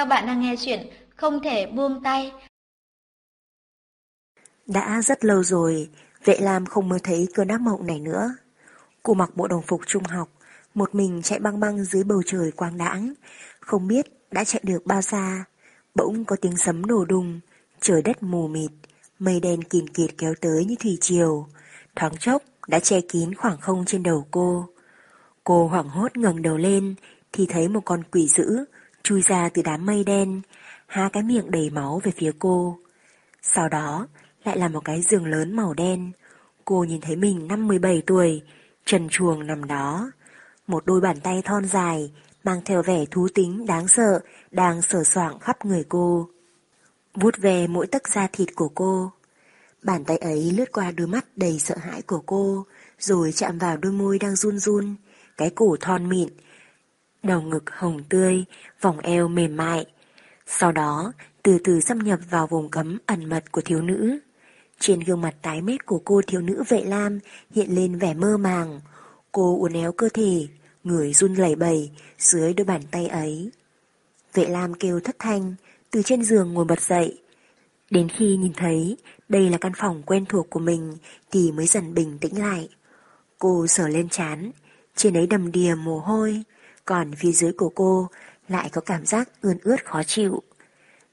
Các bạn đang nghe chuyện Không thể buông tay. Đã rất lâu rồi, Vệ Lam không mơ thấy cơn ác mộng này nữa. Cô mặc bộ đồng phục trung học, một mình chạy băng băng dưới bầu trời quang đãng, không biết đã chạy được bao xa. Bỗng có tiếng sấm nổ đùng, trời đất mù mịt, mây đen kìn kịt kéo tới như thủy triều. Thoáng chốc đã che kín khoảng không trên đầu cô. Cô hoảng hốt ngẩng đầu lên thì thấy một con quỷ dữ chui ra từ đám mây đen, há cái miệng đầy máu về phía cô. Sau đó lại là một cái giường lớn màu đen. Cô nhìn thấy mình năm 17 tuổi, trần chuồng nằm đó. Một đôi bàn tay thon dài, mang theo vẻ thú tính đáng sợ, đang sờ soạng khắp người cô. Vút về mỗi tấc da thịt của cô. Bàn tay ấy lướt qua đôi mắt đầy sợ hãi của cô, rồi chạm vào đôi môi đang run run, cái cổ thon mịn, đầu ngực hồng tươi, vòng eo mềm mại. Sau đó, từ từ xâm nhập vào vùng cấm ẩn mật của thiếu nữ. Trên gương mặt tái mét của cô thiếu nữ vệ lam hiện lên vẻ mơ màng. Cô uốn éo cơ thể, người run lẩy bẩy dưới đôi bàn tay ấy. Vệ lam kêu thất thanh, từ trên giường ngồi bật dậy. Đến khi nhìn thấy đây là căn phòng quen thuộc của mình thì mới dần bình tĩnh lại. Cô sờ lên chán, trên ấy đầm đìa mồ hôi, còn phía dưới của cô lại có cảm giác ươn ướt khó chịu.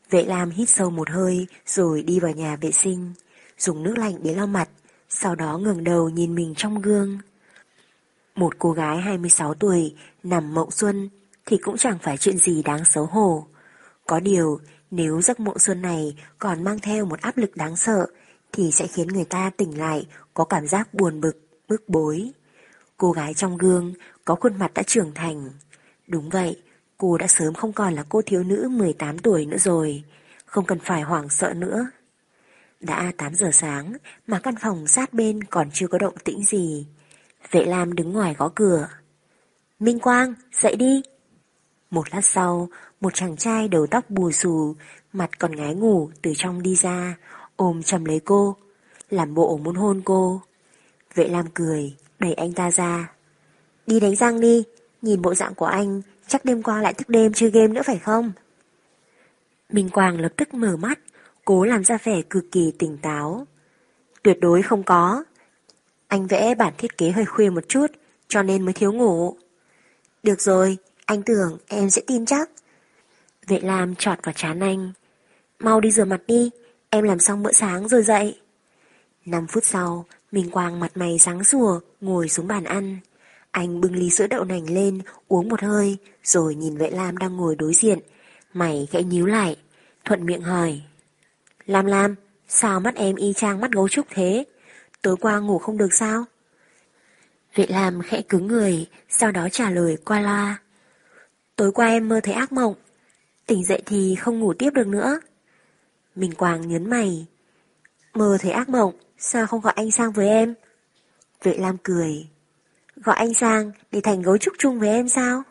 Vệ Lam hít sâu một hơi rồi đi vào nhà vệ sinh, dùng nước lạnh để lau mặt, sau đó ngừng đầu nhìn mình trong gương. Một cô gái 26 tuổi nằm mộng xuân thì cũng chẳng phải chuyện gì đáng xấu hổ. Có điều, nếu giấc mộng xuân này còn mang theo một áp lực đáng sợ thì sẽ khiến người ta tỉnh lại có cảm giác buồn bực, bức bối. Cô gái trong gương có khuôn mặt đã trưởng thành. Đúng vậy, cô đã sớm không còn là cô thiếu nữ 18 tuổi nữa rồi, không cần phải hoảng sợ nữa. Đã 8 giờ sáng mà căn phòng sát bên còn chưa có động tĩnh gì. Vệ Lam đứng ngoài gõ cửa. Minh Quang, dậy đi. Một lát sau, một chàng trai đầu tóc bù xù, mặt còn ngái ngủ từ trong đi ra, ôm chầm lấy cô, làm bộ muốn hôn cô. Vệ Lam cười, đẩy anh ta ra. Đi đánh răng đi, nhìn bộ dạng của anh, chắc đêm qua lại thức đêm chơi game nữa phải không? Minh Quang lập tức mở mắt, cố làm ra vẻ cực kỳ tỉnh táo. Tuyệt đối không có. Anh vẽ bản thiết kế hơi khuya một chút, cho nên mới thiếu ngủ. Được rồi, anh tưởng em sẽ tin chắc. Vệ Lam trọt vào chán anh. Mau đi rửa mặt đi, em làm xong bữa sáng rồi dậy. 5 phút sau, Minh Quang mặt mày sáng sủa, ngồi xuống bàn ăn. Anh bưng ly sữa đậu nành lên, uống một hơi, rồi nhìn vệ Lam đang ngồi đối diện. Mày khẽ nhíu lại, thuận miệng hỏi. Lam Lam, sao mắt em y chang mắt gấu trúc thế? Tối qua ngủ không được sao? Vệ Lam khẽ cứng người, sau đó trả lời qua loa. Tối qua em mơ thấy ác mộng, tỉnh dậy thì không ngủ tiếp được nữa. mình Quang nhấn mày. Mơ thấy ác mộng, sao không gọi anh sang với em? Vệ Lam cười. Gọi anh sang để thành gấu trúc chung với em sao?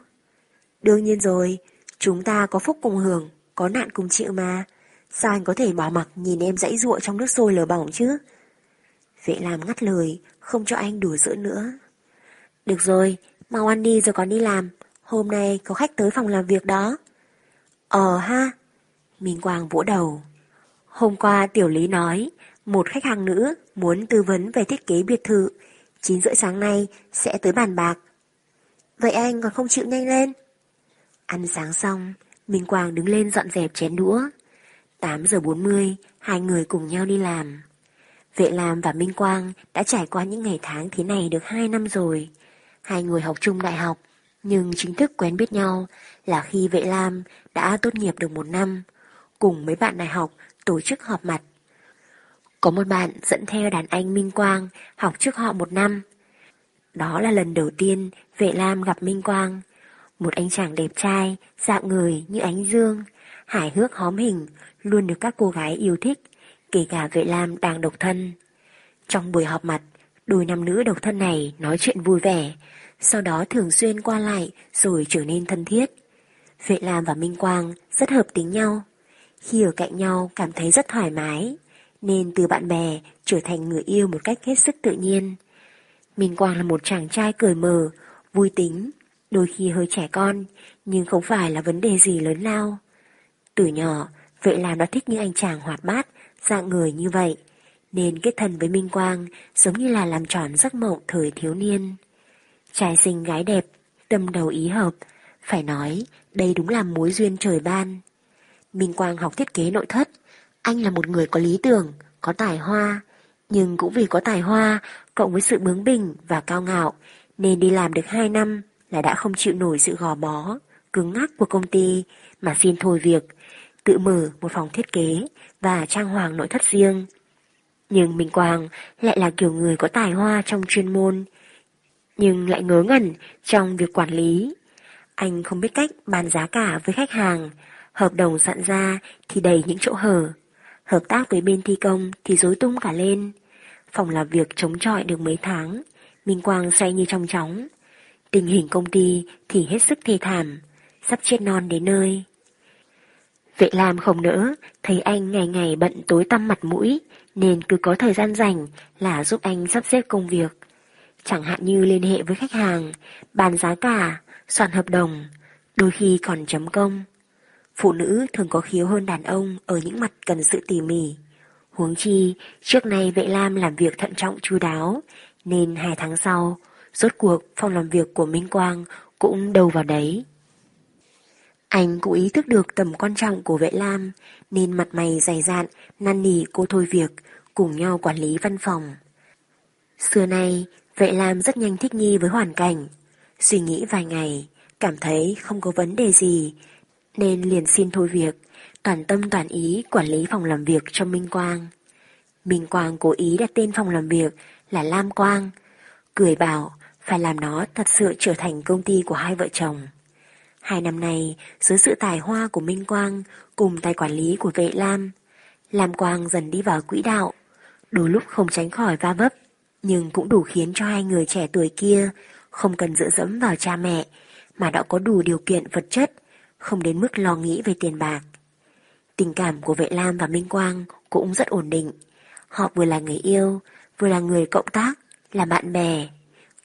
Đương nhiên rồi, chúng ta có phúc cùng hưởng, có nạn cùng chịu mà. Sao anh có thể bỏ mặc nhìn em dãy ruộng trong nước sôi lở bỏng chứ? Vệ làm ngắt lời, không cho anh đùa giữa nữa. Được rồi, mau ăn đi rồi còn đi làm. Hôm nay có khách tới phòng làm việc đó. Ờ ha. Minh Quang vỗ đầu. Hôm qua Tiểu Lý nói, một khách hàng nữ muốn tư vấn về thiết kế biệt thự. 9 rưỡi sáng nay sẽ tới bàn bạc. Vậy anh còn không chịu nhanh lên? Ăn sáng xong, Minh Quang đứng lên dọn dẹp chén đũa. 8 giờ 40, hai người cùng nhau đi làm. Vệ Lam và Minh Quang đã trải qua những ngày tháng thế này được 2 năm rồi. Hai người học chung đại học, nhưng chính thức quen biết nhau là khi Vệ Lam đã tốt nghiệp được một năm, cùng mấy bạn đại học tổ chức họp mặt. Có một bạn dẫn theo đàn anh Minh Quang học trước họ một năm. Đó là lần đầu tiên Vệ Lam gặp Minh Quang, một anh chàng đẹp trai, dạng người như ánh dương, hài hước hóm hình, luôn được các cô gái yêu thích, kể cả Vệ Lam đang độc thân. Trong buổi họp mặt, đôi nam nữ độc thân này nói chuyện vui vẻ, sau đó thường xuyên qua lại rồi trở nên thân thiết. Vệ Lam và Minh Quang rất hợp tính nhau. Khi ở cạnh nhau cảm thấy rất thoải mái, nên từ bạn bè trở thành người yêu một cách hết sức tự nhiên. Minh Quang là một chàng trai cởi mở, vui tính, đôi khi hơi trẻ con, nhưng không phải là vấn đề gì lớn lao. Từ nhỏ, Vệ làm đã thích những anh chàng hoạt bát, dạng người như vậy, nên kết thân với Minh Quang giống như là làm tròn giấc mộng thời thiếu niên. Trai xinh gái đẹp, tâm đầu ý hợp, phải nói đây đúng là mối duyên trời ban. Minh Quang học thiết kế nội thất, anh là một người có lý tưởng, có tài hoa, nhưng cũng vì có tài hoa, cộng với sự bướng bỉnh và cao ngạo, nên đi làm được 2 năm là đã không chịu nổi sự gò bó, cứng ngắc của công ty mà xin thôi việc, tự mở một phòng thiết kế và trang hoàng nội thất riêng. Nhưng Minh Quang lại là kiểu người có tài hoa trong chuyên môn, nhưng lại ngớ ngẩn trong việc quản lý. Anh không biết cách bàn giá cả với khách hàng, hợp đồng sẵn ra thì đầy những chỗ hở, hợp tác với bên thi công thì rối tung cả lên. Phòng làm việc chống chọi được mấy tháng, Minh Quang say như trong chóng. Tình hình công ty thì hết sức thê thảm, sắp chết non đến nơi. Vệ Lam không nỡ, thấy anh ngày ngày bận tối tăm mặt mũi, nên cứ có thời gian rảnh là giúp anh sắp xếp công việc. Chẳng hạn như liên hệ với khách hàng, bàn giá cả, soạn hợp đồng, đôi khi còn chấm công. Phụ nữ thường có khiếu hơn đàn ông ở những mặt cần sự tỉ mỉ. Huống chi, trước nay Vệ Lam làm việc thận trọng chu đáo, nên hai tháng sau, rốt cuộc phòng làm việc của Minh Quang cũng đầu vào đấy. Anh cũng ý thức được tầm quan trọng của vệ lam, nên mặt mày dày dạn, năn nỉ cô thôi việc, cùng nhau quản lý văn phòng. Xưa nay, vệ lam rất nhanh thích nghi với hoàn cảnh. Suy nghĩ vài ngày, cảm thấy không có vấn đề gì, nên liền xin thôi việc, toàn tâm toàn ý quản lý phòng làm việc cho Minh Quang. Minh Quang cố ý đặt tên phòng làm việc là Lam Quang, cười bảo phải làm nó thật sự trở thành công ty của hai vợ chồng. Hai năm nay, dưới sự tài hoa của Minh Quang cùng tài quản lý của vệ Lam, Lam Quang dần đi vào quỹ đạo, đôi lúc không tránh khỏi va vấp, nhưng cũng đủ khiến cho hai người trẻ tuổi kia không cần dựa dẫm vào cha mẹ, mà đã có đủ điều kiện vật chất, không đến mức lo nghĩ về tiền bạc. Tình cảm của vệ Lam và Minh Quang cũng rất ổn định. Họ vừa là người yêu, vừa là người cộng tác, là bạn bè.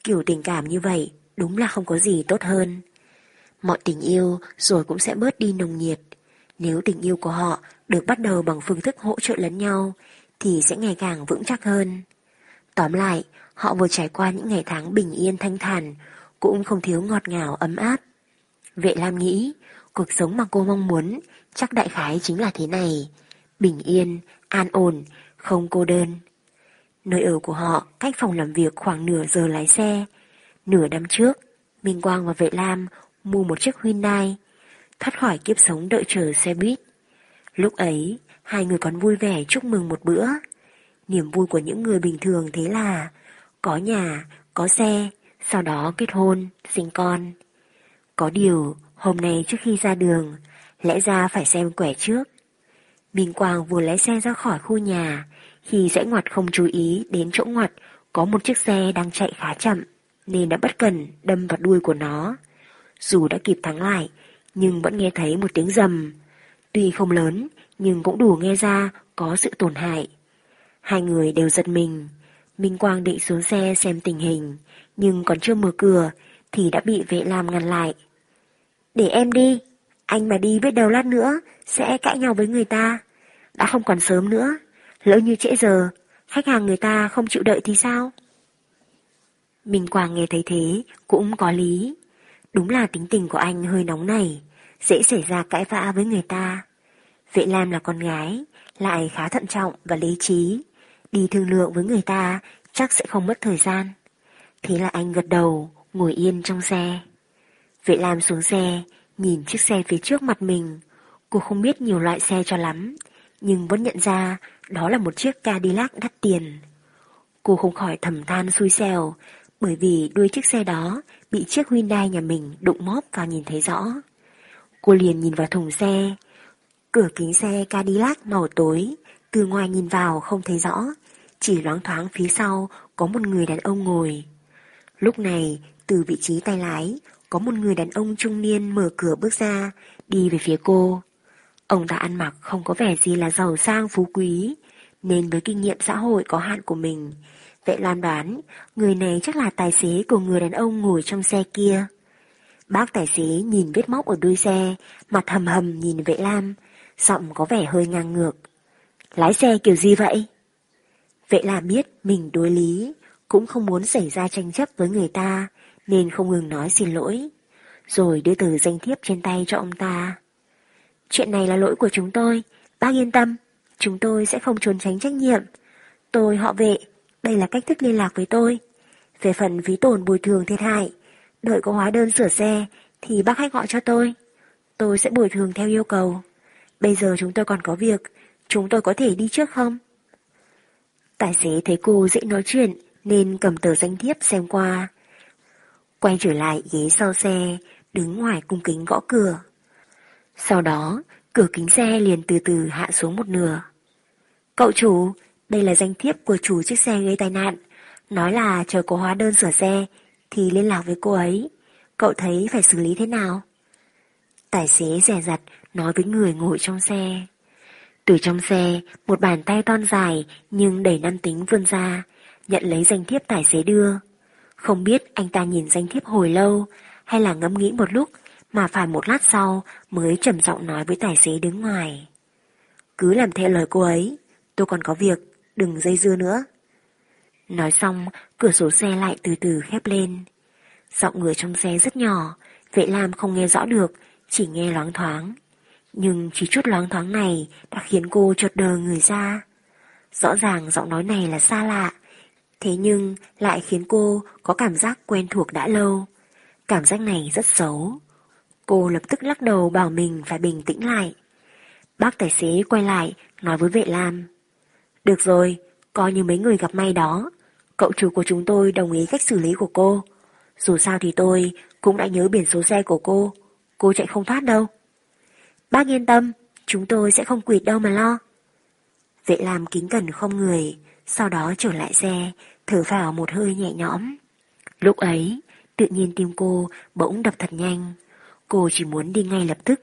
Kiểu tình cảm như vậy đúng là không có gì tốt hơn. Mọi tình yêu rồi cũng sẽ bớt đi nồng nhiệt. Nếu tình yêu của họ được bắt đầu bằng phương thức hỗ trợ lẫn nhau, thì sẽ ngày càng vững chắc hơn. Tóm lại, họ vừa trải qua những ngày tháng bình yên thanh thản, cũng không thiếu ngọt ngào ấm áp. Vệ Lam nghĩ, cuộc sống mà cô mong muốn chắc đại khái chính là thế này. Bình yên, an ổn, không cô đơn. Nơi ở của họ cách phòng làm việc khoảng nửa giờ lái xe. Nửa năm trước, Minh Quang và Vệ Lam mua một chiếc Hyundai, thoát khỏi kiếp sống đợi chờ xe buýt. Lúc ấy, hai người còn vui vẻ chúc mừng một bữa. Niềm vui của những người bình thường thế là có nhà, có xe, sau đó kết hôn, sinh con. Có điều, hôm nay trước khi ra đường, lẽ ra phải xem quẻ trước. Minh Quang vừa lái xe ra khỏi khu nhà, khi rẽ ngoặt không chú ý đến chỗ ngoặt có một chiếc xe đang chạy khá chậm, nên đã bất cần đâm vào đuôi của nó. Dù đã kịp thắng lại, nhưng vẫn nghe thấy một tiếng rầm. Tuy không lớn, nhưng cũng đủ nghe ra có sự tổn hại. Hai người đều giật mình. Minh Quang định xuống xe xem tình hình, nhưng còn chưa mở cửa thì đã bị vệ lam ngăn lại. Để em đi, anh mà đi biết đầu lát nữa sẽ cãi nhau với người ta. Đã không còn sớm nữa, lỡ như trễ giờ, khách hàng người ta không chịu đợi thì sao? Minh Quang nghe thấy thế cũng có lý. Đúng là tính tình của anh hơi nóng này, dễ xảy ra cãi vã với người ta. Vệ Lam là con gái, lại khá thận trọng và lý trí. Đi thương lượng với người ta chắc sẽ không mất thời gian. Thế là anh gật đầu, ngồi yên trong xe. Vệ Lam xuống xe, nhìn chiếc xe phía trước mặt mình. Cô không biết nhiều loại xe cho lắm, nhưng vẫn nhận ra đó là một chiếc Cadillac đắt tiền. Cô không khỏi thầm than xui xẻo, bởi vì đuôi chiếc xe đó bị chiếc Hyundai nhà mình đụng móp và nhìn thấy rõ. Cô liền nhìn vào thùng xe. Cửa kính xe Cadillac màu tối, từ ngoài nhìn vào không thấy rõ, chỉ loáng thoáng phía sau có một người đàn ông ngồi. Lúc này, từ vị trí tay lái, có một người đàn ông trung niên mở cửa bước ra, đi về phía cô. Ông ta ăn mặc không có vẻ gì là giàu sang phú quý, nên với kinh nghiệm xã hội có hạn của mình, Vệ Lam đoán, người này chắc là tài xế của người đàn ông ngồi trong xe kia. Bác tài xế nhìn vết móc ở đuôi xe, mặt hầm hầm nhìn vệ Lam, giọng có vẻ hơi ngang ngược. Lái xe kiểu gì vậy? Vệ lam biết mình đối lý, cũng không muốn xảy ra tranh chấp với người ta, nên không ngừng nói xin lỗi. Rồi đưa từ danh thiếp trên tay cho ông ta. Chuyện này là lỗi của chúng tôi, bác yên tâm, chúng tôi sẽ không trốn tránh trách nhiệm. Tôi họ vệ, đây là cách thức liên lạc với tôi. Về phần phí tổn bồi thường thiệt hại, đợi có hóa đơn sửa xe thì bác hãy gọi cho tôi. Tôi sẽ bồi thường theo yêu cầu. Bây giờ chúng tôi còn có việc, chúng tôi có thể đi trước không? Tài xế thấy cô dễ nói chuyện nên cầm tờ danh thiếp xem qua. Quay trở lại ghế sau xe, đứng ngoài cung kính gõ cửa. Sau đó, cửa kính xe liền từ từ hạ xuống một nửa. Cậu chủ, đây là danh thiếp của chủ chiếc xe gây tai nạn. Nói là chờ có hóa đơn sửa xe thì liên lạc với cô ấy. Cậu thấy phải xử lý thế nào? Tài xế rẻ rặt nói với người ngồi trong xe. Từ trong xe, một bàn tay toan dài nhưng đầy nam tính vươn ra, nhận lấy danh thiếp tài xế đưa. Không biết anh ta nhìn danh thiếp hồi lâu hay là ngẫm nghĩ một lúc mà phải một lát sau mới trầm giọng nói với tài xế đứng ngoài. Cứ làm theo lời cô ấy, tôi còn có việc, đừng dây dưa nữa. Nói xong, cửa sổ xe lại từ từ khép lên. Giọng người trong xe rất nhỏ, vệ lam không nghe rõ được, chỉ nghe loáng thoáng. Nhưng chỉ chút loáng thoáng này đã khiến cô chợt đờ người ra. Rõ ràng giọng nói này là xa lạ, thế nhưng lại khiến cô có cảm giác quen thuộc đã lâu. Cảm giác này rất xấu. Cô lập tức lắc đầu bảo mình phải bình tĩnh lại. Bác tài xế quay lại, nói với vệ lam. Được rồi, coi như mấy người gặp may đó. Cậu chủ của chúng tôi đồng ý cách xử lý của cô. Dù sao thì tôi cũng đã nhớ biển số xe của cô. Cô chạy không thoát đâu. Bác yên tâm, chúng tôi sẽ không quỵt đâu mà lo. Vệ làm kính cẩn không người, sau đó trở lại xe, thở vào một hơi nhẹ nhõm. Lúc ấy, tự nhiên tim cô bỗng đập thật nhanh. Cô chỉ muốn đi ngay lập tức.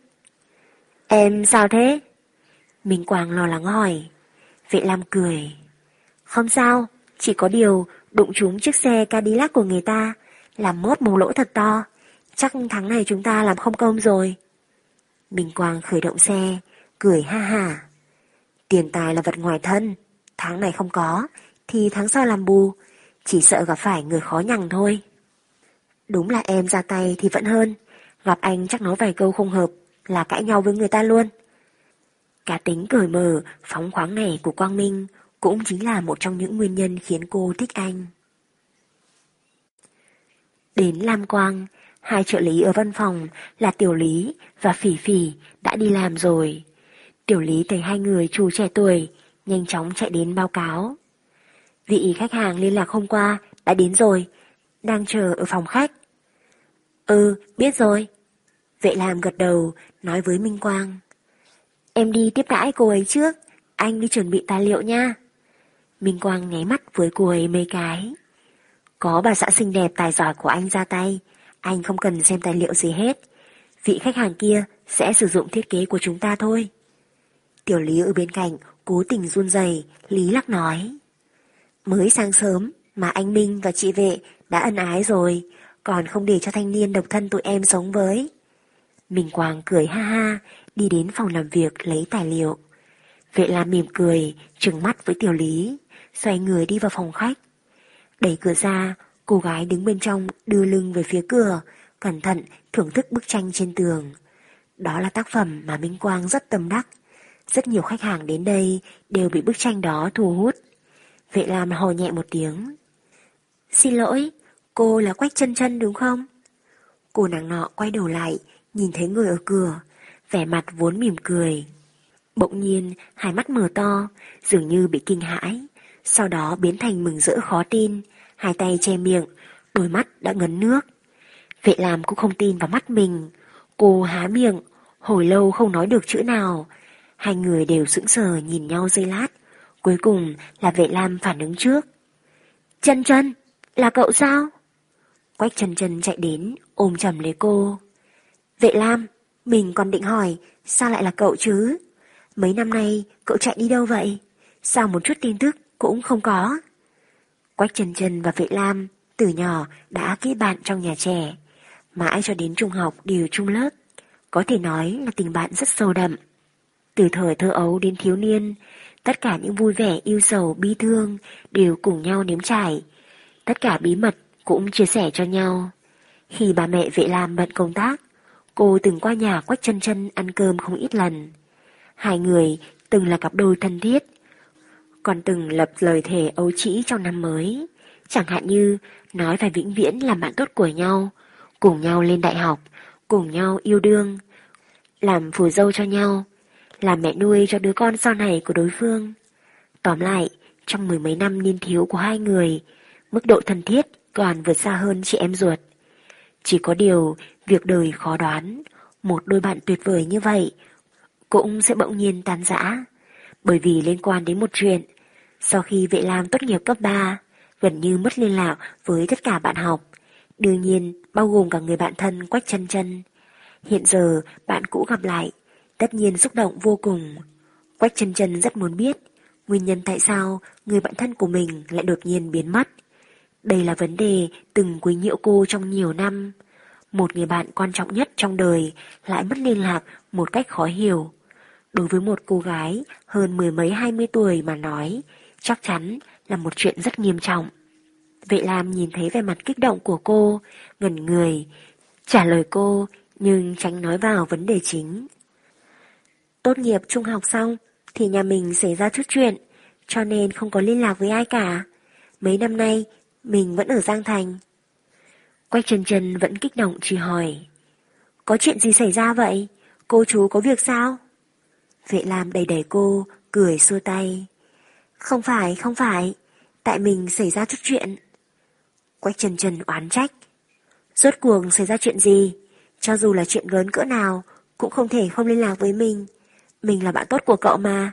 Em sao thế? Minh Quang lo lắng hỏi. Vệ Lam cười. Không sao, chỉ có điều đụng trúng chiếc xe Cadillac của người ta, làm mốt một lỗ thật to. Chắc tháng này chúng ta làm không công rồi. Minh Quang khởi động xe, cười ha ha. Tiền tài là vật ngoài thân, tháng này không có, thì tháng sau làm bù, chỉ sợ gặp phải người khó nhằn thôi. Đúng là em ra tay thì vẫn hơn, gặp anh chắc nói vài câu không hợp, là cãi nhau với người ta luôn. Cá tính cởi mở, phóng khoáng này của Quang Minh cũng chính là một trong những nguyên nhân khiến cô thích anh. Đến Lam Quang, hai trợ lý ở văn phòng là Tiểu Lý và Phỉ Phỉ đã đi làm rồi. Tiểu Lý thấy hai người chủ trẻ tuổi, nhanh chóng chạy đến báo cáo. Vị khách hàng liên lạc hôm qua đã đến rồi, đang chờ ở phòng khách. Ừ, biết rồi. Vệ làm gật đầu, nói với Minh Quang. Em đi tiếp đãi cô ấy trước, anh đi chuẩn bị tài liệu nha. Minh Quang nháy mắt với cô ấy mấy cái. Có bà xã xinh đẹp tài giỏi của anh ra tay, anh không cần xem tài liệu gì hết. Vị khách hàng kia sẽ sử dụng thiết kế của chúng ta thôi. Tiểu Lý ở bên cạnh cố tình run rẩy, Lý lắc nói. Mới sáng sớm mà anh Minh và chị Vệ đã ân ái rồi, còn không để cho thanh niên độc thân tụi em sống với. Minh Quang cười ha ha, đi đến phòng làm việc lấy tài liệu. Vệ Lam mỉm cười, trừng mắt với tiểu lý, xoay người đi vào phòng khách. Đẩy cửa ra, cô gái đứng bên trong đưa lưng về phía cửa, cẩn thận thưởng thức bức tranh trên tường. Đó là tác phẩm mà Minh Quang rất tâm đắc. Rất nhiều khách hàng đến đây đều bị bức tranh đó thu hút. Vệ Lam hò nhẹ một tiếng. Xin lỗi, cô là Quách chân chân đúng không? Cô nàng nọ quay đầu lại, nhìn thấy người ở cửa, vẻ mặt vốn mỉm cười. Bỗng nhiên, hai mắt mở to, dường như bị kinh hãi, sau đó biến thành mừng rỡ khó tin, hai tay che miệng, đôi mắt đã ngấn nước. Vệ làm cũng không tin vào mắt mình, cô há miệng, hồi lâu không nói được chữ nào. Hai người đều sững sờ nhìn nhau giây lát, cuối cùng là vệ lam phản ứng trước. Chân chân, là cậu sao? Quách chân chân chạy đến, ôm chầm lấy cô. Vệ lam, mình còn định hỏi, sao lại là cậu chứ? Mấy năm nay, cậu chạy đi đâu vậy? Sao một chút tin tức cũng không có? Quách Trần Trần và Vệ Lam từ nhỏ đã kết bạn trong nhà trẻ, mãi cho đến trung học đều chung lớp. Có thể nói là tình bạn rất sâu đậm. Từ thời thơ ấu đến thiếu niên, tất cả những vui vẻ, yêu sầu, bi thương đều cùng nhau nếm trải. Tất cả bí mật cũng chia sẻ cho nhau. Khi bà mẹ vệ làm bận công tác, cô từng qua nhà quách chân chân ăn cơm không ít lần. Hai người từng là cặp đôi thân thiết, còn từng lập lời thề ấu trĩ trong năm mới. Chẳng hạn như nói phải vĩnh viễn làm bạn tốt của nhau, cùng nhau lên đại học, cùng nhau yêu đương, làm phù dâu cho nhau, làm mẹ nuôi cho đứa con sau này của đối phương. Tóm lại, trong mười mấy năm niên thiếu của hai người, mức độ thân thiết còn vượt xa hơn chị em ruột. Chỉ có điều, việc đời khó đoán, một đôi bạn tuyệt vời như vậy cũng sẽ bỗng nhiên tan rã, bởi vì liên quan đến một chuyện. Sau khi Vệ Lam tốt nghiệp cấp 3, gần như mất liên lạc với tất cả bạn học, đương nhiên bao gồm cả người bạn thân Quách chân chân. Hiện giờ bạn cũ gặp lại, tất nhiên xúc động vô cùng. Quách chân chân rất muốn biết nguyên nhân tại sao người bạn thân của mình lại đột nhiên biến mất. Đây là vấn đề từng quấy nhiễu cô trong nhiều năm. Một người bạn quan trọng nhất trong đời lại mất liên lạc một cách khó hiểu. Đối với một cô gái hơn mười mấy hai mươi tuổi mà nói, chắc chắn là một chuyện rất nghiêm trọng. Vệ Lam nhìn thấy vẻ mặt kích động của cô, ngẩn người, trả lời cô nhưng tránh nói vào vấn đề chính. Tốt nghiệp trung học xong thì nhà mình xảy ra chút chuyện, cho nên không có liên lạc với ai cả. Mấy năm nay mình vẫn ở Giang Thành. Quách Trần Trần vẫn kích động chỉ hỏi. Có chuyện gì xảy ra vậy? Cô chú có việc sao? Vệ Lam đầy đẩy cô, cười xua tay. Không phải, không phải, tại mình xảy ra chút chuyện. Quách Trần Trần oán trách. Rốt cuộc xảy ra chuyện gì? Cho dù là chuyện lớn cỡ nào, cũng không thể không liên lạc với mình. Mình là bạn tốt của cậu mà.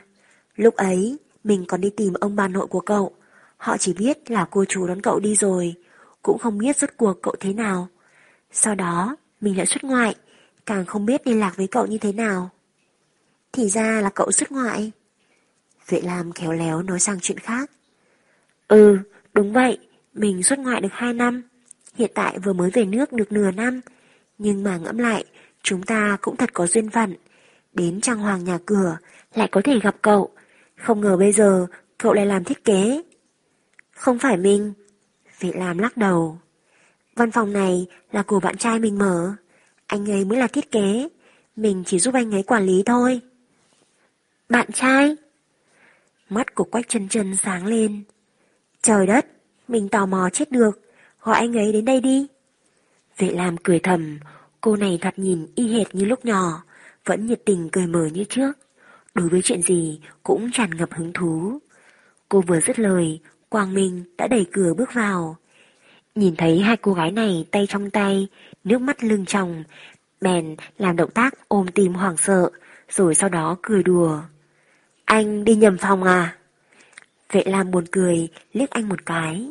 Lúc ấy, mình còn đi tìm ông bà nội của cậu. Họ chỉ biết là cô chú đón cậu đi rồi, cũng không biết rốt cuộc cậu thế nào. Sau đó, mình lại xuất ngoại, càng không biết liên lạc với cậu như thế nào. Thì ra là cậu xuất ngoại. Vệ Lam khéo léo nói sang chuyện khác. Ừ, đúng vậy, mình xuất ngoại được 2 năm. Hiện tại vừa mới về nước được nửa năm. Nhưng mà ngẫm lại, chúng ta cũng thật có duyên phận. Đến trang hoàng nhà cửa, lại có thể gặp cậu. Không ngờ bây giờ, cậu lại làm thiết kế. Không phải mình. Vị Lam lắc đầu. Văn phòng này là của bạn trai mình mở. Anh ấy mới là thiết kế. Mình chỉ giúp anh ấy quản lý thôi. Bạn trai? Mắt của Quách chân chân sáng lên. Trời đất, mình tò mò chết được, gọi anh ấy đến đây đi. Vệ Lam cười thầm, cô này thoạt nhìn y hệt như lúc nhỏ, vẫn nhiệt tình cười mở như trước. Đối với chuyện gì cũng tràn ngập hứng thú. Cô vừa dứt lời, Quang Minh đã đẩy cửa bước vào. Nhìn thấy hai cô gái này tay trong tay, nước mắt lưng tròng, bèn làm động tác ôm tim hoảng sợ, rồi sau đó cười đùa. Anh đi nhầm phòng à? Vệ Lam buồn cười, liếc anh một cái.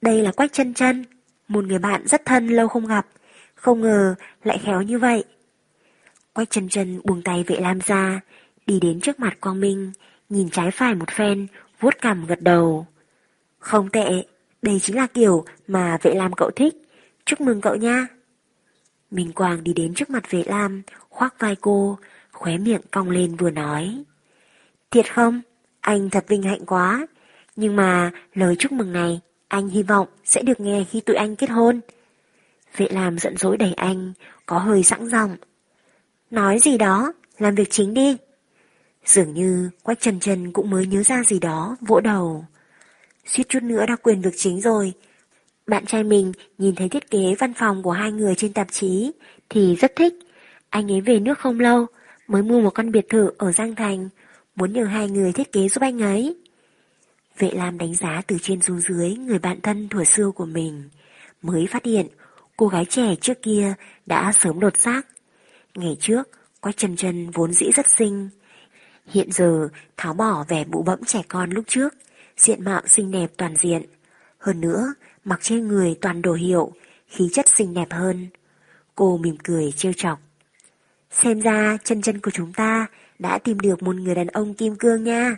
Đây là Quách chân chân, một người bạn rất thân lâu không gặp, không ngờ lại khéo như vậy. Quách chân chân buông tay vệ Lam ra, đi đến trước mặt Quang Minh, nhìn trái phải một phen, vuốt cằm gật đầu. Không tệ, đây chính là kiểu mà vệ Lam cậu thích, chúc mừng cậu nha. Minh Quang đi đến trước mặt vệ Lam, khoác vai cô, khóe miệng cong lên vừa nói. Thiệt không? Anh thật vinh hạnh quá. Nhưng mà lời chúc mừng này, anh hy vọng sẽ được nghe khi tụi anh kết hôn. Vệ làm giận dỗi đẩy anh, có hơi sẵn giọng. Nói gì đó, làm việc chính đi. Dường như Quách Trần Trần cũng mới nhớ ra gì đó, vỗ đầu. Suýt chút nữa đã quyền việc chính rồi. Bạn trai mình nhìn thấy thiết kế văn phòng của hai người trên tạp chí thì rất thích. Anh ấy về nước không lâu, mới mua một căn biệt thự ở Giang Thành, muốn nhờ hai người thiết kế giúp anh ấy. Vệ Lam đánh giá từ trên xuống dưới người bạn thân thuở xưa của mình, mới phát hiện cô gái trẻ trước kia đã sớm đột xác. Ngày trước, Quách chân chân vốn dĩ rất xinh. Hiện giờ, tháo bỏ vẻ bụ bẫm trẻ con lúc trước, diện mạo xinh đẹp toàn diện. Hơn nữa, mặc trên người toàn đồ hiệu, khí chất xinh đẹp hơn. Cô mỉm cười trêu chọc. Xem ra chân chân của chúng ta đã tìm được một người đàn ông kim cương nha.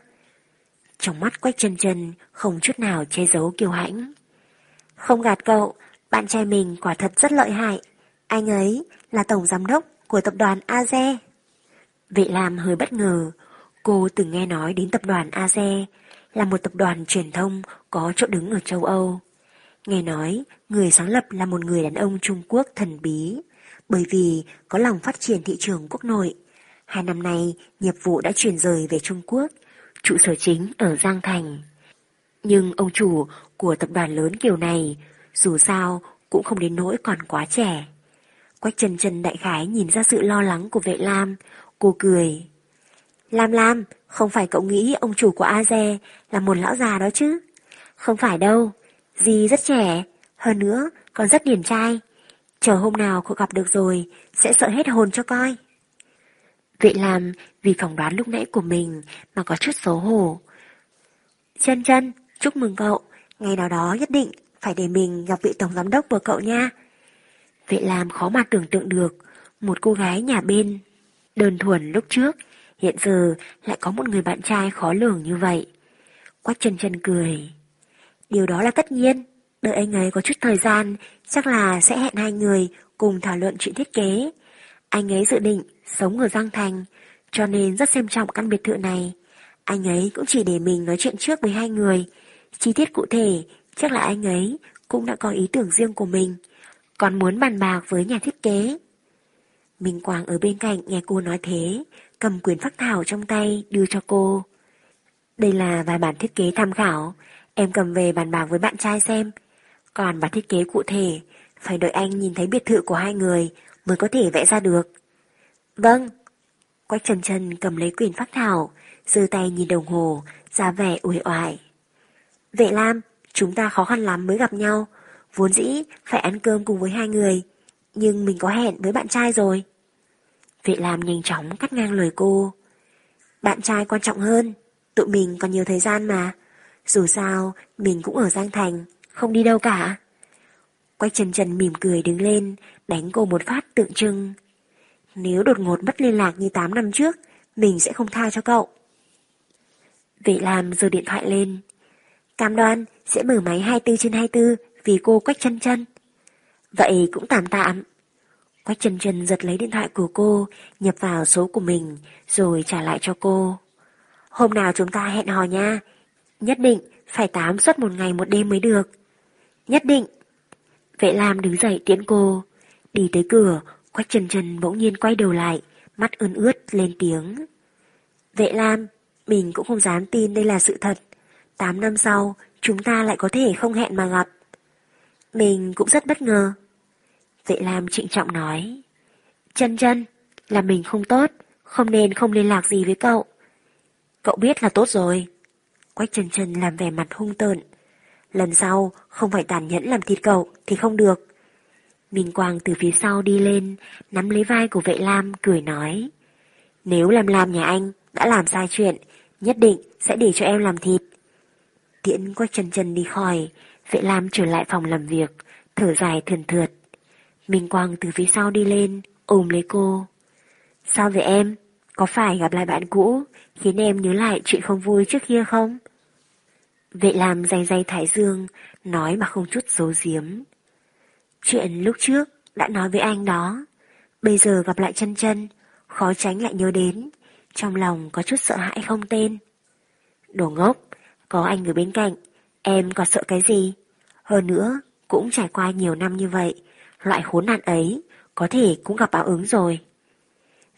Trong mắt quách chân chân không chút nào che giấu kiêu hãnh. Không gạt cậu, bạn trai mình quả thật rất lợi hại. Anh ấy là tổng giám đốc của tập đoàn Aze. Vệ Lam hơi bất ngờ, cô từng nghe nói đến tập đoàn AZE là một tập đoàn truyền thông có chỗ đứng ở châu Âu. Nghe nói, người sáng lập là một người đàn ông Trung Quốc thần bí, bởi vì có lòng phát triển thị trường quốc nội. Hai năm nay, nghiệp vụ đã chuyển rời về Trung Quốc, trụ sở chính ở Giang Thành. Nhưng ông chủ của tập đoàn lớn kiểu này, dù sao cũng không đến nỗi còn quá trẻ. Quách trần trần đại khái nhìn ra sự lo lắng của vệ Lam, cô cười. Lam Lam, không phải cậu nghĩ ông chủ của Aze là một lão già đó chứ? Không phải đâu, dì rất trẻ, hơn nữa còn rất điển trai. Chờ hôm nào cậu gặp được rồi, sẽ sợ hết hồn cho coi. Vệ Lam vì phỏng đoán lúc nãy của mình mà có chút xấu hổ. Chân chân, chúc mừng cậu, ngày nào đó nhất định phải để mình gặp vị tổng giám đốc của cậu nha. Vệ Lam khó mà tưởng tượng được, một cô gái nhà bên, đơn thuần lúc trước, hiện giờ lại có một người bạn trai khó lường như vậy. Quách chân chân cười. Điều đó là tất nhiên, đợi anh ấy có chút thời gian, chắc là sẽ hẹn hai người cùng thảo luận chuyện thiết kế. Anh ấy dự định sống ở Giang Thành, cho nên rất xem trọng căn biệt thự này. Anh ấy cũng chỉ để mình nói chuyện trước với hai người. Chi tiết cụ thể, chắc là anh ấy cũng đã có ý tưởng riêng của mình, còn muốn bàn bạc với nhà thiết kế. Minh Quang ở bên cạnh nghe cô nói thế, cầm quyển phác thảo trong tay đưa cho cô. Đây là vài bản thiết kế tham khảo, em cầm về bàn bạc với bạn trai xem. Còn bản thiết kế cụ thể, phải đợi anh nhìn thấy biệt thự của hai người mới có thể vẽ ra được. Vâng. Quách Trần Trần cầm lấy quyển phác thảo, giơ tay nhìn đồng hồ, ra vẻ uể oải. Vệ Lam, chúng ta khó khăn lắm mới gặp nhau, vốn dĩ phải ăn cơm cùng với hai người, nhưng mình có hẹn với bạn trai rồi. Vệ làm nhanh chóng cắt ngang lời cô. Bạn trai quan trọng hơn, tụi mình còn nhiều thời gian mà. Dù sao, mình cũng ở Giang Thành, không đi đâu cả. Quách Trần Trần mỉm cười đứng lên, đánh cô một phát tượng trưng. Nếu đột ngột mất liên lạc như 8 năm trước, mình sẽ không tha cho cậu. Vệ làm giơ điện thoại lên. Cam đoan sẽ mở máy 24 trên 24 vì cô Quách chân chân. Vậy cũng tạm tạm. Quách chân chân giật lấy điện thoại của cô, nhập vào số của mình, rồi trả lại cho cô. Hôm nào chúng ta hẹn hò nha. Nhất định phải tám suốt một ngày một đêm mới được. Nhất định. Vệ Lam đứng dậy tiễn cô. Đi tới cửa, Quách chân chân bỗng nhiên quay đầu lại, mắt ươn ướt lên tiếng. Vệ Lam, mình cũng không dám tin đây là sự thật. Tám năm sau, chúng ta lại có thể không hẹn mà gặp. Mình cũng rất bất ngờ. Vệ Lam trịnh trọng nói. Chân chân, là mình không tốt, không nên không liên lạc gì với cậu. Cậu biết là tốt rồi. Quách chân chân làm vẻ mặt hung tợn. Lần sau, không phải tàn nhẫn làm thịt cậu thì không được. Minh Quang từ phía sau đi lên, nắm lấy vai của vệ Lam, cười nói. Nếu làm làm nhà anh đã làm sai chuyện, nhất định sẽ để cho em làm thịt. Tiễn quách chân chân đi khỏi, vệ Lam trở lại phòng làm việc, thở dài thườn thượt. Minh Quang từ phía sau đi lên, ôm lấy cô. Sao vậy em? Có phải gặp lại bạn cũ, khiến em nhớ lại chuyện không vui trước kia không? Vệ Lam dày dày Thái Dương, nói mà không chút giấu giếm. Chuyện lúc trước đã nói với anh đó, bây giờ gặp lại chân chân, khó tránh lại nhớ đến, trong lòng có chút sợ hãi không tên. Đồ ngốc, có anh ở bên cạnh, em có sợ cái gì? Hơn nữa, cũng trải qua nhiều năm như vậy, loại khốn nạn ấy, có thể cũng gặp báo ứng rồi.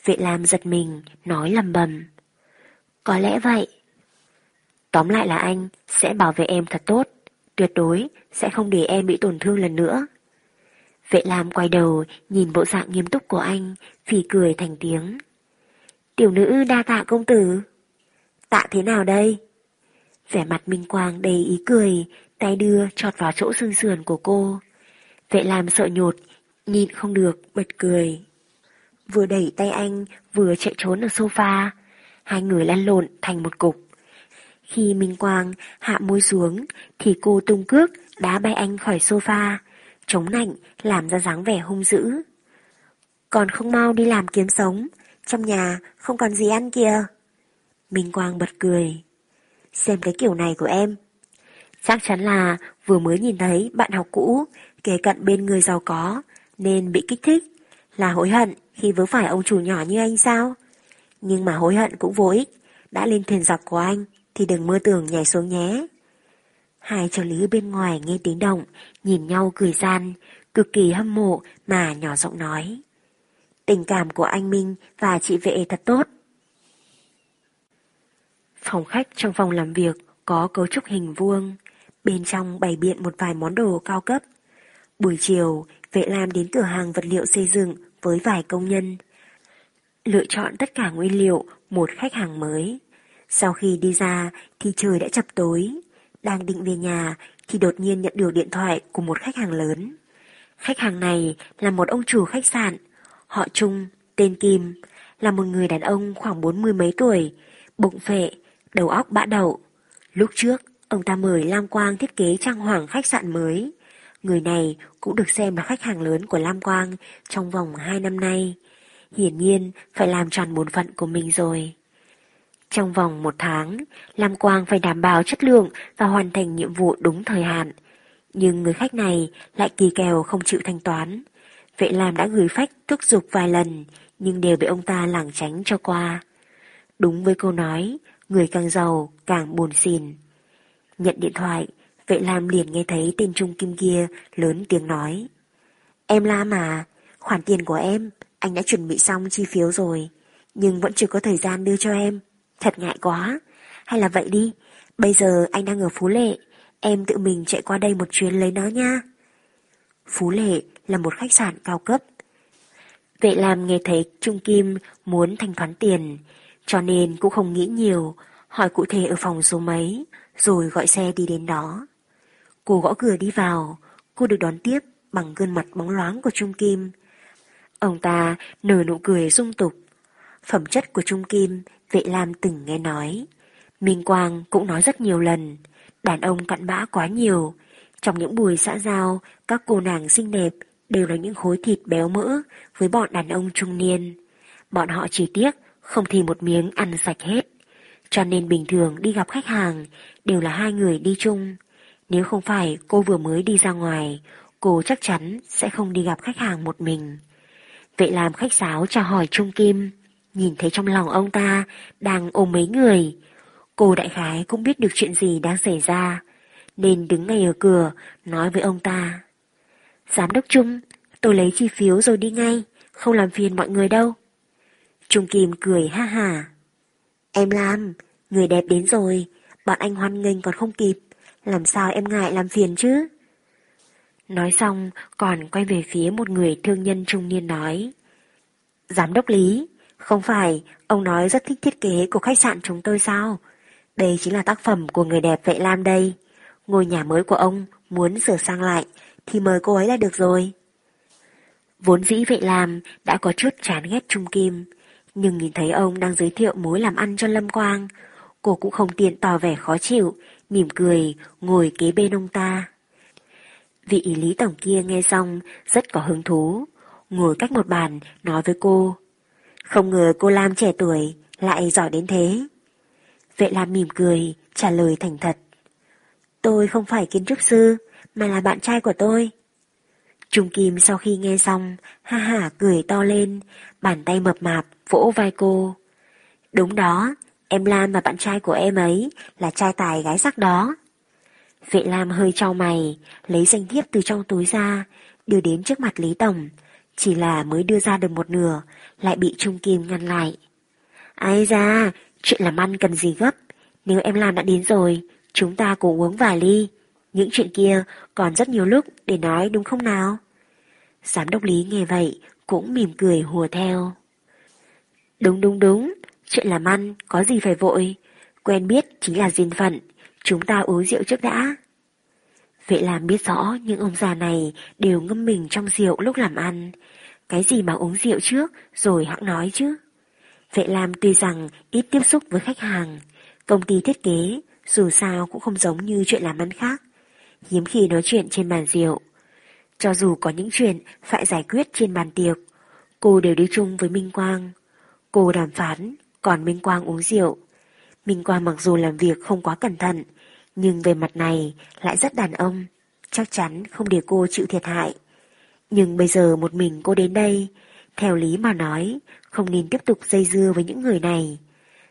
Vệ Lam giật mình, nói lầm bầm. Có lẽ vậy. Tóm lại là anh sẽ bảo vệ em thật tốt, tuyệt đối sẽ không để em bị tổn thương lần nữa. Vệ Lam quay đầu, nhìn bộ dạng nghiêm túc của anh, phì cười thành tiếng. Tiểu nữ đa tạ công tử. Tạ thế nào đây? Vẻ mặt Minh Quang đầy ý cười, tay đưa chọt vào chỗ xương sườn của cô. Vệ làm sợ nhột, nhìn không được, bật cười. Vừa đẩy tay anh, vừa chạy trốn ở sofa. Hai người lăn lộn thành một cục. Khi Minh Quang hạ môi xuống, thì cô tung cước đá bay anh khỏi sofa, chống nạnh, làm ra dáng vẻ hung dữ. Còn không mau đi làm kiếm sống, trong nhà không còn gì ăn kìa. Minh Quang bật cười. Xem cái kiểu này của em. Chắc chắn là vừa mới nhìn thấy bạn học cũ kề cận bên người giàu có nên bị kích thích, là hối hận khi vớ phải ông chủ nhỏ như anh sao? Nhưng mà hối hận cũng vô ích, đã lên thuyền giặc của anh thì đừng mơ tưởng nhảy xuống nhé. Hai trợ lý bên ngoài nghe tiếng động, nhìn nhau cười gian, cực kỳ hâm mộ mà nhỏ giọng nói. Tình cảm của anh Minh và chị vệ thật tốt. Phòng khách trong phòng làm việc có cấu trúc hình vuông, bên trong bày biện một vài món đồ cao cấp. Buổi chiều, vệ lam đến cửa hàng vật liệu xây dựng với vài công nhân. Lựa chọn tất cả nguyên liệu một khách hàng mới. Sau khi đi ra thì trời đã chập tối. Đang định về nhà thì đột nhiên nhận được điện thoại của một khách hàng lớn. Khách hàng này là một ông chủ khách sạn, họ Trung, tên Kim, là một người đàn ông khoảng bốn mươi mấy tuổi, bụng phệ, đầu óc bã đậu. Lúc trước, ông ta mời Lam Quang thiết kế trang hoàng khách sạn mới. Người này cũng được xem là khách hàng lớn của Lam Quang trong vòng hai năm nay. Hiển nhiên phải làm tròn bổn phận của mình rồi. Trong vòng một tháng, Lam Quang phải đảm bảo chất lượng và hoàn thành nhiệm vụ đúng thời hạn. Nhưng người khách này lại kỳ kèo không chịu thanh toán. Vệ Lam đã gửi phách thúc giục vài lần, nhưng đều bị ông ta lảng tránh cho qua. Đúng với câu nói, người càng giàu càng buồn xìn. Nhận điện thoại, vệ Lam liền nghe thấy tên Trung Kim kia lớn tiếng nói. Em la mà, khoản tiền của em, anh đã chuẩn bị xong chi phiếu rồi, nhưng vẫn chưa có thời gian đưa cho em. Thật ngại quá. Hay là vậy đi, bây giờ anh đang ở Phú Lệ, em tự mình chạy qua đây một chuyến lấy nó nha. Phú Lệ là một khách sạn cao cấp. Vệ Lam nghe thấy Trung Kim muốn thanh toán tiền, cho nên cũng không nghĩ nhiều, hỏi cụ thể ở phòng số mấy, rồi gọi xe đi đến đó. Cô gõ cửa đi vào, cô được đón tiếp bằng gương mặt bóng loáng của Trung Kim. Ông ta nở nụ cười dung tục. Phẩm chất của Trung Kim, vệ Lam từng nghe nói. Minh Quang cũng nói rất nhiều lần, đàn ông cặn bã quá nhiều. Trong những buổi xã giao, các cô nàng xinh đẹp đều là những khối thịt béo mỡ với bọn đàn ông trung niên. Bọn họ chỉ tiếc không thì một miếng ăn sạch hết. Cho nên bình thường đi gặp khách hàng đều là hai người đi chung. Nếu không phải cô vừa mới đi ra ngoài, cô chắc chắn sẽ không đi gặp khách hàng một mình. Vậy làm khách sáo chào hỏi Trung Kim, nhìn thấy trong lòng ông ta đang ôm mấy người. Cô đại khái cũng biết được chuyện gì đang xảy ra, nên đứng ngay ở cửa nói với ông ta. Giám đốc Trung, tôi lấy chi phiếu rồi đi ngay, không làm phiền mọi người đâu. Trung Kim cười ha hà. Em làm, người đẹp đến rồi, bọn anh hoan nghênh còn không kịp, làm sao em ngại làm phiền chứ? Nói xong còn quay về phía một người thương nhân trung niên nói. Giám đốc Lý, không phải ông nói rất thích thiết kế của khách sạn chúng tôi sao? Đây chính là tác phẩm của người đẹp Vệ Lam đây. Ngôi nhà mới của ông muốn sửa sang lại thì mời cô ấy là được rồi. Vốn dĩ Vệ Lam đã có chút chán ghét Trung Kim, nhưng nhìn thấy ông đang giới thiệu mối làm ăn cho Lâm Quang, cô cũng không tiện tỏ vẻ khó chịu, mỉm cười, ngồi kế bên ông ta. Vị Lý Tổng kia nghe xong rất có hứng thú, ngồi cách một bàn nói với cô. Không ngờ cô Lam trẻ tuổi lại giỏi đến thế. Vệ Lam mỉm cười, trả lời thành thật. Tôi không phải kiến trúc sư, mà là bạn trai của tôi. Trung Kim sau khi nghe xong, ha ha cười to lên, bàn tay mập mạp vỗ vai cô. Đúng đó, em Lam và bạn trai của em ấy là trai tài gái sắc đó. Vệ Lam hơi trao mày, lấy danh thiếp từ trong túi ra, đưa đến trước mặt Lý Tổng. Chỉ là mới đưa ra được một nửa, lại bị Trung Kim ngăn lại. Ai ra, chuyện làm ăn cần gì gấp. Nếu em Lam đã đến rồi, chúng ta cùng uống vài ly. Những chuyện kia còn rất nhiều lúc để nói đúng không nào? Giám đốc Lý nghe vậy cũng mỉm cười hùa theo. Đúng đúng đúng, chuyện làm ăn có gì phải vội. Quen biết chính là duyên phận, chúng ta uống rượu trước đã. Vệ làm biết rõ những ông già này đều ngâm mình trong rượu lúc làm ăn. Cái gì mà uống rượu trước rồi hãng nói chứ. Vệ làm tuy rằng ít tiếp xúc với khách hàng, công ty thiết kế dù sao cũng không giống như chuyện làm ăn khác, hiếm khi nói chuyện trên bàn rượu. Cho dù có những chuyện phải giải quyết trên bàn tiệc, cô đều đi chung với Minh Quang. Cô đàm phán, còn Minh Quang uống rượu. Minh Quang mặc dù làm việc không quá cẩn thận, nhưng về mặt này lại rất đàn ông, chắc chắn không để cô chịu thiệt hại. Nhưng bây giờ một mình cô đến đây, Theo lý mà nói, không nên tiếp tục dây dưa với những người này.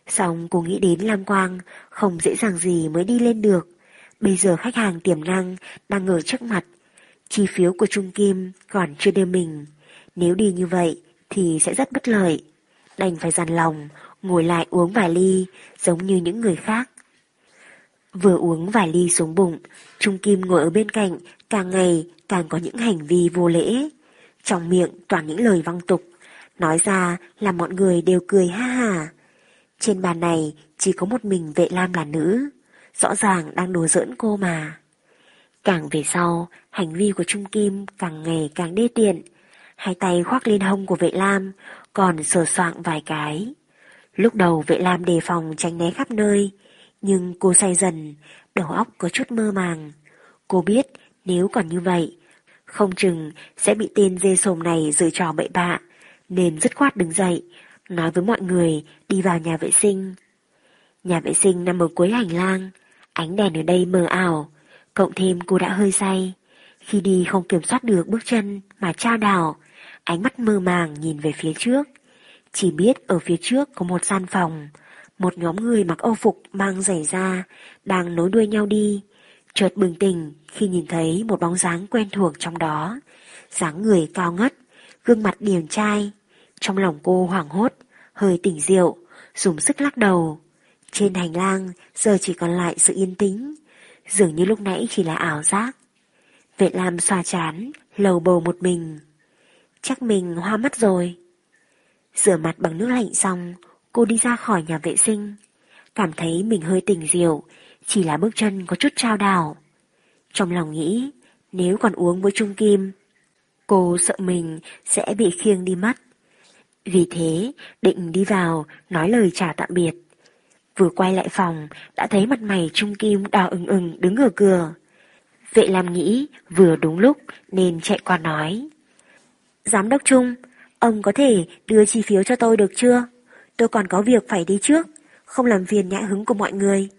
Xong cô nghĩ đến Lam Quang, không dễ dàng gì mới đi lên được. Bây giờ khách hàng tiềm năng đang ở trước mặt. Chi phiếu của Trung Kim còn chưa đưa mình. Nếu đi như vậy thì sẽ rất bất lợi. Đành phải dằn lòng, ngồi lại uống vài ly, giống như những người khác. Vừa uống vài ly xuống bụng, Trung Kim ngồi ở bên cạnh, càng ngày càng có những hành vi vô lễ. Trong miệng toàn những lời văng tục, nói ra là mọi người đều cười ha ha. Trên bàn này chỉ có một mình vệ lam là nữ, rõ ràng đang đùa giỡn cô mà. Càng về sau, hành vi của Trung Kim càng ngày càng đê tiện. Hai tay khoác lên hông của vệ lam, còn sờ soạn vài cái. Lúc đầu vệ lam đề phòng tránh né khắp nơi, nhưng cô say dần, đầu óc có chút mơ màng. Cô biết nếu còn như vậy, không chừng sẽ bị tên dê sồm này dự trò bậy bạ, nên dứt khoát đứng dậy, nói với mọi người đi vào nhà vệ sinh. Nhà vệ sinh nằm ở cuối hành lang, ánh đèn ở đây mờ ảo, cộng thêm cô đã hơi say. Khi đi không kiểm soát được bước chân mà trao đảo, ánh mắt mơ màng nhìn về phía trước. Chỉ biết ở phía trước có một gian phòng, một nhóm người mặc âu phục mang giày da, đang nối đuôi nhau đi. Chợt bừng tỉnh khi nhìn thấy một bóng dáng quen thuộc trong đó. dáng người cao ngất, gương mặt điềm trai. Trong lòng cô hoảng hốt, hơi tỉnh rượu, dùng sức lắc đầu. Trên hành lang giờ chỉ còn lại sự yên tĩnh, dường như lúc nãy chỉ là ảo giác. Vệ Lam xoa chán, lầu bầu một mình. Chắc mình hoa mắt rồi. Rửa mặt bằng nước lạnh xong, cô đi ra khỏi nhà vệ sinh. Cảm thấy mình hơi tỉnh rượu, chỉ là bước chân có chút trao đảo. Trong lòng nghĩ, nếu còn uống với Trung Kim, cô sợ mình sẽ bị khiêng đi mất. Vì thế, định đi vào, nói lời chào tạm biệt. Vừa quay lại phòng, đã thấy mặt mày Trung Kim đỏ ửng ửng đứng ở cửa. Vệ làm nghĩ vừa đúng lúc nên chạy qua nói. Giám đốc Trung, ông có thể đưa chi phiếu cho tôi được chưa? Tôi còn có việc phải đi trước, không làm phiền nhã hứng của mọi người.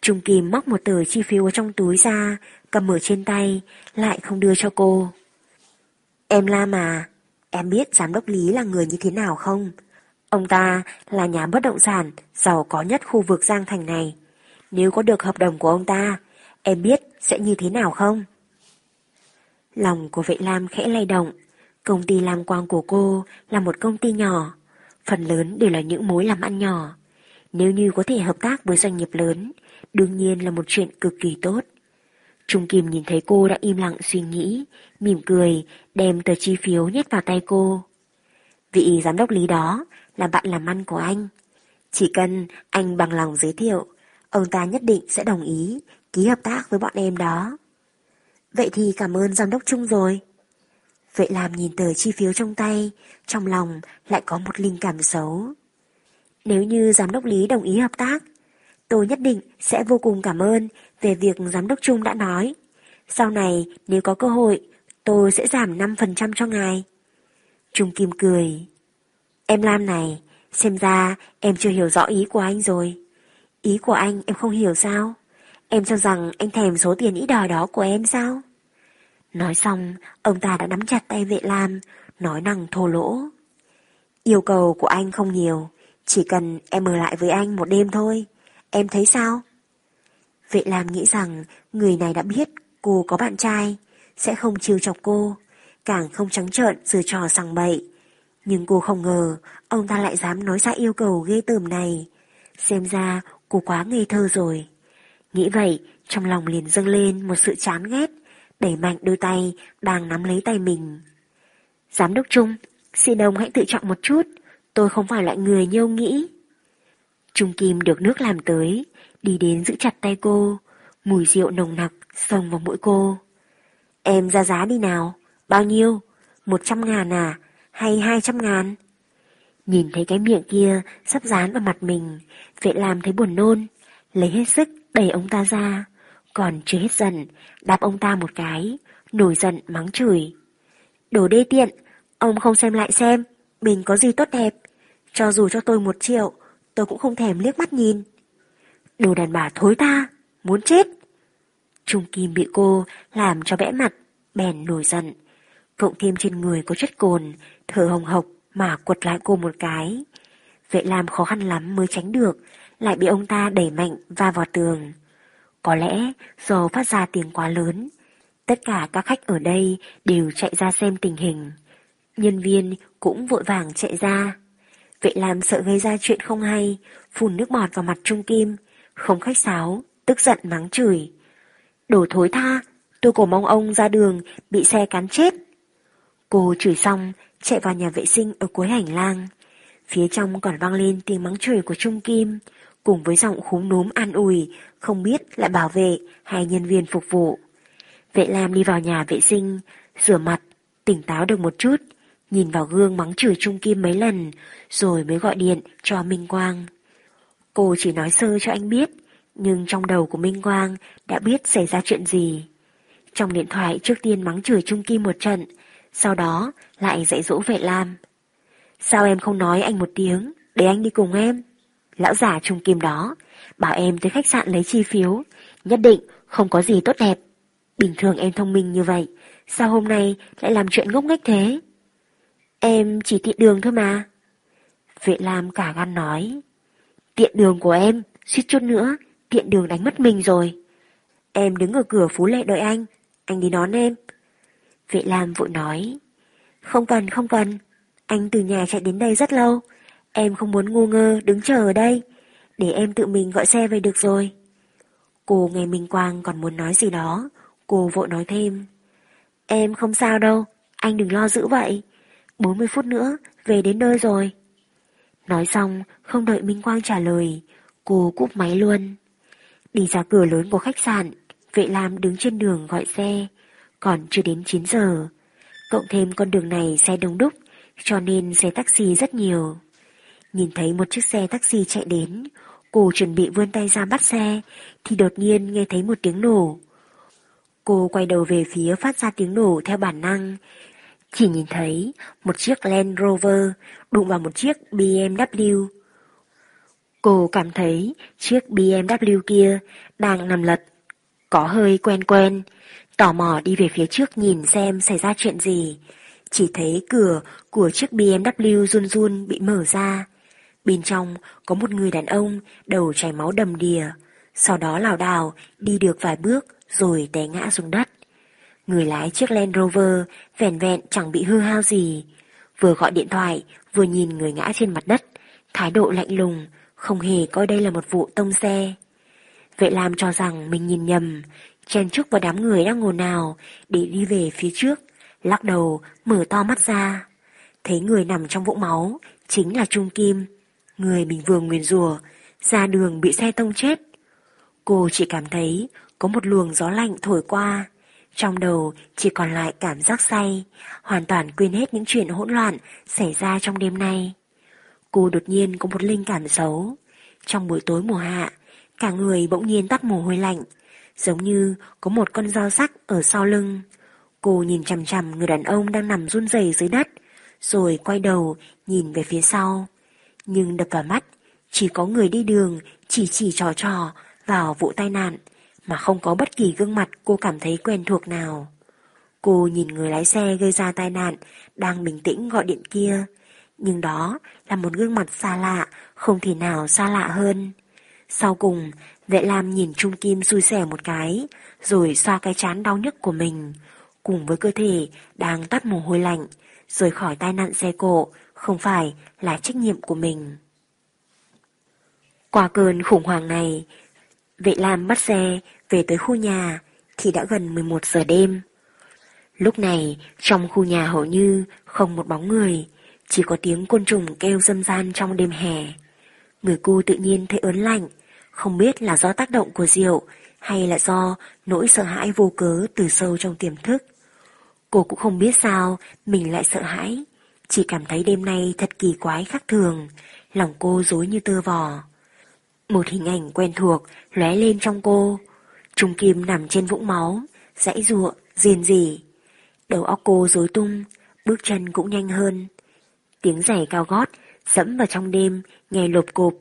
Trung Kim móc một tờ chi phiếu ở trong túi ra, cầm ở trên tay, lại không đưa cho cô. Em la mà, em biết giám đốc Lý là người như thế nào không? Ông ta là nhà bất động sản giàu có nhất khu vực Giang Thành này. Nếu có được hợp đồng của ông ta, em biết sẽ như thế nào không? Lòng của vệ lam khẽ lay động. Công ty làm Quang của cô là một công ty nhỏ. Phần lớn đều là những mối làm ăn nhỏ. Nếu như có thể hợp tác với doanh nghiệp lớn, đương nhiên là một chuyện cực kỳ tốt. Trung Kim nhìn thấy cô đã im lặng suy nghĩ, mỉm cười, đem tờ chi phiếu nhét vào tay cô. Vị giám đốc lý đó là bạn làm ăn của anh. Chỉ cần anh bằng lòng giới thiệu, ông ta nhất định sẽ đồng ý ký hợp tác với bọn em đó. Vậy thì cảm ơn giám đốc Trung rồi. Vậy làm nhìn tờ chi phiếu trong tay, trong lòng lại có một linh cảm xấu. Nếu như giám đốc Lý đồng ý hợp tác, tôi nhất định sẽ vô cùng cảm ơn về việc giám đốc Trung đã nói. Sau này nếu có cơ hội, tôi sẽ giảm 5% cho ngài. Trung Kim cười. Em Lam này, xem ra em chưa hiểu rõ ý của anh rồi. Ý của anh em không hiểu sao? Em cho rằng anh thèm số tiền ít đòi đó của em sao? Nói xong, ông ta đã nắm chặt tay vệ lam, nói năng thô lỗ. Yêu cầu của anh không nhiều, chỉ cần em ở lại với anh một đêm thôi. Em thấy sao? Vệ lam nghĩ rằng người này đã biết cô có bạn trai, sẽ không chiều chọc cô, càng không trắng trợn dừa trò sằng bậy. Nhưng cô không ngờ ông ta lại dám nói ra yêu cầu ghê tởm này. Xem ra cô quá ngây thơ rồi. Nghĩ vậy, trong lòng liền dâng lên một sự chán ghét, đẩy mạnh đôi tay đang nắm lấy tay mình. Giám đốc Trung, xin ông hãy tự chọn một chút, tôi không phải loại người như ông nghĩ. Trung Kim được nước làm tới, đi đến giữ chặt tay cô, mùi rượu nồng nặc xông vào mũi cô. Em ra giá đi nào, bao nhiêu? Một trăm ngàn à, hay hai trăm ngàn? Nhìn thấy cái miệng kia sắp dán vào mặt mình, vệ làm thấy buồn nôn, lấy hết sức đẩy ông ta ra, còn chưa hết giận, đạp ông ta một cái, nổi giận mắng chửi. Đồ đê tiện, ông không xem lại xem, mình có gì tốt đẹp. Cho dù cho tôi một triệu, tôi cũng không thèm liếc mắt nhìn. Đồ đàn bà thối ta, muốn chết. Trung Kim bị cô làm cho bẽ mặt, bèn nổi giận. cộng thêm trên người có chất cồn, thở hồng hộc mà quật lại cô một cái. Vệ làm khó khăn lắm mới tránh được, lại bị ông ta đẩy mạnh va vào tường. Có lẽ do phát ra tiếng quá lớn, tất cả các khách ở đây đều chạy ra xem tình hình. Nhân viên cũng vội vàng chạy ra. Vệ làm sợ gây ra chuyện không hay, phun nước bọt vào mặt Trung Kim, không khách sáo, tức giận mắng chửi. Đồ thối tha, tôi cổ mong ông ra đường bị xe cán chết. Cô chửi xong, chạy vào nhà vệ sinh ở cuối hành lang. Phía trong còn vang lên tiếng mắng chửi của Trung Kim, cùng với giọng khúm núm an ủi, không biết là bảo vệ hay nhân viên phục vụ. Vệ Lam đi vào nhà vệ sinh, rửa mặt, tỉnh táo được một chút, nhìn vào gương mắng chửi Trung Kim mấy lần, rồi mới gọi điện cho Minh Quang. Cô chỉ nói sơ cho anh biết, nhưng trong đầu của Minh Quang đã biết xảy ra chuyện gì. Trong điện thoại trước tiên mắng chửi Trung Kim một trận, sau đó lại dạy dỗ vệ Lam. Sao em không nói anh một tiếng, để anh đi cùng em? Lão giả Trung Kim đó, bảo em tới khách sạn lấy chi phiếu, nhất định không có gì tốt đẹp. Bình thường em thông minh như vậy, sao hôm nay lại làm chuyện ngốc nghếch thế? Em chỉ tiện đường thôi mà. Vệ Lam cả gan nói. Tiện đường của em, suýt chút nữa, tiện đường đánh mất mình rồi. Em đứng ở cửa Phú Lệ đợi anh, anh đi đón em. Vệ Lam vội nói. Không cần, không cần. Anh từ nhà chạy đến đây rất lâu. Em không muốn ngu ngơ đứng chờ ở đây. Để em tự mình gọi xe về được rồi. Cô nghe Minh Quang còn muốn nói gì đó. Cô vội nói thêm. Em không sao đâu. Anh đừng lo giữ vậy. 40 phút nữa về đến nơi rồi. Nói xong, không đợi Minh Quang trả lời, cô cúp máy luôn. Đi ra cửa lớn của khách sạn, vệ lam đứng trên đường gọi xe, còn chưa đến 9 giờ. Cộng thêm con đường này xe đông đúc, cho nên xe taxi rất nhiều. Nhìn thấy một chiếc xe taxi chạy đến, cô chuẩn bị vươn tay ra bắt xe, thì đột nhiên nghe thấy một tiếng nổ. Cô quay đầu về phía phát ra tiếng nổ theo bản năng, chỉ nhìn thấy một chiếc Land Rover đụng vào một chiếc BMW. Cô cảm thấy chiếc BMW kia đang nằm lật, có hơi quen quen, tò mò đi về phía trước nhìn xem xảy ra chuyện gì. Chỉ thấy cửa của chiếc BMW run run bị mở ra. Bên trong có một người đàn ông đầu chảy máu đầm đìa, sau đó lảo đảo đi được vài bước rồi té ngã xuống đất. Người lái chiếc Land Rover vẹn vẹn chẳng bị hư hao gì. Vừa gọi điện thoại, vừa nhìn người ngã trên mặt đất, thái độ lạnh lùng, không hề coi đây là một vụ tông xe. Vậy làm cho rằng mình nhìn nhầm, chen chúc vào đám người đang ngồi nào để đi về phía trước, lắc đầu, mở to mắt ra. Thấy người nằm trong vũng máu, chính là Trung Kim, người mình vừa nguyền rùa, ra đường bị xe tông chết. Cô chỉ cảm thấy có một luồng gió lạnh thổi qua, trong đầu chỉ còn lại cảm giác say, hoàn toàn quên hết những chuyện hỗn loạn xảy ra trong đêm nay. Cô đột nhiên có một linh cảm xấu. Trong buổi tối mùa hạ, cả người bỗng nhiên tắt mồ hôi lạnh, giống như có một con dao sắc ở sau lưng. Cô nhìn chằm chằm người đàn ông đang nằm run rẩy dưới đất, rồi quay đầu nhìn về phía sau. Nhưng đập vào mắt, chỉ có người đi đường chỉ chỉ trò trò vào vụ tai nạn, mà không có bất kỳ gương mặt cô cảm thấy quen thuộc nào. Cô nhìn người lái xe gây ra tai nạn, đang bình tĩnh gọi điện kia. Nhưng đó là một gương mặt xa lạ, không thể nào xa lạ hơn. Sau cùng, vệ lam nhìn Trung Kim xui xẻ một cái, rồi xoa cái chán đau nhức của mình, cùng với cơ thể đang tắt mồ hôi lạnh, rời khỏi tai nạn xe cộ, không phải là trách nhiệm của mình. Qua cơn khủng hoảng này, vệ lam bắt xe về tới khu nhà thì đã gần 11 giờ đêm. Lúc này, trong khu nhà hầu như không một bóng người, chỉ có tiếng côn trùng kêu dâm gian trong đêm hè. Người cô tự nhiên thấy ớn lạnh, không biết là do tác động của rượu hay là do nỗi sợ hãi vô cớ từ sâu trong tiềm thức. Cô cũng không biết sao mình lại sợ hãi, chỉ cảm thấy đêm nay thật kỳ quái khác thường, lòng cô dối như tơ vò. Một hình ảnh quen thuộc lóe lên trong cô, Trung Kim nằm trên vũng máu, dãy ruộng, riền rỉ. Đầu óc cô rối tung, bước chân cũng nhanh hơn. Tiếng giày cao gót dẫm vào trong đêm, nghe lộp cộp.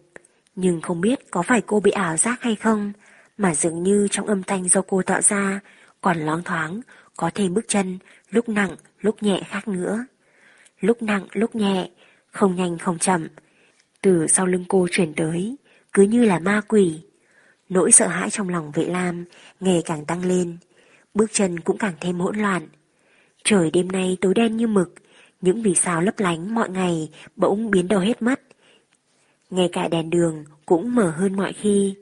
Nhưng không biết có phải cô bị ảo giác hay không, mà dường như trong âm thanh do cô tạo ra, còn loáng thoáng, có thêm bước chân lúc nặng, lúc nhẹ khác nữa. Lúc nặng, lúc nhẹ, không nhanh không chậm. Từ sau lưng cô chuyển tới, cứ như là ma quỷ. Nỗi sợ hãi trong lòng vệ lam ngày càng tăng lên, bước chân cũng càng thêm hỗn loạn. Trời đêm nay tối đen như mực, những vì sao lấp lánh mọi ngày bỗng biến đầu hết mất. Ngay cả đèn đường cũng mở hơn mọi khi.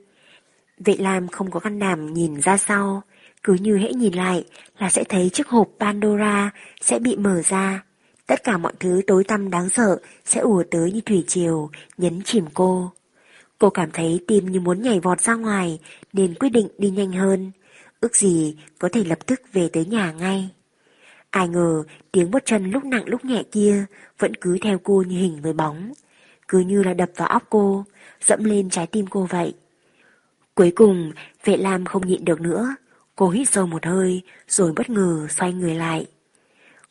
Vệ Lam không có căn đảm nhìn ra sau, cứ như hễ nhìn lại là sẽ thấy chiếc hộp Pandora sẽ bị mở ra. Tất cả mọi thứ tối tăm đáng sợ sẽ ùa tới như thủy triều, nhấn chìm cô. Cô cảm thấy tim như muốn nhảy vọt ra ngoài nên quyết định đi nhanh hơn. Ước gì có thể lập tức về tới nhà ngay. Ai ngờ tiếng bước chân lúc nặng lúc nhẹ kia vẫn cứ theo cô như hình với bóng. Cứ như là đập vào óc cô, dẫm lên trái tim cô vậy. Cuối cùng, vệ lam không nhịn được nữa. Cô hít sâu một hơi, rồi bất ngờ xoay người lại.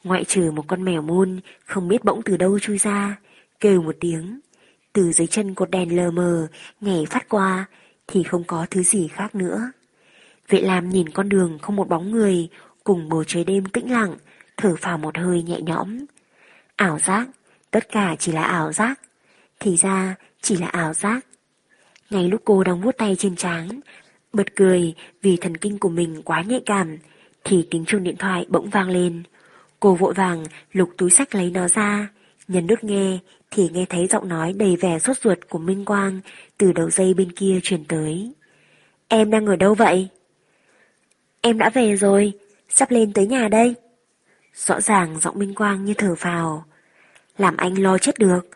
Ngoại trừ một con mèo môn, không biết bỗng từ đâu chui ra, kêu một tiếng. Từ dưới chân cột đèn lờ mờ, nhảy phát qua, thì không có thứ gì khác nữa. Vệ Lam nhìn con đường không một bóng người, cùng bầu trời đêm tĩnh lặng, thở phào một hơi nhẹ nhõm. Ảo giác, tất cả chỉ là ảo giác. Thì ra, chỉ là ảo giác. Ngay lúc cô đang vuốt tay trên trán, bật cười vì thần kinh của mình quá nhạy cảm, thì tiếng chuông điện thoại bỗng vang lên. Cô vội vàng lục túi sách lấy nó ra, nhấn nút nghe thì nghe thấy giọng nói đầy vẻ sốt ruột của Minh Quang từ đầu dây bên kia truyền tới. Em đang ở đâu vậy? Em đã về rồi, sắp lên tới nhà đây. Rõ ràng giọng Minh Quang như thở phào. Làm anh lo chết được.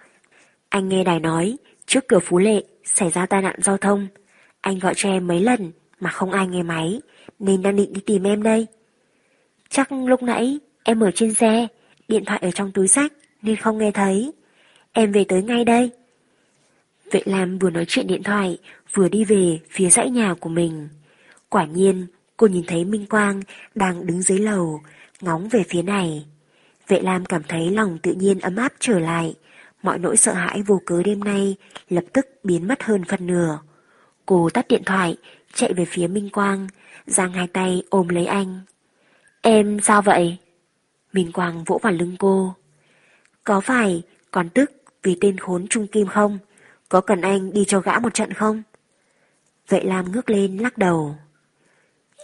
Anh nghe đài nói, trước cửa Phú Lệ xảy ra tai nạn giao thông. Anh gọi cho em mấy lần mà không ai nghe máy, nên đang định đi tìm em đây. Chắc lúc nãy em ở trên xe, điện thoại ở trong túi sách nên không nghe thấy. Em về tới ngay đây. Vệ Lam vừa nói chuyện điện thoại, vừa đi về phía dãy nhà của mình. Quả nhiên, cô nhìn thấy Minh Quang đang đứng dưới lầu, ngóng về phía này. Vệ Lam cảm thấy lòng tự nhiên ấm áp trở lại, mọi nỗi sợ hãi vô cớ đêm nay lập tức biến mất hơn phần nửa. Cô tắt điện thoại, chạy về phía Minh Quang, giang hai tay ôm lấy anh. Em sao vậy? Minh Quang vỗ vào lưng cô. Có phải còn tức vì tên khốn Trung Kim không? Có cần anh đi cho gã một trận không? Vệ Lam ngước lên lắc đầu.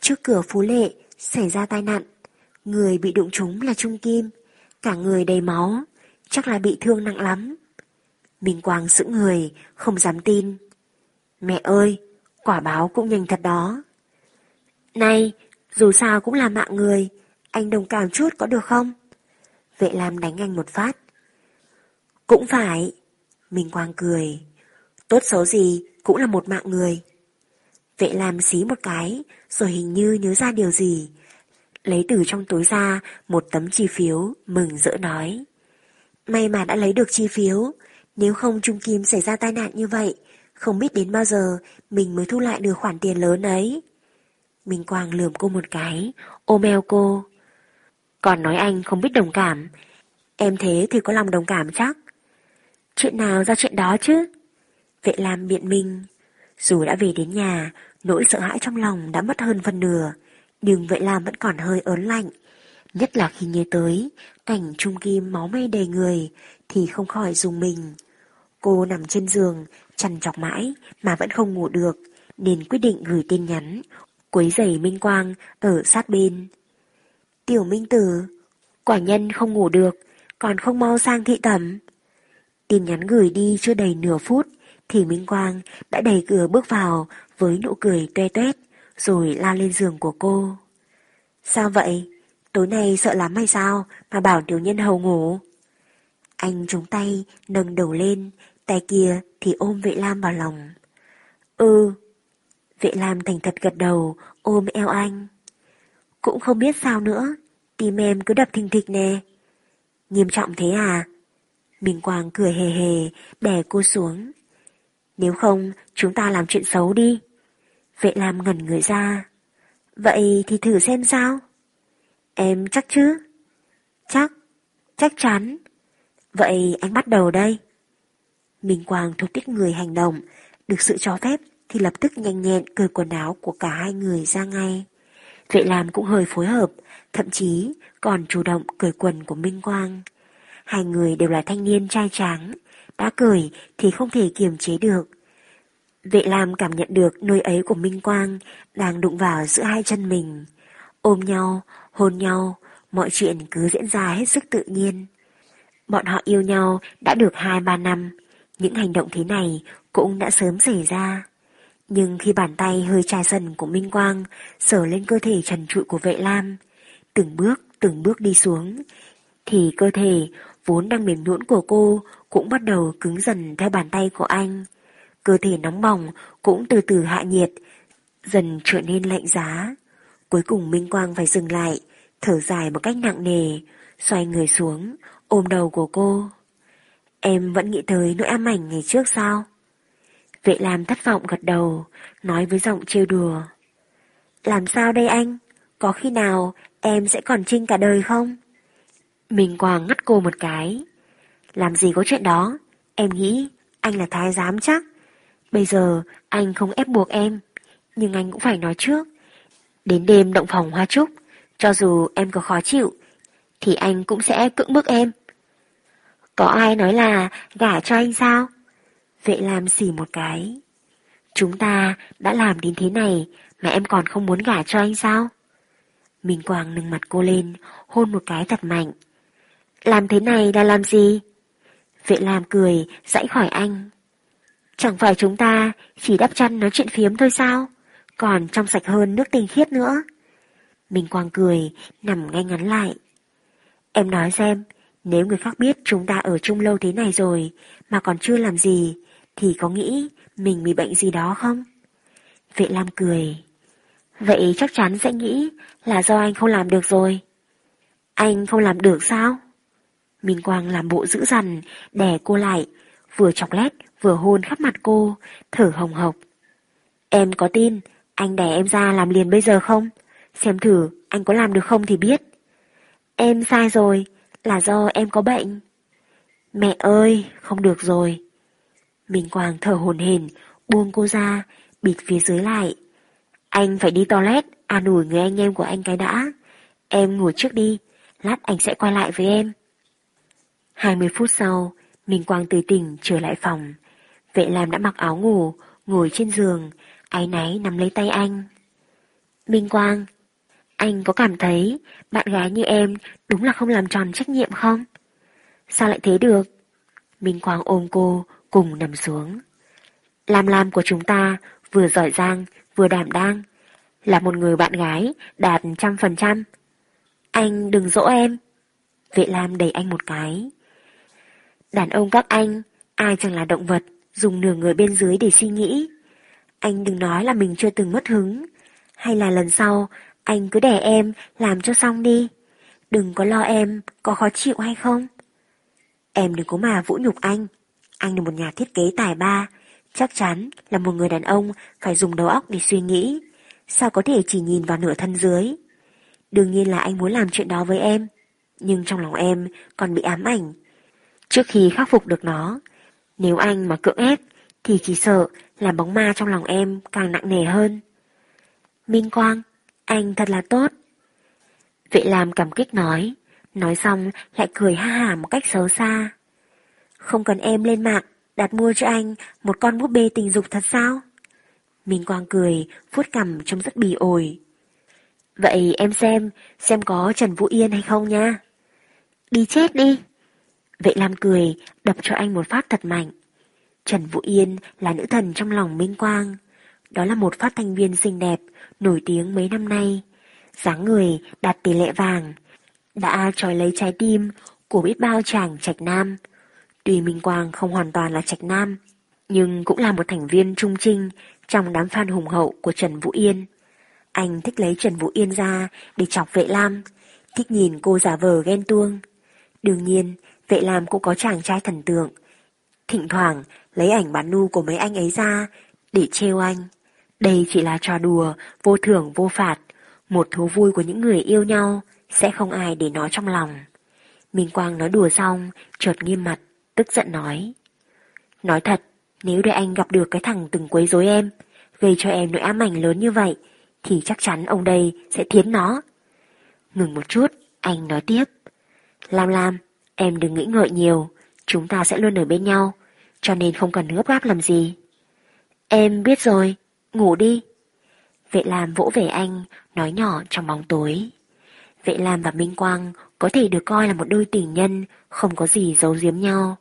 Trước cửa Phú Lệ xảy ra tai nạn. Người bị đụng trúng là Trung Kim. Cả người đầy máu. Chắc là bị thương nặng lắm. Minh Quang sững người, không dám tin. Mẹ ơi, quả báo cũng nhanh thật đó. Này, dù sao cũng là mạng người, anh đồng cảm chút có được không? Vệ Lam đánh anh một phát. Cũng phải. Minh Quang cười. Tốt xấu gì cũng là một mạng người. Vệ Lam xí một cái, rồi hình như nhớ ra điều gì. Lấy từ trong túi ra một tấm chi phiếu, mừng rỡ nói. May mà đã lấy được chi phiếu, nếu không Trung Kim xảy ra tai nạn như vậy, không biết đến bao giờ mình mới thu lại được khoản tiền lớn ấy. Minh Quang lườm cô một cái, ôm eo cô. Còn nói anh không biết đồng cảm, em thế thì có lòng đồng cảm chắc. Chuyện nào ra chuyện đó chứ? Vệ Lam biện minh. Dù đã về đến nhà, nỗi sợ hãi trong lòng đã mất hơn phần nửa, nhưng Vệ Lam vẫn còn hơi ớn lạnh. Nhất là khi nhớ tới cảnh trung kim máu me đầy người thì không khỏi dùng mình. Cô nằm trên giường, chằn chọc mãi mà vẫn không ngủ được, nên quyết định gửi tin nhắn, quấy giày Minh Quang ở sát bên. Tiểu Minh Tử, quả nhân không ngủ được, còn không mau sang thị tẩm. Tin nhắn gửi đi chưa đầy nửa phút thì Minh Quang đã đẩy cửa bước vào với nụ cười toe toét rồi lao lên giường của cô. Sao vậy? Tối nay sợ lắm hay sao mà bảo tiểu nhân hầu ngủ? Anh chống tay nâng đầu lên, tay kia thì ôm vệ lam vào lòng. Ừ. Vệ lam thành thật gật đầu, ôm eo anh. Cũng không biết sao nữa, tim em cứ đập thình thịch nè. Nghiêm trọng thế à? Minh Quang cười hề hề, đè cô xuống. Nếu không, chúng ta làm chuyện xấu đi. Vệ Lam ngẩn người ra. Vậy thì thử xem sao? Em chắc chứ? Chắc, chắc chắn. Vậy anh bắt đầu đây. Minh Quang thuộc tích người hành động, được sự cho phép thì lập tức nhanh nhẹn cởi quần áo của cả hai người ra ngay. Vệ Lam cũng hơi phối hợp, thậm chí còn chủ động cởi quần của Minh Quang. Hai người đều là thanh niên trai tráng, đã cởi thì không thể kiềm chế được. Vệ Lam cảm nhận được nơi ấy của Minh Quang đang đụng vào giữa hai chân mình. Ôm nhau, hôn nhau, mọi chuyện cứ diễn ra hết sức tự nhiên. Bọn họ yêu nhau đã được 2-3 năm, những hành động thế này cũng đã sớm xảy ra. Nhưng khi bàn tay hơi chai dần của Minh Quang sờ lên cơ thể trần trụi của vệ lam, từng bước từng bước đi xuống, thì cơ thể vốn đang mềm nhũn của cô cũng bắt đầu cứng dần theo bàn tay của anh. Cơ thể nóng bỏng cũng từ từ hạ nhiệt, dần trở nên lạnh giá. Cuối cùng Minh Quang phải dừng lại, thở dài một cách nặng nề, xoay người xuống, ôm đầu của cô. Em vẫn nghĩ tới nỗi ám ảnh ngày trước sao? Vệ làm thất vọng gật đầu, nói với giọng trêu đùa. Làm sao đây anh? Có khi nào em sẽ còn trinh cả đời không? Mình quàng ngắt cô một cái. Làm gì có chuyện đó? Em nghĩ anh là thái giám chắc. Bây giờ anh không ép buộc em, nhưng anh cũng phải nói trước. Đến đêm động phòng hoa trúc, cho dù em có khó chịu, thì anh cũng sẽ cưỡng bức em. Có ai nói là gả cho anh sao? Vệ Lam gì một cái. Chúng ta đã làm đến thế này mà em còn không muốn gả cho anh sao? Minh Quang nâng mặt cô lên, hôn một cái thật mạnh. Làm thế này là làm gì? Vệ Lam cười, dãy khỏi anh. Chẳng phải chúng ta chỉ đắp chăn nói chuyện phiếm thôi sao? Còn trong sạch hơn nước tinh khiết nữa. Minh Quang cười, nằm ngay ngắn lại. Em nói xem, nếu người khác biết chúng ta ở chung lâu thế này rồi mà còn chưa làm gì, thì có nghĩ mình bị bệnh gì đó không? Vệ Lam cười. Vậy chắc chắn sẽ nghĩ là do anh không làm được rồi. Anh không làm được sao? Minh Quang làm bộ dữ dằn, đè cô lại, vừa chọc lét vừa hôn khắp mặt cô, thở hồng hộc. Em có tin anh đè em ra làm liền bây giờ không? Xem thử anh có làm được không thì biết. Em sai rồi, là do em có bệnh. Mẹ ơi, không được rồi. Minh Quang thở hồn hển, buông cô ra, bịt phía dưới lại. Anh phải đi toilet, an ủi người anh em của anh cái đã. Em ngủ trước đi, lát anh sẽ quay lại với em. 20 phút sau, Minh Quang tươi tỉnh trở lại phòng. Vệ làm đã mặc áo ngủ, ngồi trên giường, ái náy nắm lấy tay anh. Minh Quang, anh có cảm thấy bạn gái như em đúng là không làm tròn trách nhiệm không? Sao lại thế được? Minh Quang ôm cô, cùng nằm xuống. Lam Lam của chúng ta vừa giỏi giang, vừa đảm đang, là một người bạn gái đạt trăm phần trăm. Anh đừng dỗ em. Vệ Lam đẩy anh một cái. Đàn ông các anh, ai chẳng là động vật, dùng nửa người bên dưới để suy nghĩ. Anh đừng nói là mình chưa từng mất hứng, hay là lần sau anh cứ để em làm cho xong đi. Đừng có lo em có khó chịu hay không. Em đừng có mà vũ nhục anh. Anh là một nhà thiết kế tài ba, chắc chắn là một người đàn ông phải dùng đầu óc để suy nghĩ. Sao có thể chỉ nhìn vào nửa thân dưới? Đương nhiên là anh muốn làm chuyện đó với em, nhưng trong lòng em còn bị ám ảnh. Trước khi khắc phục được nó, nếu anh mà cưỡng ép thì chỉ sợ là bóng ma trong lòng em càng nặng nề hơn. Minh Quang, anh thật là tốt. Vệ làm cảm kích nói, nói xong lại cười ha hả một cách xấu xa. Không cần em lên mạng, đặt mua cho anh một con búp bê tình dục thật sao? Minh Quang cười, vuốt cằm trông rất bì ổi. Vậy em xem, xem có Trần Vũ Yên hay không nha. Đi chết đi. Vệ Lam cười, đập cho anh một phát thật mạnh. Trần Vũ Yên là nữ thần trong lòng Minh Quang. Đó là một phát thanh viên xinh đẹp, nổi tiếng mấy năm nay. dáng người đạt tỷ lệ vàng, đã trói lấy trái tim của biết bao chàng trạch nam. Tuy Minh Quang không hoàn toàn là trạch nam, nhưng cũng là một thành viên trung trinh trong đám fan hùng hậu của Trần Vũ Yên. Anh thích lấy Trần Vũ Yên ra để chọc vệ lam, thích nhìn cô giả vờ ghen tuông. Đương nhiên, vệ lam cũng có chàng trai thần tượng. Thỉnh thoảng lấy ảnh bán nu của mấy anh ấy ra để trêu anh. Đây chỉ là trò đùa, vô thưởng vô phạt, một thú vui của những người yêu nhau, sẽ không ai để nó trong lòng. Minh Quang nói đùa xong, chợt nghiêm mặt, tức giận nói. Nói thật, nếu để anh gặp được cái thằng từng quấy rối em, gây cho em nỗi ám ảnh lớn như vậy, thì chắc chắn ông đây sẽ thiến nó. Ngừng một chút, anh nói tiếp. Lam Lam, em đừng nghĩ ngợi nhiều, chúng ta sẽ luôn ở bên nhau, cho nên không cần gấp gáp làm gì. Em biết rồi, ngủ đi. Vệ Lam vỗ về anh, nói nhỏ trong bóng tối. Vệ Lam và Minh Quang có thể được coi là một đôi tình nhân, không có gì giấu giếm nhau.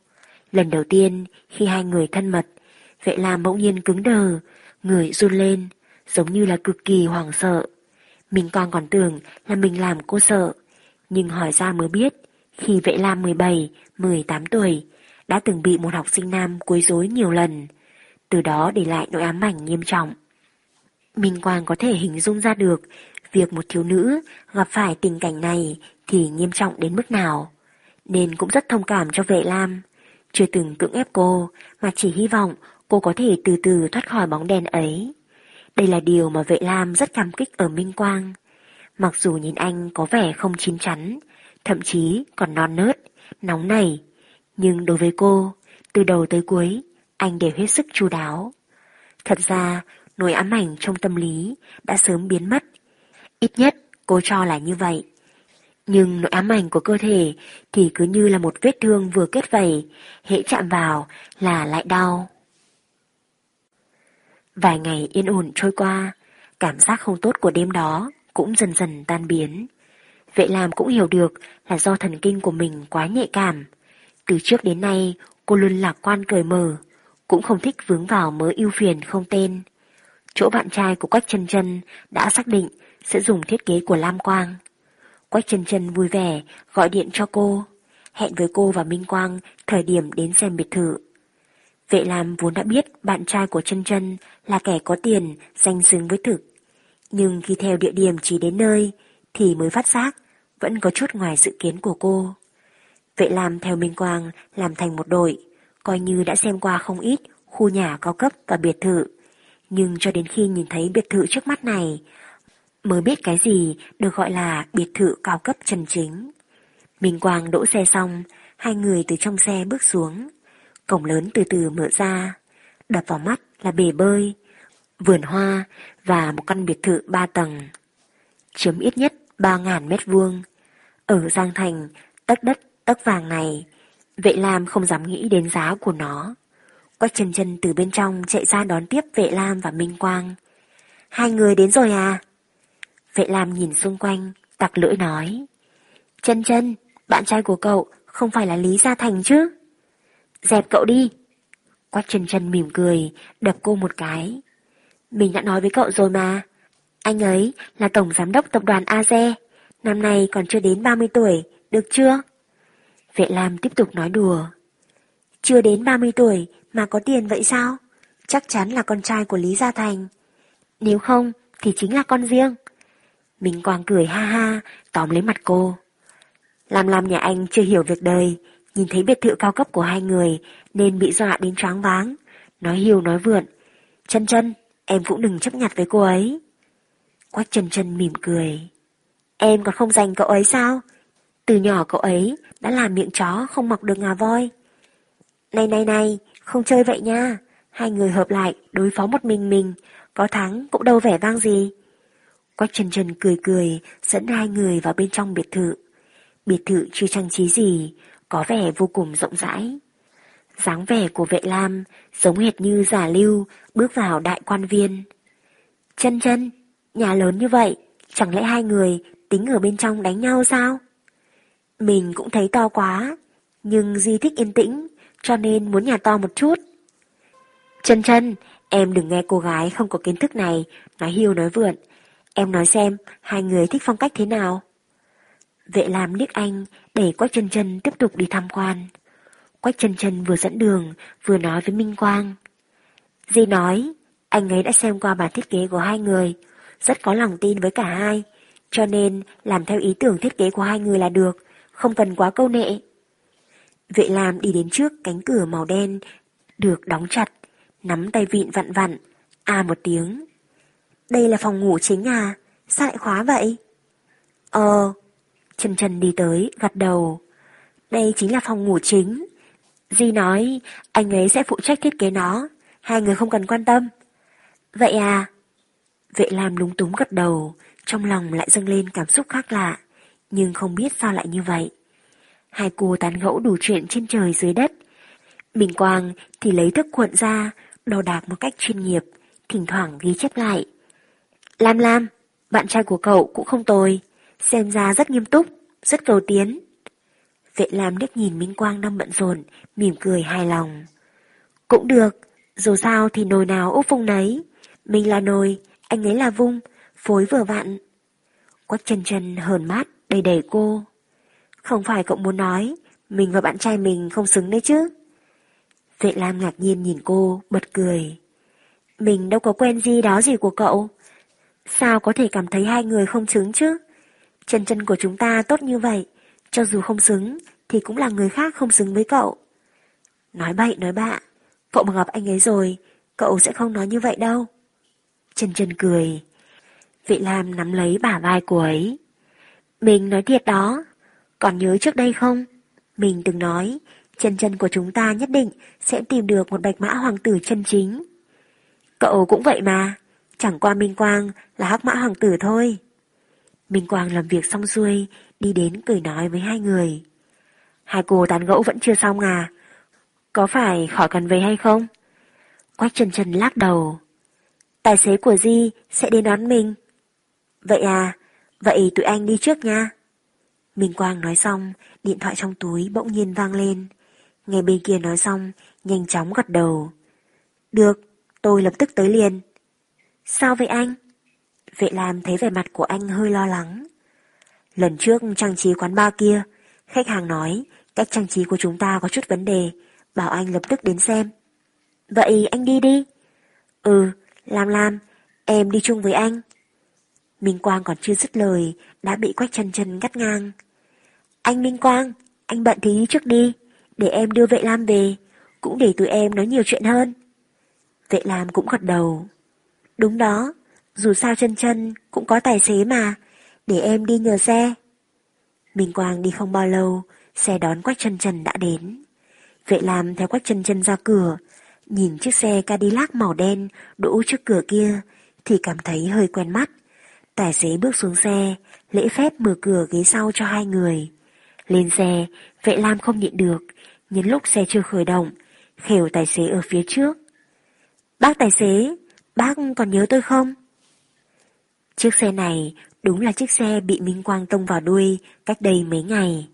Lần đầu tiên, khi hai người thân mật, Vệ Lam bỗng nhiên cứng đờ, người run lên, giống như là cực kỳ hoảng sợ. mình Quang còn tưởng là mình làm cô sợ, nhưng hỏi ra mới biết, khi Vệ Lam 17, 18 tuổi, đã từng bị một học sinh nam quấy rối nhiều lần, từ đó để lại nỗi ám ảnh nghiêm trọng. Minh Quang có thể hình dung ra được việc một thiếu nữ gặp phải tình cảnh này thì nghiêm trọng đến mức nào, nên cũng rất thông cảm cho vệ lam. Chưa từng cưỡng ép cô, mà chỉ hy vọng cô có thể từ từ thoát khỏi bóng đèn ấy. Đây là điều mà vệ lam rất cảm kích ở Minh Quang. Mặc dù nhìn anh có vẻ không chín chắn, thậm chí còn non nớt, nóng nảy, nhưng đối với cô, từ đầu tới cuối, anh đều hết sức chu đáo. Thật ra, nỗi ám ảnh trong tâm lý đã sớm biến mất. Ít nhất cô cho là như vậy. Nhưng nỗi ám ảnh của cơ thể thì cứ như là một vết thương vừa kết vảy, hễ chạm vào là lại đau. Vài ngày yên ổn trôi qua, cảm giác không tốt của đêm đó cũng dần dần tan biến. Vệ làm cũng hiểu được là do thần kinh của mình quá nhạy cảm. Từ trước đến nay, cô luôn lạc quan cười mở, cũng không thích vướng vào mớ ưu phiền không tên. Chỗ bạn trai của Quách chân chân đã xác định sẽ dùng thiết kế của Lam Quang. Quách chân chân vui vẻ gọi điện cho cô, hẹn với cô và Minh Quang thời điểm đến xem biệt thự. Vệ Lam vốn đã biết bạn trai của chân chân là kẻ có tiền, danh xứng với thực. Nhưng khi theo địa điểm chỉ đến nơi, thì mới phát giác vẫn có chút ngoài dự kiến của cô. Vệ Lam theo Minh Quang làm thành một đội, coi như đã xem qua không ít khu nhà cao cấp và biệt thự. Nhưng cho đến khi nhìn thấy biệt thự trước mắt này, mới biết cái gì được gọi là biệt thự cao cấp chân chính. Minh Quang đỗ xe xong, hai người từ trong xe bước xuống. Cổng lớn từ từ mở ra, đập vào mắt là bể bơi, vườn hoa và một căn biệt thự ba tầng. Chiếm ít nhất 3.000 mét vuông. Ở Giang Thành, tất đất, tất vàng này, vệ lam không dám nghĩ đến giá của nó. Quách chân chân từ bên trong chạy ra đón tiếp vệ lam và Minh Quang. Hai người đến rồi à? Vệ lam nhìn xung quanh, tặc lưỡi nói. Chân chân, bạn trai của cậu không phải là Lý Gia Thành chứ? Dẹp cậu đi. Quách chân chân mỉm cười, đập cô một cái. Mình đã nói với cậu rồi mà. Anh ấy là tổng giám đốc tập đoàn AZE, năm nay còn chưa đến 30 tuổi, được chưa? Vệ Lam tiếp tục nói đùa. Chưa đến 30 tuổi mà có tiền vậy sao? Chắc chắn là con trai của Lý Gia Thành. Nếu không thì chính là con riêng. Minh Quang cười ha ha, tóm lấy mặt cô. Làm làm nhà anh chưa hiểu việc đời, nhìn thấy biệt thự cao cấp của hai người nên bị dọa đến choáng váng. Nói hiu nói vượn. Chân chân, em cũng đừng chấp nhặt với cô ấy. Quách chân chân mỉm cười. Em còn không dành cậu ấy sao? Từ nhỏ cậu ấy đã làm miệng chó không mọc được ngà voi. Này này này, không chơi vậy nha. Hai người hợp lại đối phó một mình mình, có thắng cũng đâu vẻ vang gì. Quách chân chân cười cười, dẫn hai người vào bên trong biệt thự. Biệt thự chưa trang trí gì, có vẻ vô cùng rộng rãi. dáng vẻ của vệ lam giống hệt như giả lưu bước vào đại quan viên. Chân chân, nhà lớn như vậy, chẳng lẽ hai người tính ở bên trong đánh nhau sao? Mình cũng thấy to quá, nhưng Di thích yên tĩnh, cho nên muốn nhà to một chút. Chân chân, em đừng nghe cô gái không có kiến thức này, nói hiu nói vượn. Em nói xem, hai người thích phong cách thế nào? Vệ làm liếc anh, để Quách chân chân tiếp tục đi tham quan. Quách chân chân vừa dẫn đường, vừa nói với Minh Quang. Di nói, anh ấy đã xem qua bản thiết kế của hai người, rất có lòng tin với cả hai, cho nên làm theo ý tưởng thiết kế của hai người là được, không cần quá câu nệ. Vệ làm đi đến trước cánh cửa màu đen, được đóng chặt, nắm tay vịn vặn vặn, à một tiếng. Đây là phòng ngủ chính à, sao lại khóa vậy? Ờ, trần trần đi tới, gật đầu. Đây chính là phòng ngủ chính. Di nói, anh ấy sẽ phụ trách thiết kế nó, hai người không cần quan tâm. Vậy à? Vệ Lam lúng túng gật đầu, trong lòng lại dâng lên cảm xúc khác lạ, nhưng không biết sao lại như vậy. Hai cô tán gẫu đủ chuyện trên trời dưới đất. Bình Quang thì lấy thức cuộn ra, đo đạc một cách chuyên nghiệp, thỉnh thoảng ghi chép lại. Lam Lam, bạn trai của cậu cũng không tồi, xem ra rất nghiêm túc, rất cầu tiến. Vệ Lam liếc nhìn Minh Quang đang bận rộn, mỉm cười hài lòng. Cũng được, dù sao thì nồi nào úp vung nấy. Mình là nồi, anh ấy là vung, phối vừa vặn. Quách chân chân hờn mát, đầy đầy cô. Không phải cậu muốn nói, mình và bạn trai mình không xứng đấy chứ. Vệ Lam ngạc nhiên nhìn cô, bật cười. Mình đâu có quen gì đó gì của cậu. Sao có thể cảm thấy hai người không xứng chứ? Chân chân của chúng ta tốt như vậy, cho dù không xứng, thì cũng là người khác không xứng với cậu. Nói bậy nói bạ, cậu mà gặp anh ấy rồi, cậu sẽ không nói như vậy đâu. Chân chân cười. Vị Lam nắm lấy bả vai của ấy. Mình nói thiệt đó, còn nhớ trước đây không? Mình từng nói, chân chân của chúng ta nhất định sẽ tìm được một bạch mã hoàng tử chân chính. Cậu cũng vậy mà, chẳng qua Minh Quang là hắc mã hoàng tử thôi. Minh Quang làm việc xong xuôi, đi đến cười nói với hai người. Hai cô tán gẫu vẫn chưa xong à? Có phải khỏi cần về hay không? Quách trần trần lắc đầu. Tài xế của Di sẽ đến đón mình. Vậy à, vậy tụi anh đi trước nha. Minh Quang nói xong, điện thoại trong túi bỗng nhiên vang lên. Nghe bên kia nói xong, nhanh chóng gật đầu. Được, tôi lập tức tới liền. Sao vậy anh? Vệ Lam thấy vẻ mặt của anh hơi lo lắng. Lần trước trang trí quán bar kia, khách hàng nói cách trang trí của chúng ta có chút vấn đề, bảo anh lập tức đến xem. Vậy anh đi đi. Ừ, Lam Lam, em đi chung với anh. Minh Quang còn chưa dứt lời, đã bị Quách chân chân cắt ngang. Anh Minh Quang, anh bận thì đi trước đi, để em đưa vệ Lam về, cũng để tụi em nói nhiều chuyện hơn. Vệ Lam cũng gật đầu. Đúng đó, dù sao chân chân cũng có tài xế mà, để em đi nhờ xe. Minh Quang đi không bao lâu, xe đón Quách chân chân đã đến. Vệ Lam theo Quách chân chân ra cửa, nhìn chiếc xe Cadillac màu đen đỗ trước cửa kia thì cảm thấy hơi quen mắt. Tài xế bước xuống xe, lễ phép mở cửa ghế sau cho hai người. Lên xe, vệ lam không nhịn được, nhấn lúc xe chưa khởi động, khều tài xế ở phía trước. Bác tài xế, bác còn nhớ tôi không? Chiếc xe này đúng là chiếc xe bị Minh Quang tông vào đuôi cách đây mấy ngày.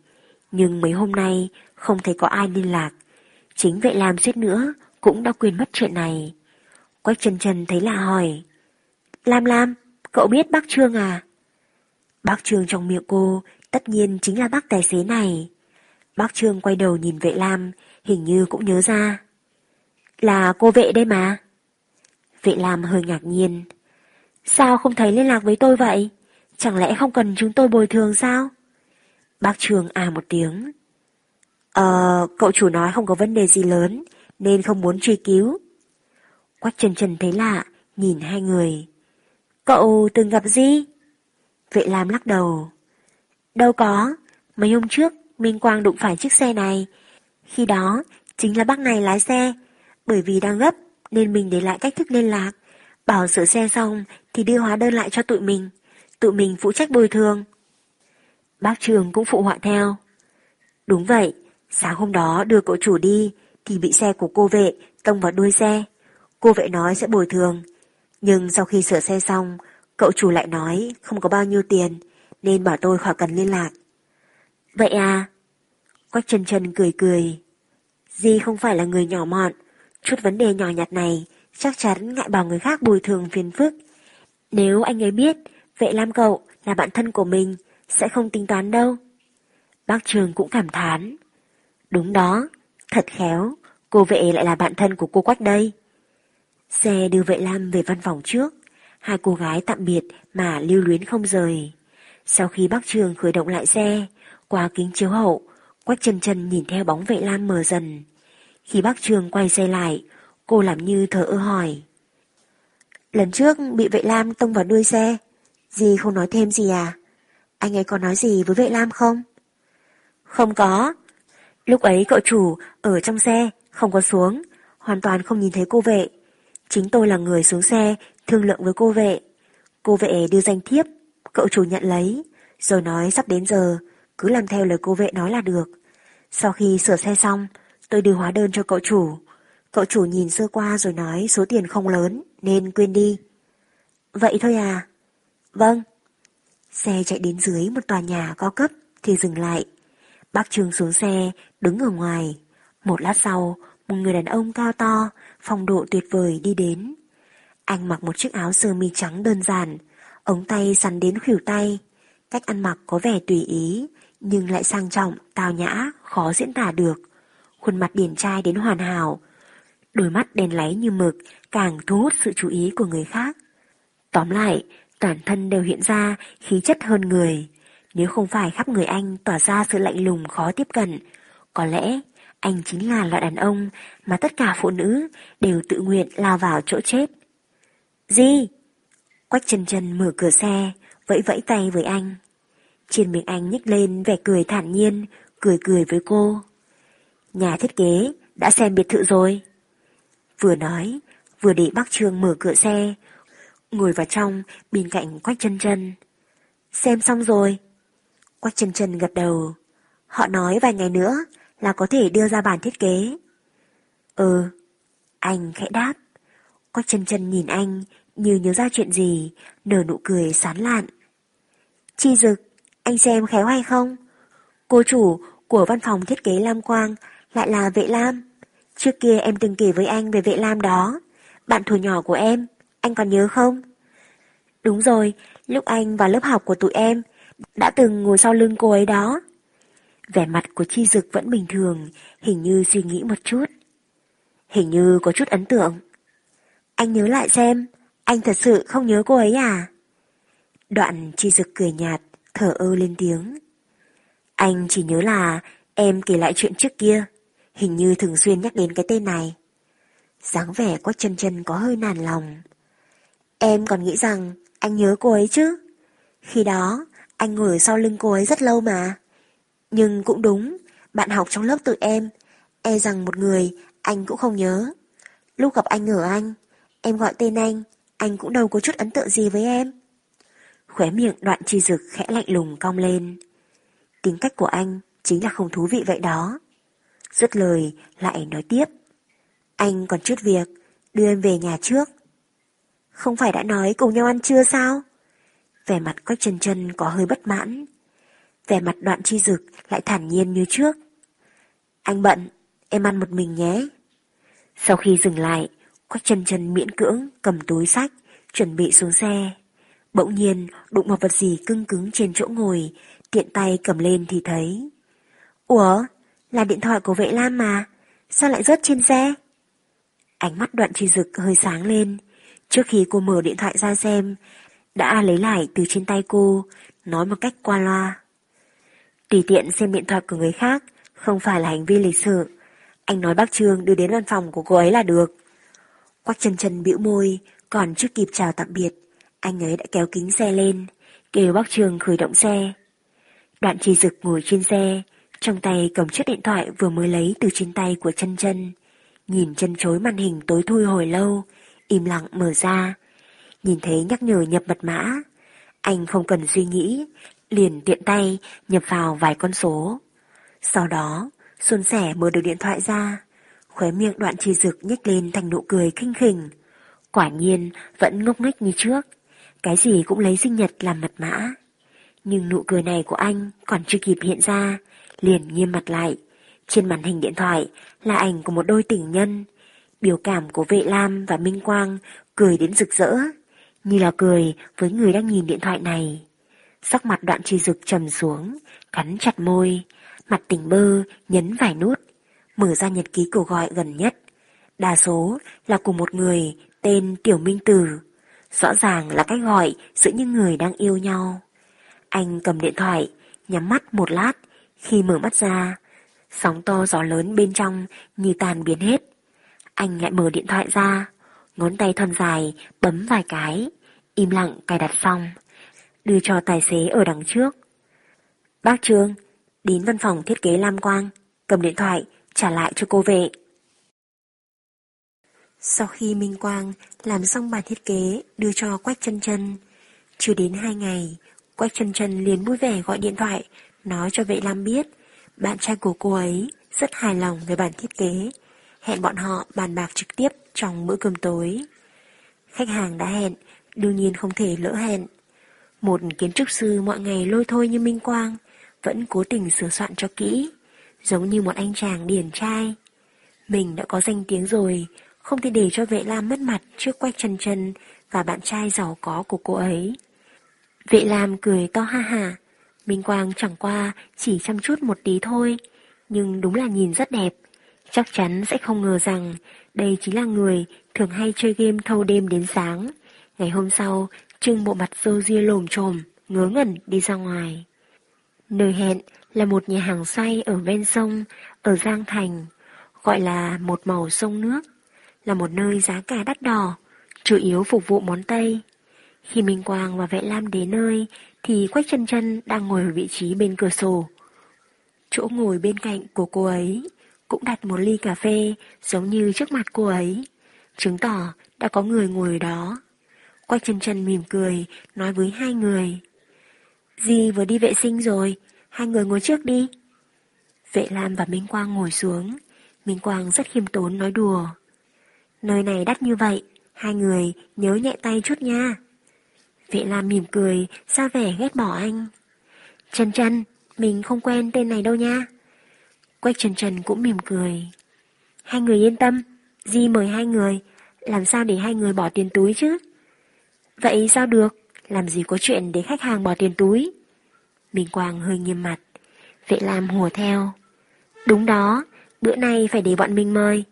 Nhưng mấy hôm nay không thấy có ai liên lạc. Chính vậy làm suýt nữa cũng đã quên mất chuyện này. Quách chân chân thấy lạ hỏi. Lam Lam, cậu biết bác Trương à? Bác Trương trong miệng cô tất nhiên chính là bác tài xế này. Bác Trương quay đầu nhìn vệ Lam, hình như cũng nhớ ra. Là cô vệ đây mà. Vệ Lam hơi ngạc nhiên. Sao không thấy liên lạc với tôi vậy? Chẳng lẽ không cần chúng tôi bồi thường sao? Bác trường à một tiếng. Ờ, cậu chủ nói không có vấn đề gì lớn, nên không muốn truy cứu. Quách Trần Trần thấy lạ, nhìn hai người. Cậu từng gặp gì? Vệ Lam lắc đầu. Đâu có, mấy hôm trước Minh Quang đụng phải chiếc xe này. Khi đó, chính là bác này lái xe. Bởi vì đang gấp, nên mình để lại cách thức liên lạc. Bảo sửa xe xong thì đưa hóa đơn lại cho tụi mình. Tụi mình phụ trách bồi thường. Bác Trường cũng phụ họa theo. Đúng vậy, sáng hôm đó đưa cậu chủ đi thì bị xe của cô vệ tông vào đuôi xe. Cô vệ nói sẽ bồi thường. Nhưng sau khi sửa xe xong, cậu chủ lại nói không có bao nhiêu tiền nên bảo tôi khỏi cần liên lạc. Vậy à? Quách chân chân cười cười. Di không phải là người nhỏ mọn, chút vấn đề nhỏ nhặt này chắc chắn ngại bảo người khác bồi thường phiền phức. Nếu anh ấy biết vệ lam cậu là bạn thân của mình sẽ không tính toán đâu. Bác Trường cũng cảm thán. Đúng đó, thật khéo, cô vệ lại là bạn thân của cô Quách đây. Xe đưa vệ lam về văn phòng trước, hai cô gái tạm biệt mà lưu luyến không rời. Sau khi bác Trường khởi động lại xe, qua kính chiếu hậu, Quách chân chân nhìn theo bóng vệ lam mờ dần. Khi bác Trường quay xe lại, cô làm như thở ơ hỏi. Lần trước bị vệ lam tông vào đuôi xe, gì không nói thêm gì à? Anh ấy có nói gì với vệ lam không? Không có. Lúc ấy cậu chủ ở trong xe, không có xuống, hoàn toàn không nhìn thấy cô vệ. Chính tôi là người xuống xe, thương lượng với cô vệ. Cô vệ đưa danh thiếp, cậu chủ nhận lấy, rồi nói sắp đến giờ, cứ làm theo lời cô vệ nói là được. Sau khi sửa xe xong, tôi đưa hóa đơn cho cậu chủ. Cậu chủ nhìn sơ qua rồi nói số tiền không lớn, nên quên đi. Vậy thôi à? Vâng. Xe chạy đến dưới một tòa nhà cao cấp thì dừng lại. Bác Trương xuống xe, đứng ở ngoài. Một lát sau, một người đàn ông cao to, phong độ tuyệt vời đi đến. Anh mặc một chiếc áo sơ mi trắng đơn giản, ống tay sắn đến khuỷu tay. Cách ăn mặc có vẻ tùy ý, nhưng lại sang trọng, tào nhã, khó diễn tả được. Khuôn mặt điển trai đến hoàn hảo. Đôi mắt đen láy như mực, càng thu hút sự chú ý của người khác. Tóm lại, toàn thân đều hiện ra khí chất hơn người. Nếu không phải khắp người anh tỏa ra sự lạnh lùng khó tiếp cận, có lẽ anh chính là loại đàn ông mà tất cả phụ nữ đều tự nguyện lao vào chỗ chết. Gì? Quách chân chân mở cửa xe, vẫy vẫy tay với anh. Trên miệng anh nhếch lên vẻ cười thản nhiên, cười cười với cô. Nhà thiết kế đã xem biệt thự rồi. Vừa nói, vừa để bác Trương mở cửa xe, ngồi vào trong bên cạnh Quách chân chân. Xem xong rồi. Quách chân chân gật đầu. Họ nói vài ngày nữa là có thể đưa ra bản thiết kế. Ừ, anh khẽ đáp. Quách chân chân nhìn anh như nhớ ra chuyện gì, nở nụ cười sán lạn. Chi dực, anh xem khéo hay không? Cô chủ của văn phòng thiết kế Lam Quang lại là vệ Lam. Trước kia em từng kể với anh về vệ Lam đó. Bạn thủ nhỏ của em, anh còn nhớ không? Đúng rồi, lúc anh vào lớp học của tụi em, đã từng ngồi sau lưng cô ấy đó. Vẻ mặt của Chi Dực vẫn bình thường, hình như suy nghĩ một chút. Hình như có chút ấn tượng. Anh nhớ lại xem, anh thật sự không nhớ cô ấy à? Đoạn Chi Dực cười nhạt, thở ơ lên tiếng. Anh chỉ nhớ là em kể lại chuyện trước kia, hình như thường xuyên nhắc đến cái tên này. dáng vẻ quách chân chân có hơi nản lòng. Em còn nghĩ rằng anh nhớ cô ấy chứ. Khi đó, anh ngồi sau lưng cô ấy rất lâu mà. Nhưng cũng đúng, bạn học trong lớp tụi em, e rằng một người anh cũng không nhớ. Lúc gặp anh ở anh, em gọi tên anh, anh cũng đâu có chút ấn tượng gì với em. Khóe miệng đoạn chi dực khẽ lạnh lùng cong lên. Tính cách của anh chính là không thú vị vậy đó. Dứt lời lại nói tiếp. Anh còn chút việc, đưa em về nhà trước. Không phải đã nói cùng nhau ăn trưa sao? Vẻ mặt quách chân chân có hơi bất mãn. Vẻ mặt đoạn chi dực lại thản nhiên như trước. Anh bận, em ăn một mình nhé. Sau khi dừng lại, quách chân chân miễn cưỡng cầm túi sách, chuẩn bị xuống xe. Bỗng nhiên đụng một vật gì cưng cứng trên chỗ ngồi, tiện tay cầm lên thì thấy. Ủa, là điện thoại của vệ lam mà, sao lại rớt trên xe? Ánh mắt đoạn chi dực hơi sáng lên, trước khi cô mở điện thoại ra xem, đã lấy lại từ trên tay cô, nói một cách qua loa. Tùy tiện xem điện thoại của người khác không phải là hành vi lịch sự. Anh nói bác Trương đưa đến văn phòng của cô ấy là được. Quách chân chân bĩu môi, còn chưa kịp chào tạm biệt, anh ấy đã kéo kính xe lên, kêu bác Trương khởi động xe. Đoạn chi dực ngồi trên xe, trong tay cầm chiếc điện thoại vừa mới lấy từ trên tay của chân chân. Nhìn chân chối màn hình tối thui hồi lâu, im lặng mở ra. Nhìn thấy nhắc nhở nhập mật mã. Anh không cần suy nghĩ, liền tiện tay nhập vào vài con số. Sau đó, xuân sẻ mở được điện thoại ra, khóe miệng đoạn chi dực nhếch lên thành nụ cười kinh khỉnh. Quả nhiên vẫn ngốc nghếch như trước, cái gì cũng lấy sinh nhật làm mật mã. Nhưng nụ cười này của anh còn chưa kịp hiện ra, liền nghiêm mặt lại. Trên màn hình điện thoại là ảnh của một đôi tình nhân. Biểu cảm của vệ lam và Minh Quang cười đến rực rỡ, như là cười với người đang nhìn điện thoại này. Sắc mặt đoạn trì rực trầm xuống, cắn chặt môi, mặt tỉnh bơ, nhấn vài nút, mở ra nhật ký cuộc gọi gần nhất. Đa số là của một người tên Tiểu Minh Tử. Rõ ràng là cách gọi giữa những người đang yêu nhau. Anh cầm điện thoại, nhắm mắt một lát, khi mở mắt ra, sóng to gió lớn bên trong như tàn biến hết. Anh lại mở điện thoại ra, ngón tay thon dài bấm vài cái, im lặng cài đặt xong đưa cho tài xế ở đằng trước. Bác Trương, đến văn phòng thiết kế Lam Quang, cầm điện thoại, trả lại cho cô vệ. Sau khi Minh Quang làm xong bản thiết kế đưa cho Quách chân chân, Chưa đến hai ngày, Quách chân chân liền vui vẻ gọi điện thoại, nói cho vệ Lam biết, bạn trai của cô ấy rất hài lòng về bản thiết kế, hẹn bọn họ bàn bạc trực tiếp trong bữa cơm tối. Khách hàng đã hẹn, đương nhiên không thể lỡ hẹn. Một kiến trúc sư mọi ngày lôi thôi như Minh Quang, vẫn cố tình sửa soạn cho kỹ, giống như một anh chàng điển trai. Mình đã có danh tiếng rồi, không thể để cho vệ lam mất mặt trước quách chân chân và bạn trai giàu có của cô ấy. Vệ lam cười to ha ha, Minh Quang chẳng qua chỉ chăm chút một tí thôi, nhưng đúng là nhìn rất đẹp. Chắc chắn sẽ không ngờ rằng đây chính là người thường hay chơi game thâu đêm đến sáng. Ngày hôm sau, trưng bộ mặt râu ria lồm trồm, ngớ ngẩn đi ra ngoài. Nơi hẹn là một nhà hàng xoay ở ven sông, ở Giang Thành, gọi là một màu sông nước, là một nơi giá cả đắt đỏ, chủ yếu phục vụ món Tây. Khi Minh Quang và Vệ Lam đến nơi, thì Quách chân chân đang ngồi ở vị trí bên cửa sổ. Chỗ ngồi bên cạnh của cô ấy cũng đặt một ly cà phê giống như trước mặt cô ấy, chứng tỏ đã có người ngồi ở đó. Quách chân chân mỉm cười, nói với hai người. "di vừa đi vệ sinh rồi, hai người ngồi trước đi. Vệ Lam và Minh Quang ngồi xuống, Minh Quang rất khiêm tốn nói đùa. Nơi này đắt như vậy, hai người nhớ nhẹ tay chút nha. Vệ Lam mỉm cười, ra vẻ ghét bỏ anh. Trần Trần, mình không quen tên này đâu nha. Quách Trần Trần cũng mỉm cười. Hai người yên tâm, Di mời hai người, làm sao để hai người bỏ tiền túi chứ? Vậy sao được, làm gì có chuyện để khách hàng bỏ tiền túi? Minh Quang hơi nghiêm mặt, vệ Lam hùa theo. Đúng đó, bữa nay phải để bọn mình mời.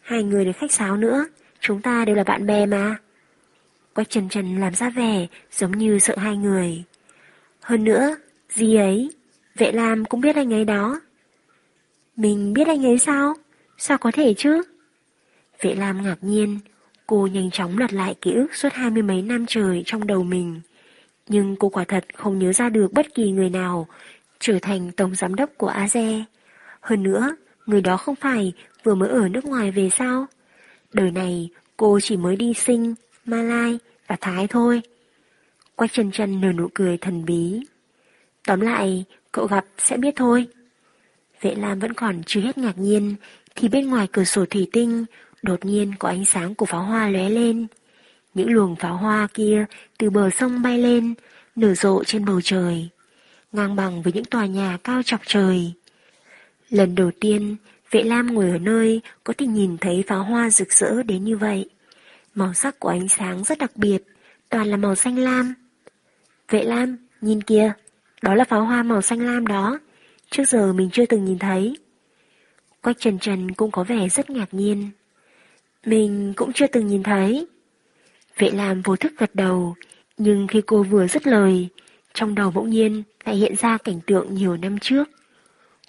Hai người được khách sáo nữa, chúng ta đều là bạn bè mà. Quách Trần Trần làm ra vẻ giống như sợ hai người. Hơn nữa, gì ấy, vệ Lam cũng biết anh ấy đó. Mình biết anh ấy sao? Sao có thể chứ? Vệ Lam ngạc nhiên, cô nhanh chóng lật lại ký ức suốt hai mươi mấy năm trời trong đầu mình. Nhưng cô quả thật không nhớ ra được bất kỳ người nào trở thành tổng giám đốc của AZE. Hơn nữa, người đó không phải vừa mới ở nước ngoài về sao? Đời này cô chỉ mới đi sinh, Malai và Thái thôi. Quách chân chân nở nụ cười thần bí. Tóm lại, cậu gặp sẽ biết thôi. Vệ Lam vẫn còn chưa hết ngạc nhiên, thì bên ngoài cửa sổ thủy tinh, đột nhiên có ánh sáng của pháo hoa lóe lên. Những luồng pháo hoa kia từ bờ sông bay lên, nở rộ trên bầu trời, ngang bằng với những tòa nhà cao chọc trời. Lần đầu tiên, Vệ Lam ngồi ở nơi có thể nhìn thấy pháo hoa rực rỡ đến như vậy. Màu sắc của ánh sáng rất đặc biệt, toàn là màu xanh lam. Vệ Lam, nhìn kìa, đó là pháo hoa màu xanh lam đó. Trước giờ mình chưa từng nhìn thấy. Quách Trần Trần cũng có vẻ rất ngạc nhiên. Mình cũng chưa từng nhìn thấy. Vệ Lam vô thức gật đầu, nhưng khi cô vừa dứt lời, trong đầu bỗng nhiên lại hiện ra cảnh tượng nhiều năm trước.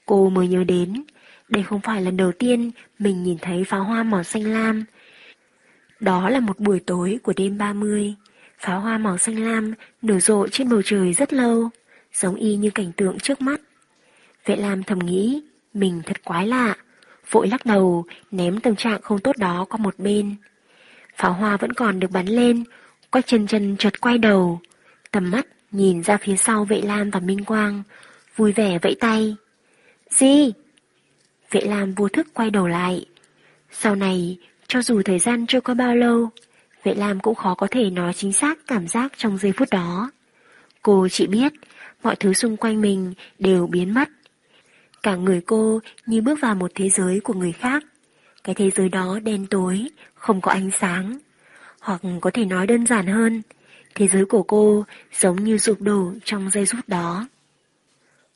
Cô mới nhớ đến, đây không phải lần đầu tiên mình nhìn thấy pháo hoa màu xanh lam. Đó là một buổi tối của đêm 30, pháo hoa màu xanh lam nở rộ trên bầu trời rất lâu, giống y như cảnh tượng trước mắt. Vệ Lam thầm nghĩ, mình thật quái lạ, vội lắc đầu, ném tâm trạng không tốt đó qua một bên. Pháo hoa vẫn còn được bắn lên, quách chân chân chợt quay đầu, tầm mắt nhìn ra phía sau vệ Lam và Minh Quang, vui vẻ vẫy tay. Gì? Vệ Lam vô thức quay đầu lại. Sau này, cho dù thời gian trôi có bao lâu, Vệ Lam cũng khó có thể nói chính xác cảm giác trong giây phút đó. Cô chỉ biết, mọi thứ xung quanh mình đều biến mất. Cả người cô như bước vào một thế giới của người khác. Cái thế giới đó đen tối, không có ánh sáng. Hoặc có thể nói đơn giản hơn, thế giới của cô giống như sụp đổ trong giây phút đó.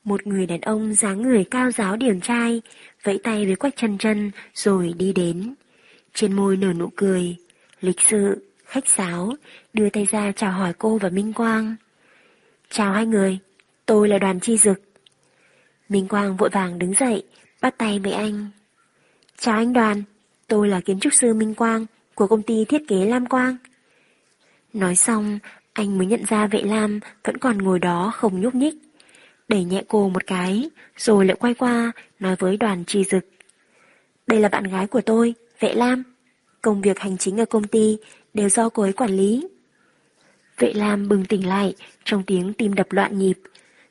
Một người đàn ông dáng người cao giáo điển trai, vẫy tay với quách chân chân rồi đi đến. Trên môi nở nụ cười, lịch sự, khách sáo, đưa tay ra chào hỏi cô và Minh Quang. Chào hai người, tôi là đoàn chi dực. Minh Quang vội vàng đứng dậy, bắt tay với anh. Chào anh đoàn, tôi là kiến trúc sư Minh Quang của công ty thiết kế Lam Quang. Nói xong, anh mới nhận ra vệ Lam vẫn còn ngồi đó không nhúc nhích. Đẩy nhẹ cô một cái, rồi lại quay qua, nói với đoàn chi dực. Đây là bạn gái của tôi, vệ Lam. Công việc hành chính ở công ty đều do cô ấy quản lý. Vệ Lam bừng tỉnh lại, trong tiếng tim đập loạn nhịp.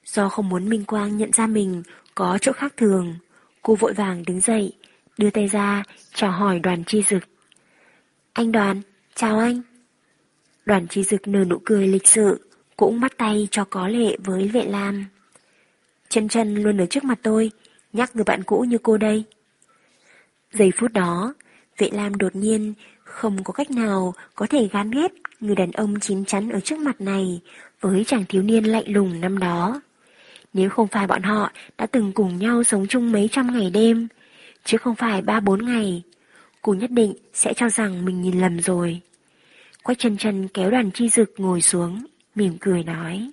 Do không muốn Minh Quang nhận ra mình có chỗ khác thường, cô vội vàng đứng dậy, đưa tay ra, chào hỏi đoàn chi dực. Anh đoàn, chào anh. Đoàn chi dực nở nụ cười lịch sự, cũng bắt tay cho có lệ với vệ lam. Chân chân luôn ở trước mặt tôi, nhắc người bạn cũ như cô đây. Giây phút đó, vệ lam đột nhiên không có cách nào có thể gán ghét người đàn ông chín chắn ở trước mặt này với chàng thiếu niên lạnh lùng năm đó. Nếu không phải bọn họ đã từng cùng nhau sống chung mấy trăm ngày đêm, chứ không phải ba bốn ngày, cô nhất định sẽ cho rằng mình nhìn lầm rồi. Quách chân chân kéo đoàn chi dực ngồi xuống, mỉm cười nói.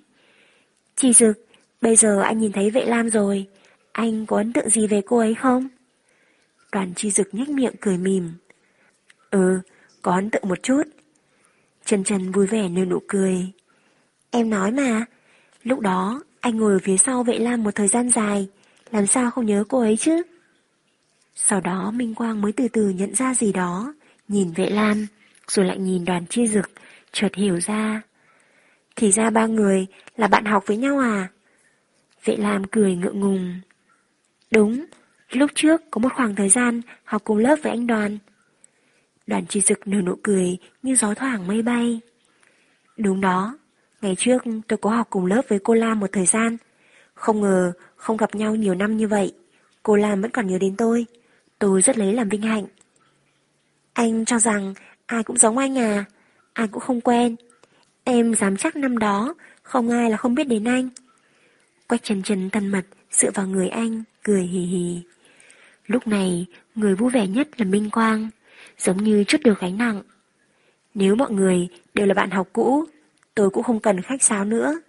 Chi dực, bây giờ anh nhìn thấy vệ lam rồi, anh có ấn tượng gì về cô ấy không? Đoàn chi dực nhếch miệng cười mỉm. Ừ, có ấn tượng một chút. Trần Trần vui vẻ nở nụ cười. Em nói mà, lúc đó anh ngồi ở phía sau vệ lam một thời gian dài, làm sao không nhớ cô ấy chứ? Sau đó Minh Quang mới từ từ nhận ra gì đó, nhìn vệ lam, rồi lại nhìn đoàn chi dực, chợt hiểu ra. Thì ra ba người là bạn học với nhau à? Vệ lam cười ngượng ngùng. Đúng, lúc trước có một khoảng thời gian học cùng lớp với anh đoàn. Đoàn chi dực nở nụ cười như gió thoảng mây bay. Đúng đó, ngày trước tôi có học cùng lớp với cô Lam một thời gian. Không ngờ không gặp nhau nhiều năm như vậy. Cô Lam vẫn còn nhớ đến tôi. Tôi rất lấy làm vinh hạnh. Anh cho rằng ai cũng giống anh à, ai cũng không quen. Em dám chắc năm đó không ai là không biết đến anh. Quách chân chân thân mật dựa vào người anh, cười hì hì. Lúc này, người vui vẻ nhất là Minh Quang giống như chút được gánh nặng. Nếu mọi người đều là bạn học cũ, tôi cũng không cần khách sáo nữa.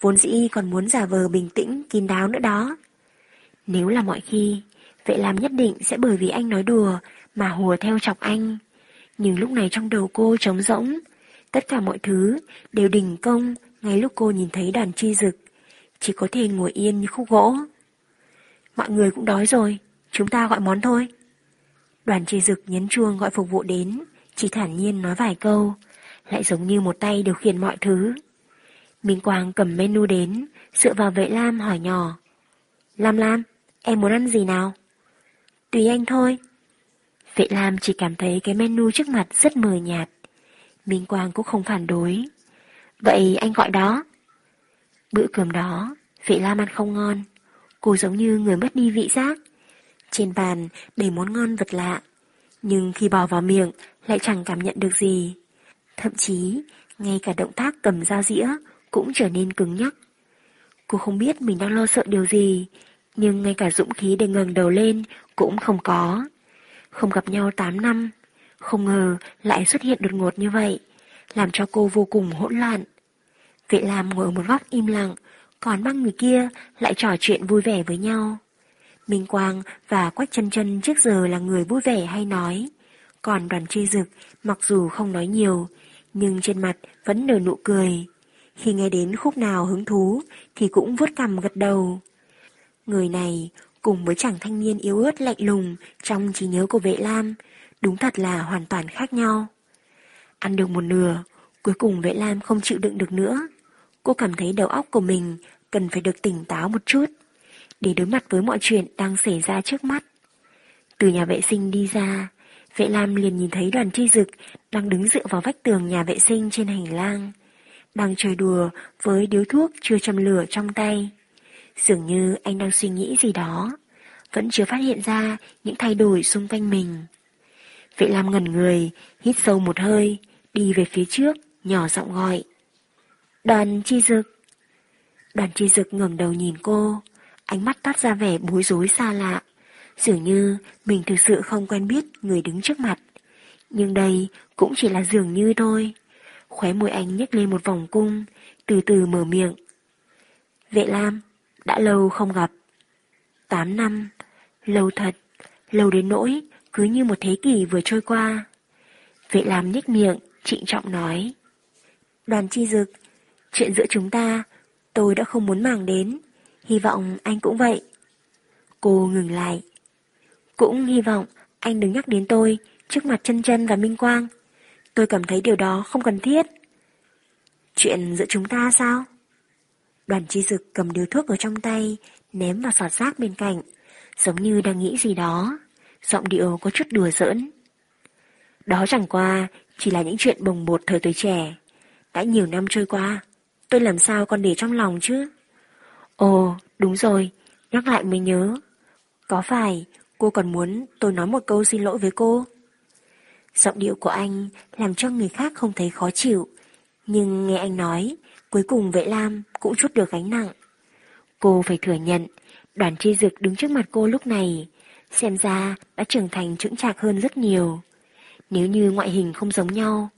Vốn dĩ còn muốn giả vờ bình tĩnh, kín đáo nữa đó. Nếu là mọi khi, vậy làm nhất định sẽ bởi vì anh nói đùa mà hùa theo chọc anh. Nhưng lúc này trong đầu cô trống rỗng, tất cả mọi thứ đều đình công ngay lúc cô nhìn thấy đàn chi rực, chỉ có thể ngồi yên như khúc gỗ. Mọi người cũng đói rồi, chúng ta gọi món thôi. Đoàn chi dực nhấn chuông gọi phục vụ đến, chỉ thản nhiên nói vài câu, lại giống như một tay điều khiển mọi thứ. Minh Quang cầm menu đến, dựa vào vệ Lam hỏi nhỏ. Lam Lam, em muốn ăn gì nào? Tùy anh thôi. Vệ Lam chỉ cảm thấy cái menu trước mặt rất mờ nhạt. Minh Quang cũng không phản đối. Vậy anh gọi đó. Bữa cơm đó, vệ Lam ăn không ngon. Cô giống như người mất đi vị giác. Trên bàn đầy món ngon vật lạ, nhưng khi bỏ vào miệng lại chẳng cảm nhận được gì. Thậm chí, ngay cả động tác cầm dao dĩa cũng trở nên cứng nhắc. Cô không biết mình đang lo sợ điều gì, nhưng ngay cả dũng khí để ngẩng đầu lên cũng không có. Không gặp nhau 8 năm, không ngờ lại xuất hiện đột ngột như vậy, làm cho cô vô cùng hỗn loạn. Vệ Lam ngồi ở một góc im lặng, còn băng người kia lại trò chuyện vui vẻ với nhau. Minh Quang và Quách chân chân trước giờ là người vui vẻ hay nói. Còn đoàn chi dực, mặc dù không nói nhiều, nhưng trên mặt vẫn nở nụ cười. Khi nghe đến khúc nào hứng thú thì cũng vuốt cằm gật đầu. Người này, cùng với chàng thanh niên yếu ớt lạnh lùng trong trí nhớ của vệ lam, đúng thật là hoàn toàn khác nhau. Ăn được một nửa, cuối cùng vệ lam không chịu đựng được nữa. Cô cảm thấy đầu óc của mình cần phải được tỉnh táo một chút để đối mặt với mọi chuyện đang xảy ra trước mắt. Từ nhà vệ sinh đi ra, vệ lam liền nhìn thấy đoàn chi dực đang đứng dựa vào vách tường nhà vệ sinh trên hành lang, đang chơi đùa với điếu thuốc chưa châm lửa trong tay. Dường như anh đang suy nghĩ gì đó, vẫn chưa phát hiện ra những thay đổi xung quanh mình. Vệ Lam ngẩn người, hít sâu một hơi, đi về phía trước, nhỏ giọng gọi. Đoàn chi dực. Đoàn chi dực ngẩng đầu nhìn cô, ánh mắt toát ra vẻ bối rối xa lạ. Dường như mình thực sự không quen biết người đứng trước mặt. Nhưng đây cũng chỉ là dường như thôi. Khóe môi anh nhếch lên một vòng cung, từ từ mở miệng. Vệ Lam, đã lâu không gặp. Tám năm, lâu thật, lâu đến nỗi, cứ như một thế kỷ vừa trôi qua. Vệ Lam nhếch miệng, trịnh trọng nói. Đoàn chi dực, chuyện giữa chúng ta, tôi đã không muốn màng đến. Hy vọng anh cũng vậy. Cô ngừng lại. Cũng hy vọng anh đừng nhắc đến tôi trước mặt chân chân và Minh Quang. Tôi cảm thấy điều đó không cần thiết. Chuyện giữa chúng ta sao? Đoàn chi dực cầm điếu thuốc ở trong tay, ném vào sọt rác bên cạnh, giống như đang nghĩ gì đó. Giọng điệu có chút đùa giỡn. Đó chẳng qua, chỉ là những chuyện bồng bột thời tuổi trẻ. Đã nhiều năm trôi qua, tôi làm sao còn để trong lòng chứ? Ồ, đúng rồi, nhắc lại mới nhớ. Có phải cô còn muốn tôi nói một câu xin lỗi với cô? Giọng điệu của anh làm cho người khác không thấy khó chịu, nhưng nghe anh nói, cuối cùng Vệ Lam cũng chút được gánh nặng. Cô phải thừa nhận, đoàn chi dực đứng trước mặt cô lúc này, xem ra đã trưởng thành trưởng chạc hơn rất nhiều. Nếu như ngoại hình không giống nhau,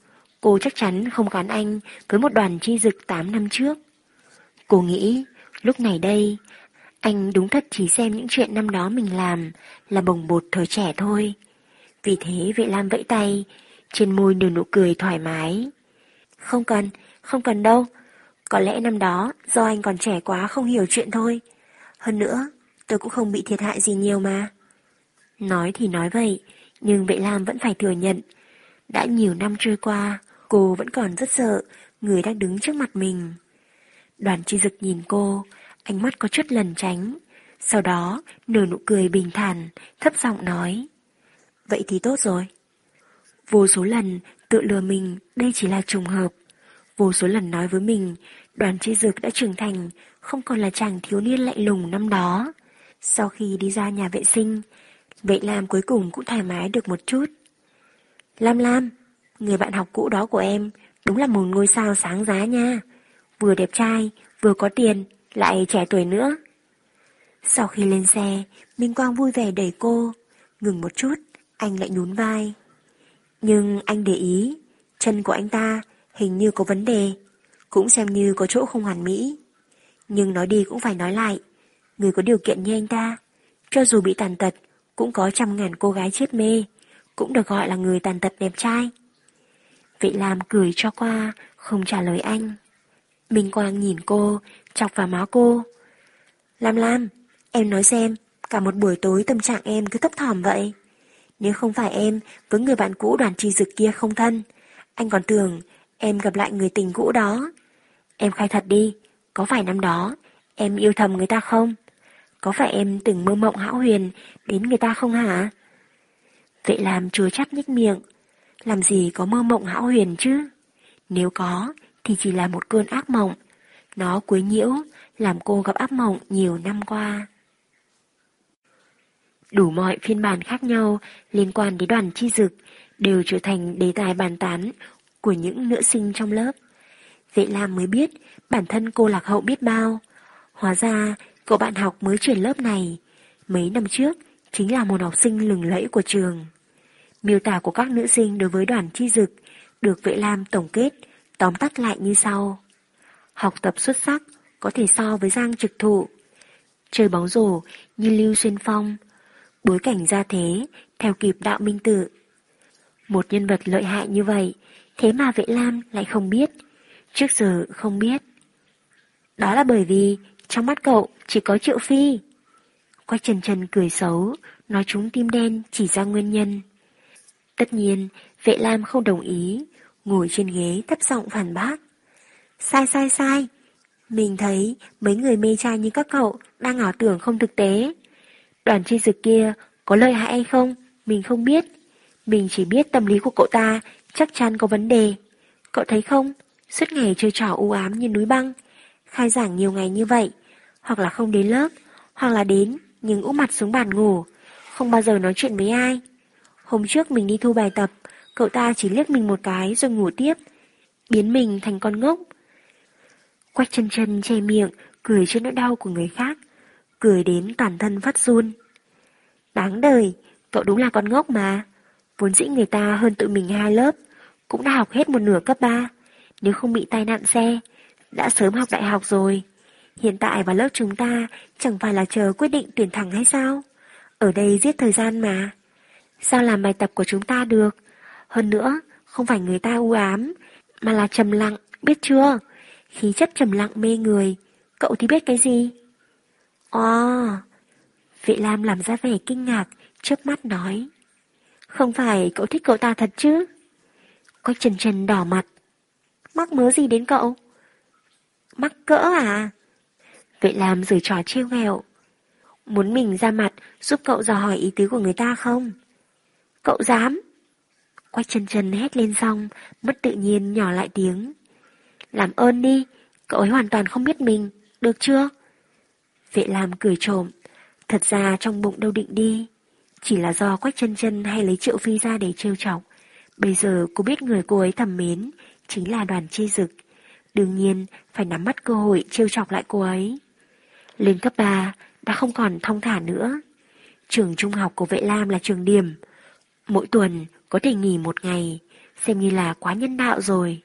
cô chắc chắn không gắn anh với một đoàn chi dực 8 năm trước. Cô nghĩ, lúc này đây, anh đúng thật chỉ xem những chuyện năm đó mình làm là bồng bột thời trẻ thôi. Vì thế vệ lam vẫy tay, trên môi nở nụ cười thoải mái. Không cần, không cần đâu. Có lẽ năm đó do anh còn trẻ quá không hiểu chuyện thôi. Hơn nữa, tôi cũng không bị thiệt hại gì nhiều mà. Nói thì nói vậy, nhưng vệ lam vẫn phải thừa nhận. Đã nhiều năm trôi qua, cô vẫn còn rất sợ người đang đứng trước mặt mình. Đoàn chi dực nhìn cô, ánh mắt có chút lần tránh. Sau đó, nở nụ cười bình thản, thấp giọng nói. Vậy thì tốt rồi. Vô số lần tự lừa mình đây chỉ là trùng hợp. Vô số lần nói với mình, đoàn chi dực đã trưởng thành, không còn là chàng thiếu niên lạnh lùng năm đó. Sau khi đi ra nhà vệ sinh, vậy Lam cuối cùng cũng thoải mái được một chút. Lam Lam, người bạn học cũ đó của em, đúng là một ngôi sao sáng giá nha. Vừa đẹp trai, vừa có tiền, lại trẻ tuổi nữa. Sau khi lên xe, Minh Quang vui vẻ đẩy cô, ngừng một chút, anh lại nhún vai. Nhưng anh để ý, chân của anh ta hình như có vấn đề, cũng xem như có chỗ không hoàn mỹ. Nhưng nói đi cũng phải nói lại, người có điều kiện như anh ta, cho dù bị tàn tật, cũng có trăm ngàn cô gái chết mê, cũng được gọi là người tàn tật đẹp trai. Vị làm cười cho qua, không trả lời anh. Minh Quang nhìn cô, chọc vào má cô. Lam Lam, em nói xem, cả một buổi tối tâm trạng em cứ thấp thỏm vậy. Nếu không phải em với người bạn cũ đoàn trì dực kia không thân, anh còn tưởng em gặp lại người tình cũ đó. Em khai thật đi, có phải năm đó em yêu thầm người ta không? Có phải em từng mơ mộng hão huyền đến người ta không hả? Vậy làm chùa chắp nhích miệng, làm gì có mơ mộng hão huyền chứ? Nếu có, thì chỉ là một cơn ác mộng. Nó quấy nhiễu, làm cô gặp ác mộng nhiều năm qua. Đủ mọi phiên bản khác nhau liên quan đến đoàn chi dực đều trở thành đề tài bàn tán của những nữ sinh trong lớp. Vệ Lam mới biết bản thân cô lạc hậu biết bao. Hóa ra, cậu bạn học mới chuyển lớp này, mấy năm trước chính là một học sinh lừng lẫy của trường. Miêu tả của các nữ sinh đối với đoàn chi dực được Vệ Lam tổng kết, tóm tắt lại như sau. Học tập xuất sắc, có thể so với Giang trực thụ. Chơi bóng rổ như Lưu Xuyên Phong, bối cảnh ra thế, theo kịp đạo minh tự. Một nhân vật lợi hại như vậy, thế mà Vệ Lam lại không biết, trước giờ không biết. Đó là bởi vì trong mắt cậu chỉ có Triệu Phi. Quách Trần Trần cười xấu, nói chúng tim đen chỉ ra nguyên nhân. Tất nhiên, Vệ Lam không đồng ý, ngồi trên ghế thấp giọng phản bác. Sai sai sai, mình thấy mấy người mê trai như các cậu đang ảo tưởng không thực tế. Đoàn chi dực kia có lợi hại hay không, mình không biết. Mình chỉ biết tâm lý của cậu ta chắc chắn có vấn đề. Cậu thấy không, suốt ngày chơi trò u ám như núi băng, khai giảng nhiều ngày như vậy, hoặc là không đến lớp, hoặc là đến nhưng úp mặt xuống bàn ngủ, không bao giờ nói chuyện với ai. Hôm trước mình đi thu bài tập, cậu ta chỉ liếc mình một cái rồi ngủ tiếp, biến mình thành con ngốc. Quách chân chân che miệng, cười trên nỗi đau của người khác, cười đến toàn thân phát run. Đáng đời, cậu đúng là con ngốc mà. Vốn dĩ người ta hơn tự mình hai lớp, cũng đã học hết một nửa cấp 3. Nếu không bị tai nạn xe, đã sớm học đại học rồi. Hiện tại vào lớp chúng ta chẳng phải là chờ quyết định tuyển thẳng hay sao? Ở đây giết thời gian mà. Sao làm bài tập của chúng ta được? Hơn nữa, không phải người ta u ám, mà là trầm lặng, biết chưa? Khí chất trầm lặng mê người, cậu thì biết cái gì? Ồ, Vệ Lam làm ra vẻ kinh ngạc, chớp mắt nói. Không phải cậu thích cậu ta thật chứ? Quách trần trần đỏ mặt. Mắc mớ gì đến cậu? Mắc cỡ à? Vệ làm rồi trò trêu ghẹo. Muốn mình ra mặt giúp cậu dò hỏi ý tứ của người ta không? Cậu dám? Quách chân chân hét lên xong, mất tự nhiên nhỏ lại tiếng. Làm ơn đi, cậu ấy hoàn toàn không biết mình, được chưa? Vệ làm cười trộm, thật ra trong bụng đâu định đi. Chỉ là do Quách chân chân hay lấy triệu phi ra để trêu chọc. Bây giờ cô biết người cô ấy thầm mến, chính là đoàn chi dực. Đương nhiên, phải nắm bắt cơ hội trêu chọc lại cô ấy. Lên cấp 3, đã không còn thông thả nữa. Trường trung học của Vệ Lam là trường điểm. Mỗi tuần có thể nghỉ một ngày, xem như là quá nhân đạo rồi.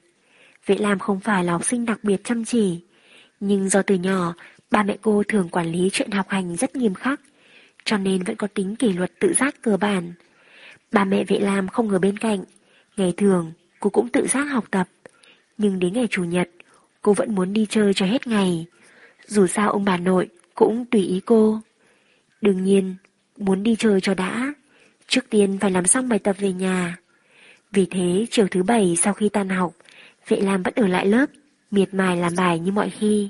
Vệ Lam không phải là học sinh đặc biệt chăm chỉ, nhưng do từ nhỏ, ba mẹ cô thường quản lý chuyện học hành rất nghiêm khắc, cho nên vẫn có tính kỷ luật tự giác cơ bản. Ba mẹ Vệ Lam không ở bên cạnh, ngày thường cô cũng tự giác học tập, nhưng đến ngày Chủ nhật, cô vẫn muốn đi chơi cho hết ngày. Dù sao ông bà nội cũng tùy ý cô. Đương nhiên, muốn đi chơi cho đã, trước tiên phải làm xong bài tập về nhà. Vì thế, chiều thứ bảy sau khi tan học, Vệ Lam vẫn ở lại lớp, miệt mài làm bài như mọi khi.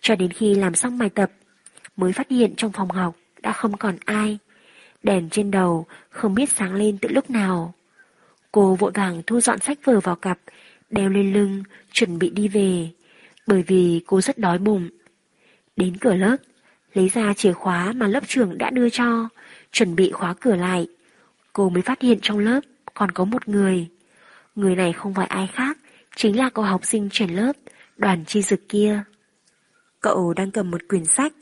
Cho đến khi làm xong bài tập, mới phát hiện trong phòng học đã không còn ai. Đèn trên đầu không biết sáng lên từ lúc nào. Cô vội vàng thu dọn sách vở vào cặp, đeo lên lưng, chuẩn bị đi về, bởi vì cô rất đói bụng. Đến cửa lớp, lấy ra chìa khóa mà lớp trưởng đã đưa cho, chuẩn bị khóa cửa lại. Cô mới phát hiện trong lớp còn có một người. Người này không phải ai khác, chính là cậu học sinh chuyển lớp, đoàn chi dực kia. Cậu đang cầm một quyển sách,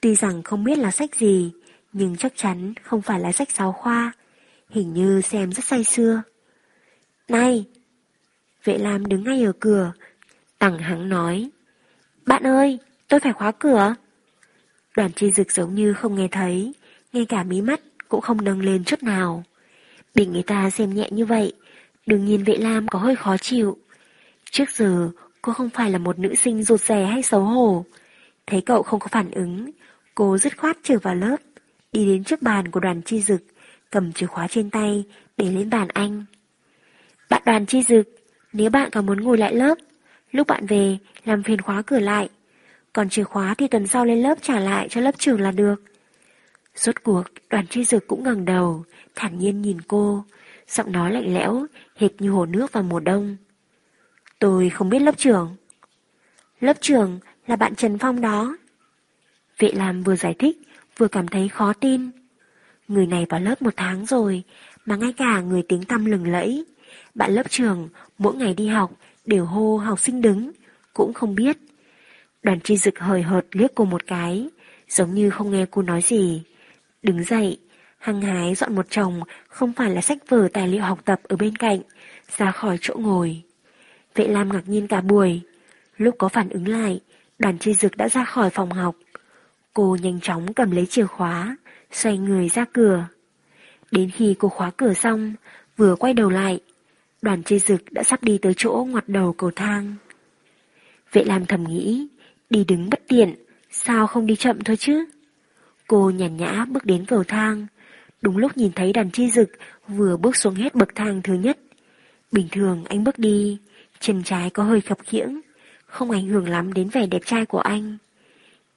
tuy rằng không biết là sách gì, nhưng chắc chắn không phải là sách giáo khoa, hình như xem rất say xưa. Này! Vệ Lam đứng ngay ở cửa, tẳng hắng nói. Bạn ơi, tôi phải khóa cửa. Đoàn chi dực giống như không nghe thấy, ngay cả mí mắt cũng không nâng lên chút nào. Bị người ta xem nhẹ như vậy, đương nhiên vệ lam có hơi khó chịu. Trước giờ, cô không phải là một nữ sinh rụt rè hay xấu hổ. Thấy cậu không có phản ứng, cô dứt khoát trở vào lớp, đi đến trước bàn của đoàn chi dực, cầm chìa khóa trên tay, để lên bàn anh. Bạn đoàn chi dực, nếu bạn có muốn ngồi lại lớp, lúc bạn về, làm phiền khóa cửa lại. Còn chìa khóa thì tuần sau lên lớp trả lại cho lớp trưởng là được. Rốt cuộc, đoàn chi dực cũng ngẩng đầu, thản nhiên nhìn cô, giọng nói lạnh lẽo, hệt như hồ nước vào mùa đông. Tôi không biết lớp trưởng. Lớp trưởng là bạn Trần Phong đó. Vệ làm vừa giải thích, vừa cảm thấy khó tin. Người này vào lớp một tháng rồi, mà ngay cả người tiếng tăm lừng lẫy. Bạn lớp trưởng mỗi ngày đi học đều hô học sinh đứng, cũng không biết. Đoàn chi dực hời hợt liếc cô một cái, giống như không nghe cô nói gì. Đứng dậy, hăng hái dọn một chồng không phải là sách vở tài liệu học tập ở bên cạnh, ra khỏi chỗ ngồi. Vệ Lam ngạc nhiên cả buổi. Lúc có phản ứng lại, đoàn chi dực đã ra khỏi phòng học. Cô nhanh chóng cầm lấy chìa khóa, xoay người ra cửa. Đến khi cô khóa cửa xong, vừa quay đầu lại, đoàn chi dực đã sắp đi tới chỗ ngoặt đầu cầu thang. Vệ Lam thầm nghĩ, đi đứng bất tiện, sao không đi chậm thôi chứ? Cô nhàn nhã bước đến cầu thang, đúng lúc nhìn thấy đàn chi dực vừa bước xuống hết bậc thang thứ nhất. Bình thường anh bước đi, chân trái có hơi khập khiễng, không ảnh hưởng lắm đến vẻ đẹp trai của anh.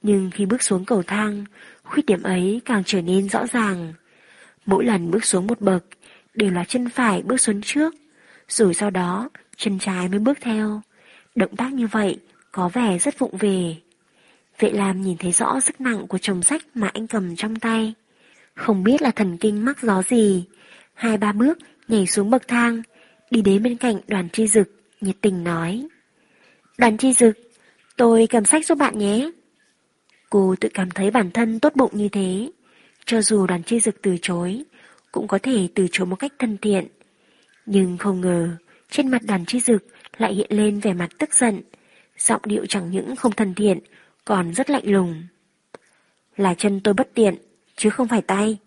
Nhưng khi bước xuống cầu thang, khuyết điểm ấy càng trở nên rõ ràng. Mỗi lần bước xuống một bậc, đều là chân phải bước xuống trước, rồi sau đó chân trái mới bước theo. Động tác như vậy có vẻ rất vụng về. Vệ Lam nhìn thấy rõ sức nặng của chồng sách mà anh cầm trong tay. Không biết là thần kinh mắc gió gì. Hai ba bước nhảy xuống bậc thang, đi đến bên cạnh đoàn tri dực, nhiệt tình nói. Đoàn tri dực, tôi cầm sách giúp bạn nhé. Cô tự cảm thấy bản thân tốt bụng như thế. Cho dù đoàn tri dực từ chối, cũng có thể từ chối một cách thân thiện. Nhưng không ngờ, trên mặt đoàn tri dực lại hiện lên vẻ mặt tức giận. Giọng điệu chẳng những không thân thiện, còn rất lạnh lùng. Là chân tôi bất tiện, chứ không phải tay.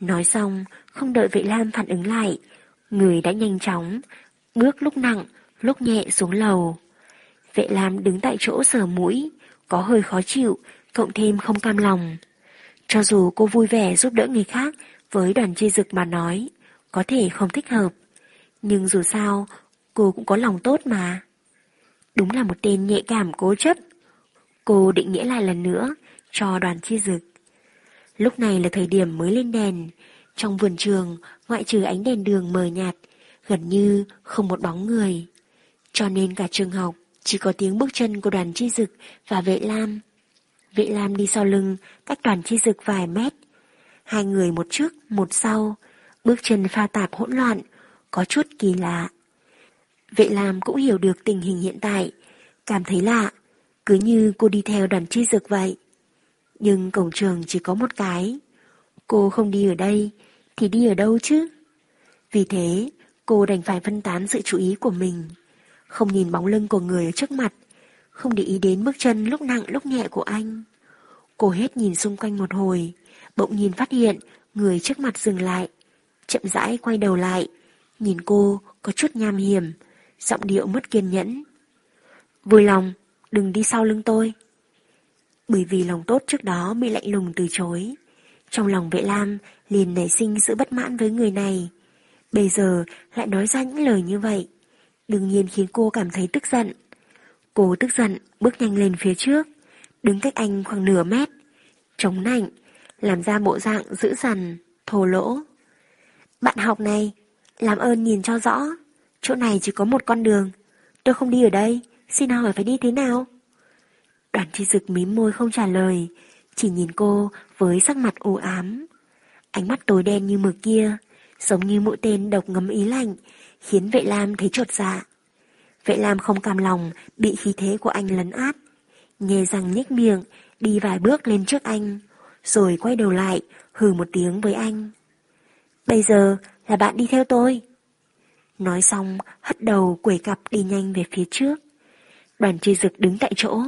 Nói xong, không đợi vệ lam phản ứng lại, người đã nhanh chóng, bước lúc nặng, lúc nhẹ xuống lầu. Vệ lam đứng tại chỗ sờ mũi, có hơi khó chịu, cộng thêm không cam lòng. Cho dù cô vui vẻ giúp đỡ người khác với đoàn chi dực mà nói, có thể không thích hợp. Nhưng dù sao, cô cũng có lòng tốt mà. Đúng là một tên nhạy cảm cố chấp. Cô định nghĩa lại lần nữa cho đoàn chi dực. Lúc này là thời điểm mới lên đèn. Trong vườn trường, ngoại trừ ánh đèn đường mờ nhạt, gần như không một bóng người. Cho nên cả trường học chỉ có tiếng bước chân của đoàn chi dực và vệ lam. Vệ lam đi sau lưng, cách đoàn chi dực vài mét. Hai người một trước, một sau, bước chân pha tạp hỗn loạn, có chút kỳ lạ. Vệ lam cũng hiểu được tình hình hiện tại, cảm thấy lạ, cứ như cô đi theo đoàn chi dược vậy. Nhưng cổng trường chỉ có một cái. Cô không đi ở đây, thì đi ở đâu chứ? Vì thế, cô đành phải phân tán sự chú ý của mình. Không nhìn bóng lưng của người ở trước mặt, không để ý đến bước chân lúc nặng lúc nhẹ của anh. Cô hết nhìn xung quanh một hồi, bỗng nhìn phát hiện người trước mặt dừng lại, chậm rãi quay đầu lại, nhìn cô có chút nham hiểm, giọng điệu mất kiên nhẫn. Vui lòng, đừng đi sau lưng tôi. Bởi vì lòng tốt trước đó bị lạnh lùng từ chối. Trong lòng vệ lam liền nảy sinh sự bất mãn với người này. Bây giờ lại nói ra những lời như vậy. Đương nhiên khiến cô cảm thấy tức giận. Cô tức giận bước nhanh lên phía trước, đứng cách anh khoảng nửa mét. Chống nạnh, làm ra bộ dạng dữ dằn, thô lỗ. Bạn học này, làm ơn nhìn cho rõ, chỗ này chỉ có một con đường. Tôi không đi ở đây, xin hỏi phải đi thế nào? Đoàn chi dực mím môi không trả lời, chỉ nhìn cô với sắc mặt u ám. Ánh mắt tối đen như mực kia, giống như mũi tên độc ngấm ý lạnh, khiến vệ lam thấy trột dạ. Vệ lam không cam lòng bị khí thế của anh lấn át. Nhè răng nhếch miệng, đi vài bước lên trước anh, rồi quay đầu lại, hừ một tiếng với anh. Bây giờ là bạn đi theo tôi. Nói xong, hất đầu quẩy cặp đi nhanh về phía trước. Đoàn chi dực đứng tại chỗ,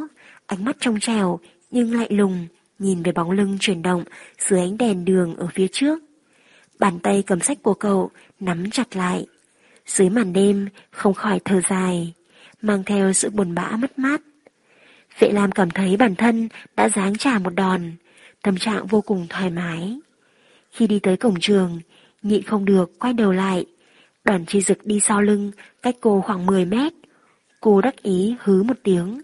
ánh mắt trong trèo nhưng lại lùng, nhìn về bóng lưng chuyển động dưới ánh đèn đường ở phía trước. Bàn tay cầm sách của cậu nắm chặt lại. Dưới màn đêm không khỏi thở dài, mang theo sự buồn bã mất mát. Vệ Lam cảm thấy bản thân đã giáng trả một đòn, tâm trạng vô cùng thoải mái. Khi đi tới cổng trường, nhịn không được quay đầu lại. Đoàn chi dực đi sau lưng, cách cô khoảng 10 mét. Cô đắc ý hứ một tiếng,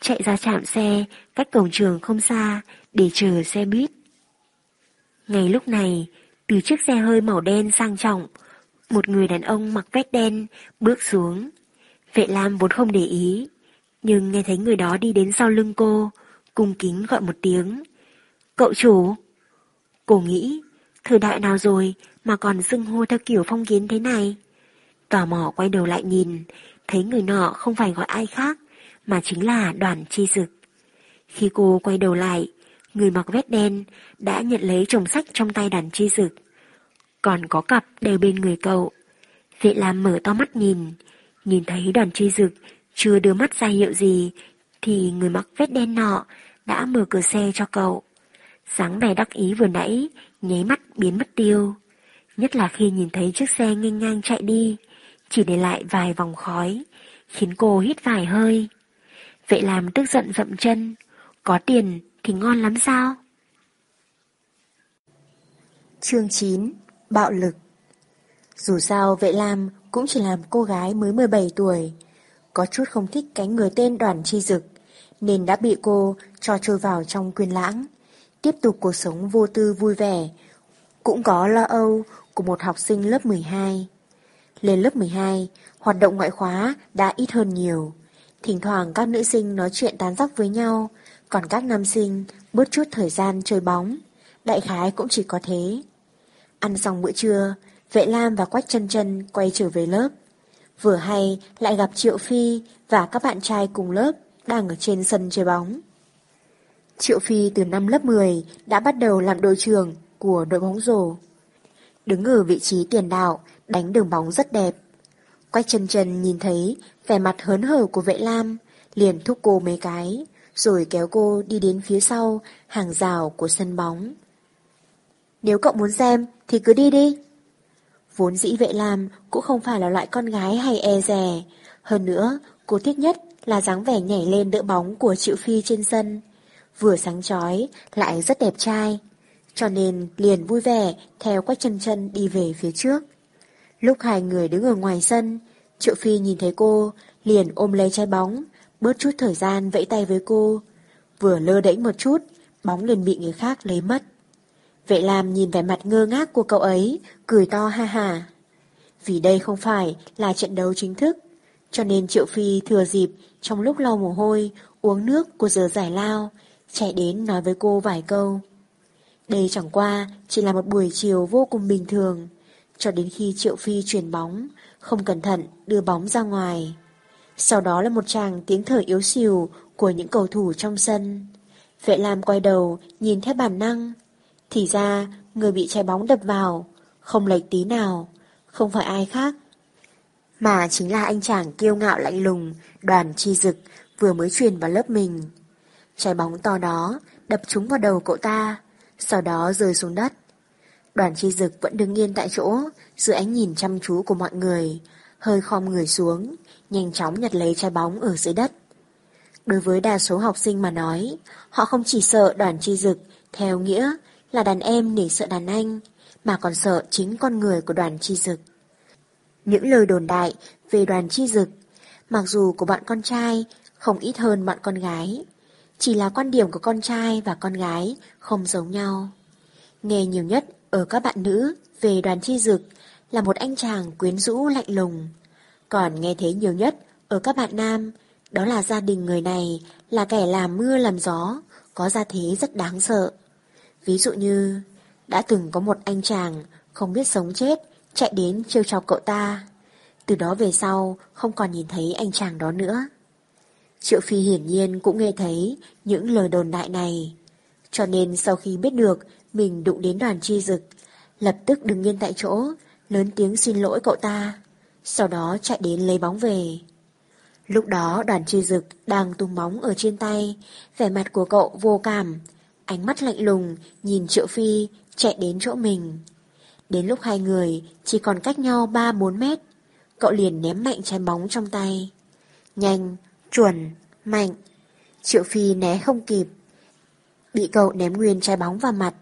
chạy ra chạm xe cách cổng trường không xa để chờ xe buýt. Ngay lúc này, từ chiếc xe hơi màu đen sang trọng, một người đàn ông mặc vest đen bước xuống. Vệ Lam vốn không để ý, nhưng nghe thấy người đó đi đến sau lưng cô, cung kính gọi một tiếng. Cậu chủ! Cô nghĩ, thời đại nào rồi mà còn xưng hô theo kiểu phong kiến thế này? Tò mò quay đầu lại nhìn, thấy người nọ không phải gọi ai khác, mà chính là đoàn chi dực. Khi cô quay đầu lại, người mặc vest đen đã nhận lấy chồng sách trong tay đoàn chi dực. Còn có cặp đều bên người cậu. Vệ Lam mở to mắt nhìn, nhìn thấy đoàn chi dực chưa đưa mắt ra hiệu gì, thì người mặc vest đen nọ đã mở cửa xe cho cậu. Sáng vẻ đắc ý vừa nãy, nháy mắt biến mất tiêu. Nhất là khi nhìn thấy chiếc xe nghênh ngang chạy đi, chỉ để lại vài vòng khói, khiến cô hít vài hơi. Vệ làm tức giận dậm chân, có tiền thì ngon lắm sao? Chương 9 Bạo lực Dù sao vệ lam cũng chỉ làm cô gái mới 17 tuổi, có chút không thích cái người tên đoàn chi dực, nên đã bị cô cho trôi vào trong quyền lãng, tiếp tục cuộc sống vô tư vui vẻ, cũng có lo âu của một học sinh lớp 12. Lên lớp 12, hoạt động ngoại khóa đã ít hơn nhiều. Thỉnh thoảng các nữ sinh nói chuyện tán dóc với nhau, còn các nam sinh bớt chút thời gian chơi bóng. Đại khái cũng chỉ có thế. Ăn xong bữa trưa, Vệ Lam và Quách chân chân quay trở về lớp. Vừa hay lại gặp Triệu Phi và các bạn trai cùng lớp đang ở trên sân chơi bóng. Triệu Phi từ năm lớp 10 đã bắt đầu làm đội trưởng của đội bóng rổ. Đứng ở vị trí tiền đạo, đánh đường bóng rất đẹp. Quách chân chân nhìn thấy vẻ mặt hớn hở của vệ lam, liền thúc cô mấy cái, rồi kéo cô đi đến phía sau hàng rào của sân bóng. Nếu cậu muốn xem thì cứ đi đi. Vốn dĩ vệ lam cũng không phải là loại con gái hay e rè. Hơn nữa, cô thích nhất là dáng vẻ nhảy lên đỡ bóng của Triệu Phi trên sân. Vừa sáng chói, lại rất đẹp trai. Cho nên liền vui vẻ theo quách chân chân đi về phía trước. Lúc hai người đứng ở ngoài sân, Triệu Phi nhìn thấy cô, liền ôm lấy trái bóng, bớt chút thời gian vẫy tay với cô. Vừa lơ đễnh một chút, bóng liền bị người khác lấy mất. Vệ Lam nhìn vẻ mặt ngơ ngác của cậu ấy, cười to ha ha. Vì đây không phải là trận đấu chính thức, cho nên Triệu Phi thừa dịp trong lúc lau mồ hôi, uống nước của giờ giải lao, chạy đến nói với cô vài câu. Đây chẳng qua chỉ là một buổi chiều vô cùng bình thường, cho đến khi Triệu Phi chuyển bóng, không cẩn thận đưa bóng ra ngoài. Sau đó là một tràng tiếng thở yếu xìu của những cầu thủ trong sân. Vệ Lam quay đầu, nhìn theo bản năng. Thì ra, người bị trái bóng đập vào, không lệch tí nào, không phải ai khác. Mà chính là anh chàng kiêu ngạo lạnh lùng, đoàn chi dực, vừa mới truyền vào lớp mình. Trái bóng to đó đập trúng vào đầu cậu ta, sau đó rơi xuống đất. Đoàn chi dực vẫn đứng yên tại chỗ, dưới ánh nhìn chăm chú của mọi người, hơi khom người xuống, nhanh chóng nhặt lấy trái bóng ở dưới đất. Đối với đa số học sinh mà nói, họ không chỉ sợ đoàn chi dực, theo nghĩa là đàn em để sợ đàn anh, mà còn sợ chính con người của đoàn chi dực. Những lời đồn đại về đoàn chi dực, mặc dù của bạn con trai không ít hơn bạn con gái, chỉ là quan điểm của con trai và con gái không giống nhau. Nghe nhiều nhất ở các bạn nữ về đoàn chi dực là một anh chàng quyến rũ lạnh lùng. Còn nghe thấy nhiều nhất ở các bạn nam, đó là gia đình người này là kẻ làm mưa làm gió, có gia thế rất đáng sợ. Ví dụ như, đã từng có một anh chàng không biết sống chết chạy đến trêu chọc cậu ta. Từ đó về sau không còn nhìn thấy anh chàng đó nữa. Triệu Phi hiển nhiên cũng nghe thấy những lời đồn đại này. Cho nên sau khi biết được mình đụng đến đoàn chi dực, lập tức đứng yên tại chỗ, lớn tiếng xin lỗi cậu ta, sau đó chạy đến lấy bóng về. Lúc đó đoàn chi dực đang tung bóng ở trên tay, vẻ mặt của cậu vô cảm, ánh mắt lạnh lùng nhìn Triệu Phi chạy đến chỗ mình. Đến lúc hai người chỉ còn cách nhau 3-4 mét, cậu liền ném mạnh trái bóng trong tay. Nhanh, chuẩn, mạnh. Triệu Phi né không kịp. Bị cậu ném nguyên trái bóng vào mặt,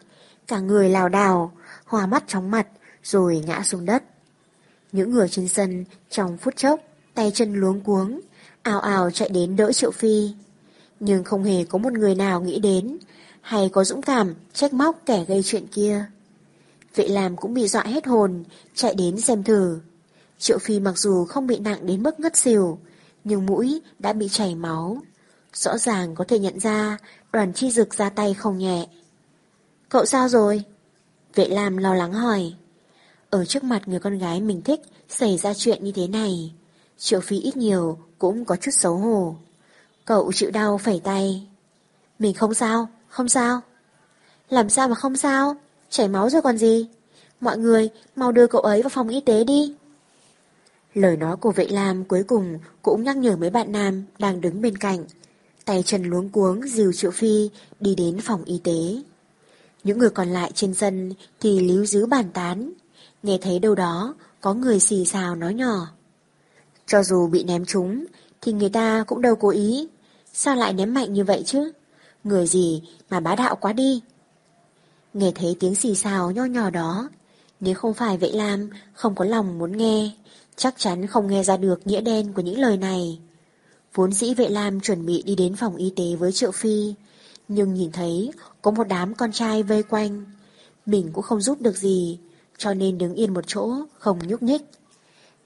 cả người lào đảo, hòa mắt chóng mặt, rồi ngã xuống đất. Những người trên sân trong phút chốc, tay chân luống cuống, ào ào chạy đến đỡ Triệu Phi. Nhưng không hề có một người nào nghĩ đến, hay có dũng cảm trách móc kẻ gây chuyện kia. Vệ làm cũng bị dọa hết hồn, chạy đến xem thử. Triệu Phi mặc dù không bị nặng đến mức ngất xỉu, nhưng mũi đã bị chảy máu. Rõ ràng có thể nhận ra đoàn chi dực ra tay không nhẹ. Cậu sao rồi? Vệ Lam lo lắng hỏi. Ở trước mặt người con gái mình thích xảy ra chuyện như thế này. Triệu Phi ít nhiều cũng có chút xấu hổ. Cậu chịu đau phẩy tay. Mình không sao, không sao. Làm sao mà không sao? Chảy máu rồi còn gì? Mọi người mau đưa cậu ấy vào phòng y tế đi. Lời nói của vệ lam cuối cùng cũng nhắc nhở mấy bạn nam đang đứng bên cạnh. Tay chân luống cuống dìu Triệu Phi đi đến phòng y tế. Những người còn lại trên sân thì líu díu bàn tán. Nghe thấy đâu đó có người xì xào nói nhỏ. Cho dù bị ném trúng thì người ta cũng đâu cố ý. Sao lại ném mạnh như vậy chứ? Người gì mà bá đạo quá đi. Nghe thấy tiếng xì xào nho nhỏ đó. Nếu không phải vệ lam không có lòng muốn nghe chắc chắn không nghe ra được nghĩa đen của những lời này. Vốn dĩ vệ lam chuẩn bị đi đến phòng y tế với Triệu Phi, nhưng nhìn thấy có một đám con trai vây quanh. Mình cũng không giúp được gì, cho nên đứng yên một chỗ, không nhúc nhích.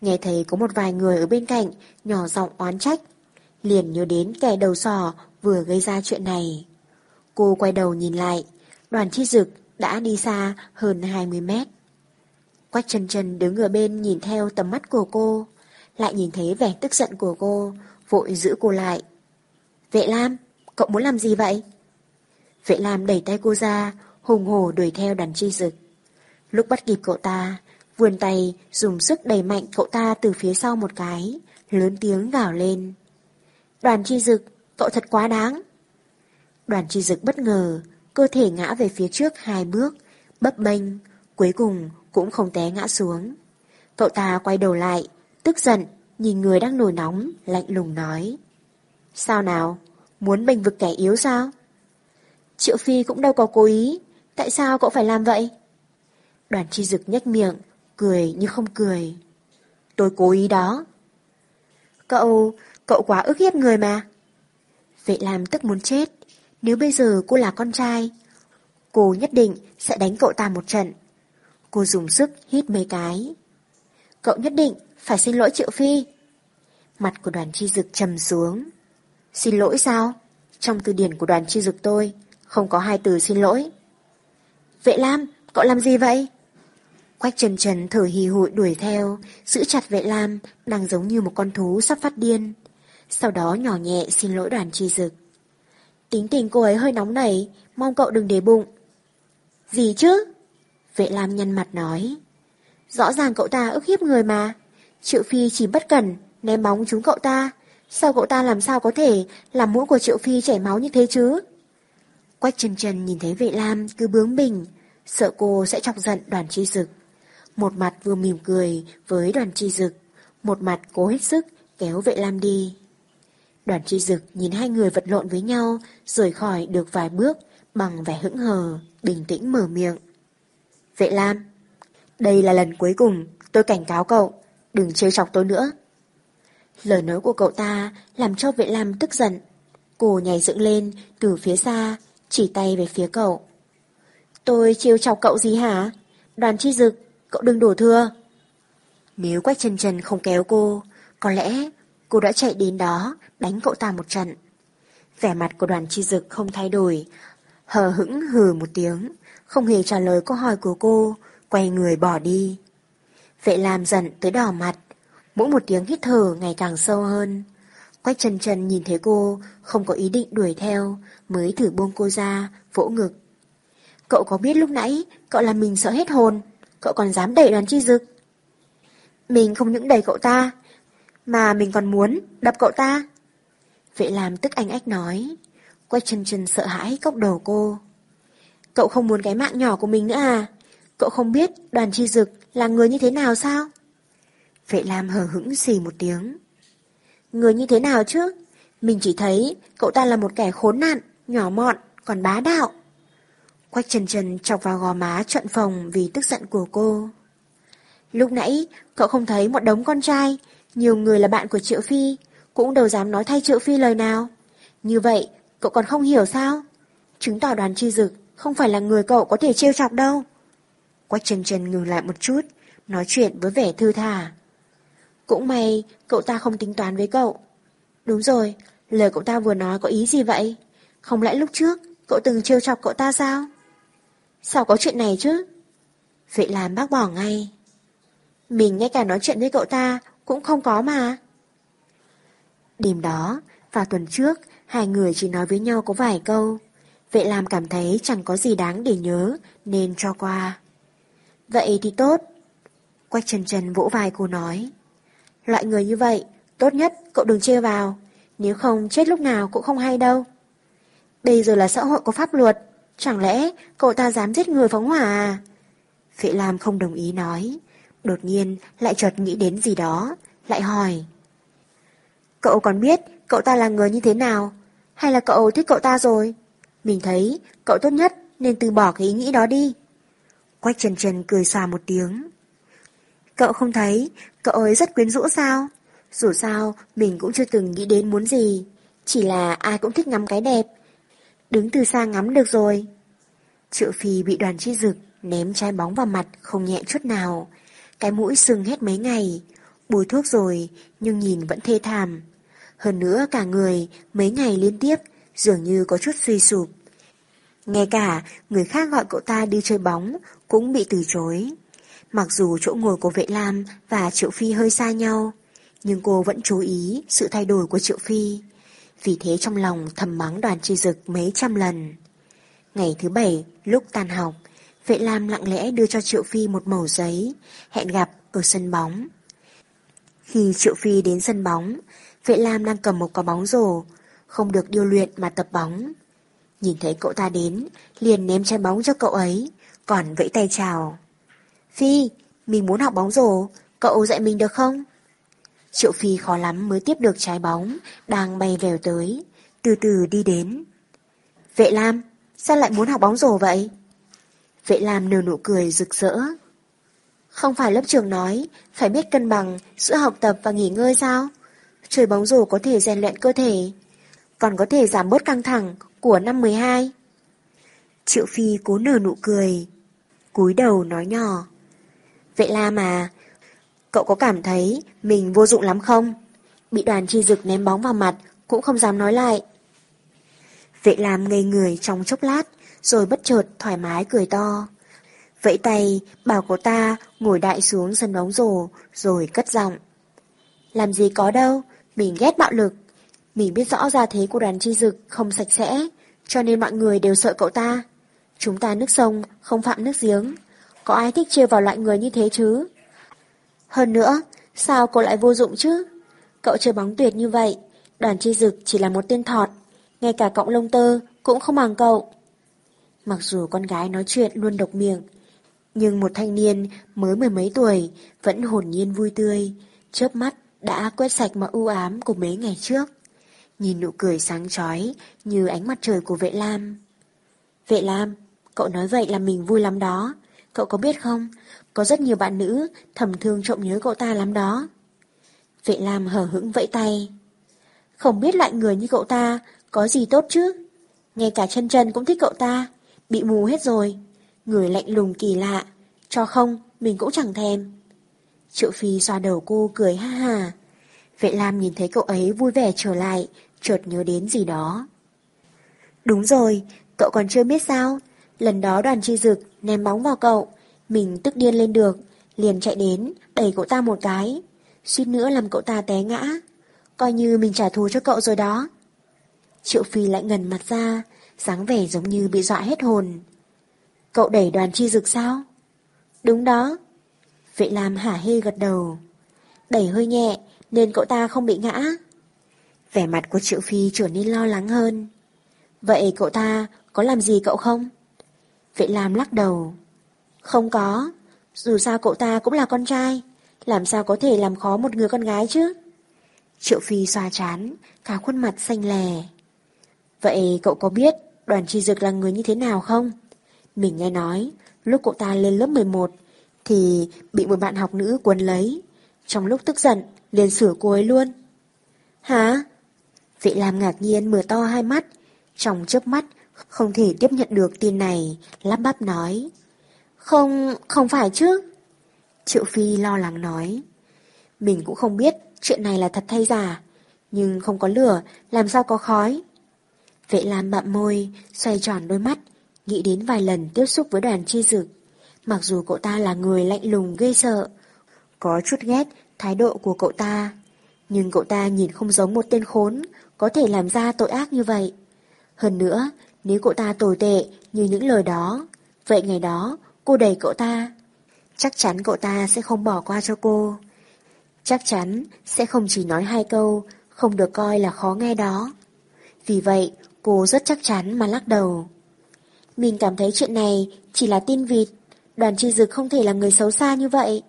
Nghe thấy có một vài người ở bên cạnh, nhỏ giọng oán trách. Liền nhớ đến kẻ đầu sò vừa gây ra chuyện này. Cô quay đầu nhìn lại, đoàn chi dực đã đi xa hơn 20 mét. Quách chân chân đứng ở bên nhìn theo tầm mắt của cô, lại nhìn thấy vẻ tức giận của cô, vội giữ cô lại. Vệ Lam, cậu muốn làm gì vậy? Vệ Lam đẩy tay cô ra, hùng hổ đuổi theo đàn chi dực. Lúc bắt kịp cậu ta, vươn tay dùng sức đẩy mạnh cậu ta từ phía sau một cái, lớn tiếng gào lên. Đoàn chi dực, cậu thật quá đáng. Đoàn chi dực bất ngờ, cơ thể ngã về phía trước hai bước, bấp bênh, cuối cùng cũng không té ngã xuống. Cậu ta quay đầu lại, tức giận, nhìn người đang nổi nóng, lạnh lùng nói. Sao nào? Muốn bình vực kẻ yếu sao? Triệu Phi cũng đâu có cố ý, tại sao cậu phải làm vậy? Đoàn chi dực nhếch miệng, cười như không cười. Tôi cố ý đó. Cậu, cậu quá ức hiếp người mà. Vệ làm tức muốn chết. Nếu bây giờ cô là con trai, cô nhất định sẽ đánh cậu ta một trận. Cô dùng sức hít mấy cái. Cậu nhất định phải xin lỗi Triệu Phi. Mặt của đoàn chi dực trầm xuống. Xin lỗi sao? Trong từ điển của đoàn chi dực tôi, không có hai từ xin lỗi. Vệ Lam, cậu làm gì vậy? Quách trần trần thở hì hụi đuổi theo, giữ chặt vệ Lam, đang giống như một con thú sắp phát điên. Sau đó nhỏ nhẹ xin lỗi đoàn chi dực. Tính tình cô ấy hơi nóng nảy, mong cậu đừng để bụng. Gì chứ? Vệ Lam nhăn mặt nói. Rõ ràng cậu ta ức hiếp người mà. Triệu Phi chỉ bất cẩn, ném bóng trúng cậu ta. Sao cậu ta làm sao có thể làm mũi của Triệu Phi chảy máu như thế chứ? Quách chân chân nhìn thấy vệ Lam cứ bướng bỉnh, sợ cô sẽ chọc giận đoàn chi dực. Một mặt vừa mỉm cười với đoàn chi dực, một mặt cố hết sức kéo vệ Lam đi. Đoàn chi dực nhìn hai người vật lộn với nhau, rời khỏi được vài bước, bằng vẻ hững hờ, bình tĩnh mở miệng. Vệ Lam, đây là lần cuối cùng tôi cảnh cáo cậu, đừng chơi chọc tôi nữa. Lời nói của cậu ta làm cho vệ Lam tức giận. Cô nhảy dựng lên từ phía xa, chỉ tay về phía cậu. Tôi chiêu chọc cậu gì hả? Đoàn chi dực, cậu đừng đổ thừa. Nếu Quách chân chân không kéo cô, có lẽ cô đã chạy đến đó đánh cậu ta một trận. Vẻ mặt của đoàn chi dực không thay đổi, hờ hững hừ một tiếng, không hề trả lời câu hỏi của cô, quay người bỏ đi. Vệ làm giận tới đỏ mặt, mỗi một tiếng hít thở ngày càng sâu hơn. Quách Trần Trần nhìn thấy cô, không có ý định đuổi theo, mới thử buông cô ra, vỗ ngực. Cậu có biết lúc nãy, cậu làm mình sợ hết hồn, cậu còn dám đẩy đoàn chi dực. Mình không những đẩy cậu ta, mà mình còn muốn đập cậu ta. Vệ làm tức anh ách nói. Quách Trần Trần sợ hãi cốc đầu cô. Cậu không muốn cái mạng nhỏ của mình nữa à? Cậu không biết đoàn chi dực là người như thế nào sao? Vệ Lam hờ hững xì một tiếng. Người như thế nào chứ? Mình chỉ thấy cậu ta là một kẻ khốn nạn, nhỏ mọn, còn bá đạo. Quách Trần Trần chọc vào gò má trận phòng vì tức giận của cô. Lúc nãy, cậu không thấy một đống con trai, nhiều người là bạn của Triệu Phi, cũng đâu dám nói thay Triệu Phi lời nào. Như vậy, cậu còn không hiểu sao? Chứng tỏ đoàn chi dực không phải là người cậu có thể trêu chọc đâu. Quách Trần Trần ngừng lại một chút, nói chuyện với vẻ thư thả. Cũng may, cậu ta không tính toán với cậu. Đúng rồi, lời cậu ta vừa nói có ý gì vậy? Không lẽ lúc trước, cậu từng trêu chọc cậu ta sao? Sao có chuyện này chứ? vậy làm bác bỏ ngay. Mình ngay cả nói chuyện với cậu ta cũng không có mà. Đêm đó, vào tuần trước, hai người chỉ nói với nhau có vài câu. Vệ làm cảm thấy chẳng có gì đáng để nhớ, nên cho qua. Vậy thì tốt. Quách trần trần vỗ vai cô nói. Loại người như vậy, tốt nhất cậu đừng chơi vào, nếu không chết lúc nào cũng không hay đâu. Bây giờ là xã hội có pháp luật, chẳng lẽ cậu ta dám giết người phóng hỏa à? Phệ Lam không đồng ý nói, đột nhiên lại chợt nghĩ đến gì đó, lại hỏi. Cậu còn biết cậu ta là người như thế nào, hay là cậu thích cậu ta rồi? Mình thấy cậu tốt nhất nên từ bỏ cái ý nghĩ đó đi. Quách Trần Trần cười xòa một tiếng. Cậu không thấy, cậu ấy rất quyến rũ sao? Dù sao, mình cũng chưa từng nghĩ đến muốn gì. Chỉ là ai cũng thích ngắm cái đẹp. Đứng từ xa ngắm được rồi. Triệu Phi bị đoàn chi dực ném trái bóng vào mặt không nhẹ chút nào. Cái mũi sưng hết mấy ngày. Bùi thuốc rồi, nhưng nhìn vẫn thê thảm. Hơn nữa cả người, mấy ngày liên tiếp, dường như có chút suy sụp. Ngay cả người khác gọi cậu ta đi chơi bóng cũng bị từ chối. Mặc dù chỗ ngồi của Vệ Lam và Triệu Phi hơi xa nhau, nhưng cô vẫn chú ý sự thay đổi của Triệu Phi. Vì thế trong lòng thầm mắng đoàn chi dực mấy trăm lần. Ngày thứ bảy, lúc tan học, Vệ Lam lặng lẽ đưa cho Triệu Phi một mẩu giấy, hẹn gặp ở sân bóng. Khi Triệu Phi đến sân bóng, Vệ Lam đang cầm một quả bóng rổ, không được điêu luyện mà tập bóng. Nhìn thấy cậu ta đến, liền ném trái bóng cho cậu ấy, còn vẫy tay chào. Phi, mình muốn học bóng rổ, cậu dạy mình được không? Triệu Phi khó lắm mới tiếp được trái bóng, đang bay vèo tới, từ từ đi đến. Vệ Lam, sao lại muốn học bóng rổ vậy? Vệ Lam nở nụ cười rực rỡ. Không phải lớp trường nói, phải biết cân bằng giữa học tập và nghỉ ngơi sao? Chơi bóng rổ có thể rèn luyện cơ thể. còn có thể giảm bớt căng thẳng của năm 12. Triệu Phi cố nở nụ cười, cúi đầu nói nhỏ. Vậy la mà, cậu có cảm thấy mình vô dụng lắm không? Bị đoàn chi dực ném bóng vào mặt, cũng không dám nói lại. Vệ Lam ngây người trong chốc lát, rồi bất chợt thoải mái cười to. Vẫy tay, bảo cô ta ngồi đại xuống sân bóng rổ, rồi cất giọng. Làm gì có đâu, mình ghét bạo lực. Mình biết rõ ra thế của đoàn chi dực không sạch sẽ, cho nên mọi người đều sợ cậu ta. Chúng ta nước sông, không phạm nước giếng. Có ai thích trêu vào loại người như thế chứ? Hơn nữa, sao cậu lại vô dụng chứ? Cậu chơi bóng tuyệt như vậy, đoàn chi dực chỉ là một tên thọt, ngay cả cọng lông tơ cũng không bằng cậu. Mặc dù con gái nói chuyện luôn độc miệng, nhưng một thanh niên mới mười mấy tuổi vẫn hồn nhiên vui tươi, chớp mắt đã quét sạch mọi u ám của mấy ngày trước. Nhìn nụ cười sáng chói như ánh mặt trời của vệ lam. Vệ lam, cậu nói vậy là mình vui lắm đó. Cậu có biết không, có rất nhiều bạn nữ thầm thương trộm nhớ cậu ta lắm đó. Vệ lam hở hững vẫy tay. Không biết lại người như cậu ta có gì tốt chứ. Ngay cả chân chân cũng thích cậu ta, bị mù hết rồi. Người lạnh lùng kỳ lạ, cho không mình cũng chẳng thèm. Triệu Phi xoa đầu cô cười ha ha. Vệ Lam nhìn thấy cậu ấy vui vẻ trở lại, chợt nhớ đến gì đó. Đúng rồi, cậu còn chưa biết sao. Lần đó đoàn chi dực ném bóng vào cậu, mình tức điên lên được, liền chạy đến, đẩy cậu ta một cái. Suýt nữa làm cậu ta té ngã. Coi như mình trả thù cho cậu rồi đó. Triệu Phi lại ngần mặt ra, dáng vẻ giống như bị dọa hết hồn. Cậu đẩy đoàn chi dực sao? Đúng đó. Vệ Lam hả hê gật đầu. Đẩy hơi nhẹ, nên cậu ta không bị ngã. Vẻ mặt của Triệu Phi trở nên lo lắng hơn. Vậy cậu ta có làm gì cậu không? Vệ Lam lắc đầu. Không có, dù sao cậu ta cũng là con trai, làm sao có thể làm khó một người con gái chứ? Triệu Phi xoa chán, cả khuôn mặt xanh lè. Vậy cậu có biết đoàn chi dược là người như thế nào không? Mình nghe nói, lúc cậu ta lên lớp 11 thì bị một bạn học nữ quấn lấy. Trong lúc tức giận, liền sửa cô ấy luôn. Hả? Vệ làm ngạc nhiên mở to hai mắt, trong chớp mắt không thể tiếp nhận được tin này, lắp bắp nói. Không, không phải chứ. Triệu Phi lo lắng nói. Mình cũng không biết chuyện này là thật hay giả, nhưng không có lửa, làm sao có khói. Vệ Lam bạm môi, xoay tròn đôi mắt, nghĩ đến vài lần tiếp xúc với đoàn chi dực. Mặc dù cậu ta là người lạnh lùng ghê sợ, có chút ghét thái độ của cậu ta, nhưng cậu ta nhìn không giống một tên khốn, có thể làm ra tội ác như vậy. Hơn nữa, nếu cậu ta tồi tệ như những lời đó, vậy ngày đó cô đẩy cậu ta. Chắc chắn cậu ta sẽ không bỏ qua cho cô. Chắc chắn sẽ không chỉ nói hai câu, không được coi là khó nghe đó. Vì vậy, cô rất chắc chắn mà lắc đầu. Mình cảm thấy chuyện này chỉ là tin vịt, đoàn chi dực không thể là người xấu xa như vậy.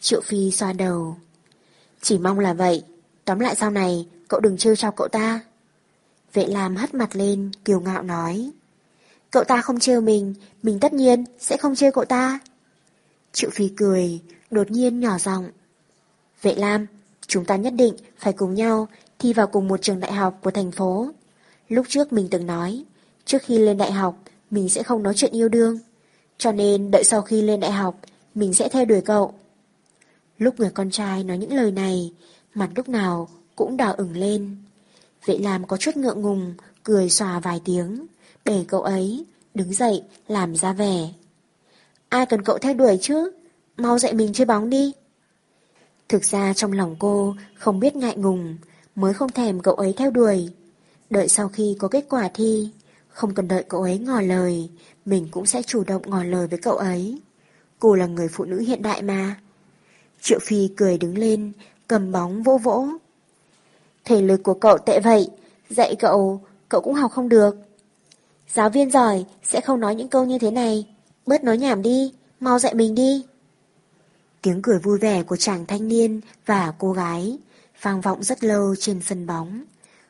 Triệu Phi xoa đầu. Chỉ mong là vậy, tóm lại sau này cậu đừng trêu cho cậu ta. Vệ Lam hất mặt lên, kiều ngạo nói. Cậu ta không trêu mình, mình tất nhiên sẽ không trêu cậu ta. Triệu Phi cười, đột nhiên nhỏ giọng. Vệ Lam, chúng ta nhất định phải cùng nhau thi vào cùng một trường đại học của thành phố. Lúc trước mình từng nói, trước khi lên đại học, mình sẽ không nói chuyện yêu đương. Cho nên đợi sau khi lên đại học, mình sẽ theo đuổi cậu. Lúc người con trai nói những lời này, mặt lúc nào cũng đỏ ửng lên. Vệ làm có chút ngượng ngùng, cười xòa vài tiếng, để cậu ấy đứng dậy làm ra vẻ. Ai cần cậu theo đuổi chứ? Mau dạy mình chơi bóng đi. Thực ra trong lòng cô không biết ngại ngùng, mới không thèm cậu ấy theo đuổi. Đợi sau khi có kết quả thi, không cần đợi cậu ấy ngỏ lời, mình cũng sẽ chủ động ngỏ lời với cậu ấy. Cô là người phụ nữ hiện đại mà. Triệu Phi cười đứng lên, cầm bóng vỗ vỗ. Thể lực của cậu tệ vậy, dạy cậu, cậu cũng học không được. Giáo viên giỏi sẽ không nói những câu như thế này, bớt nói nhảm đi, mau dạy mình đi. Tiếng cười vui vẻ của chàng thanh niên và cô gái vang vọng rất lâu trên sân bóng.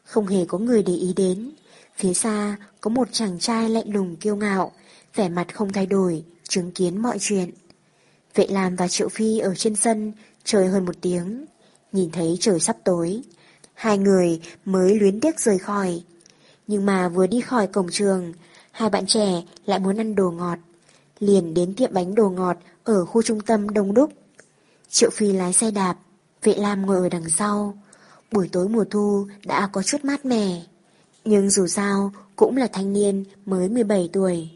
Không hề có người để ý đến. Phía xa có một chàng trai lạnh lùng kiêu ngạo, vẻ mặt không thay đổi, chứng kiến mọi chuyện. Vệ Lam và Triệu Phi ở trên sân, trời hơn một tiếng. Nhìn thấy trời sắp tối. Hai người mới luyến tiếc rời khỏi. Nhưng mà vừa đi khỏi cổng trường, hai bạn trẻ lại muốn ăn đồ ngọt. Liền đến tiệm bánh đồ ngọt ở khu trung tâm đông đúc. Triệu Phi lái xe đạp, Vệ Lam ngồi ở đằng sau. Buổi tối mùa thu đã có chút mát mẻ. Nhưng dù sao cũng là thanh niên mới 17 tuổi.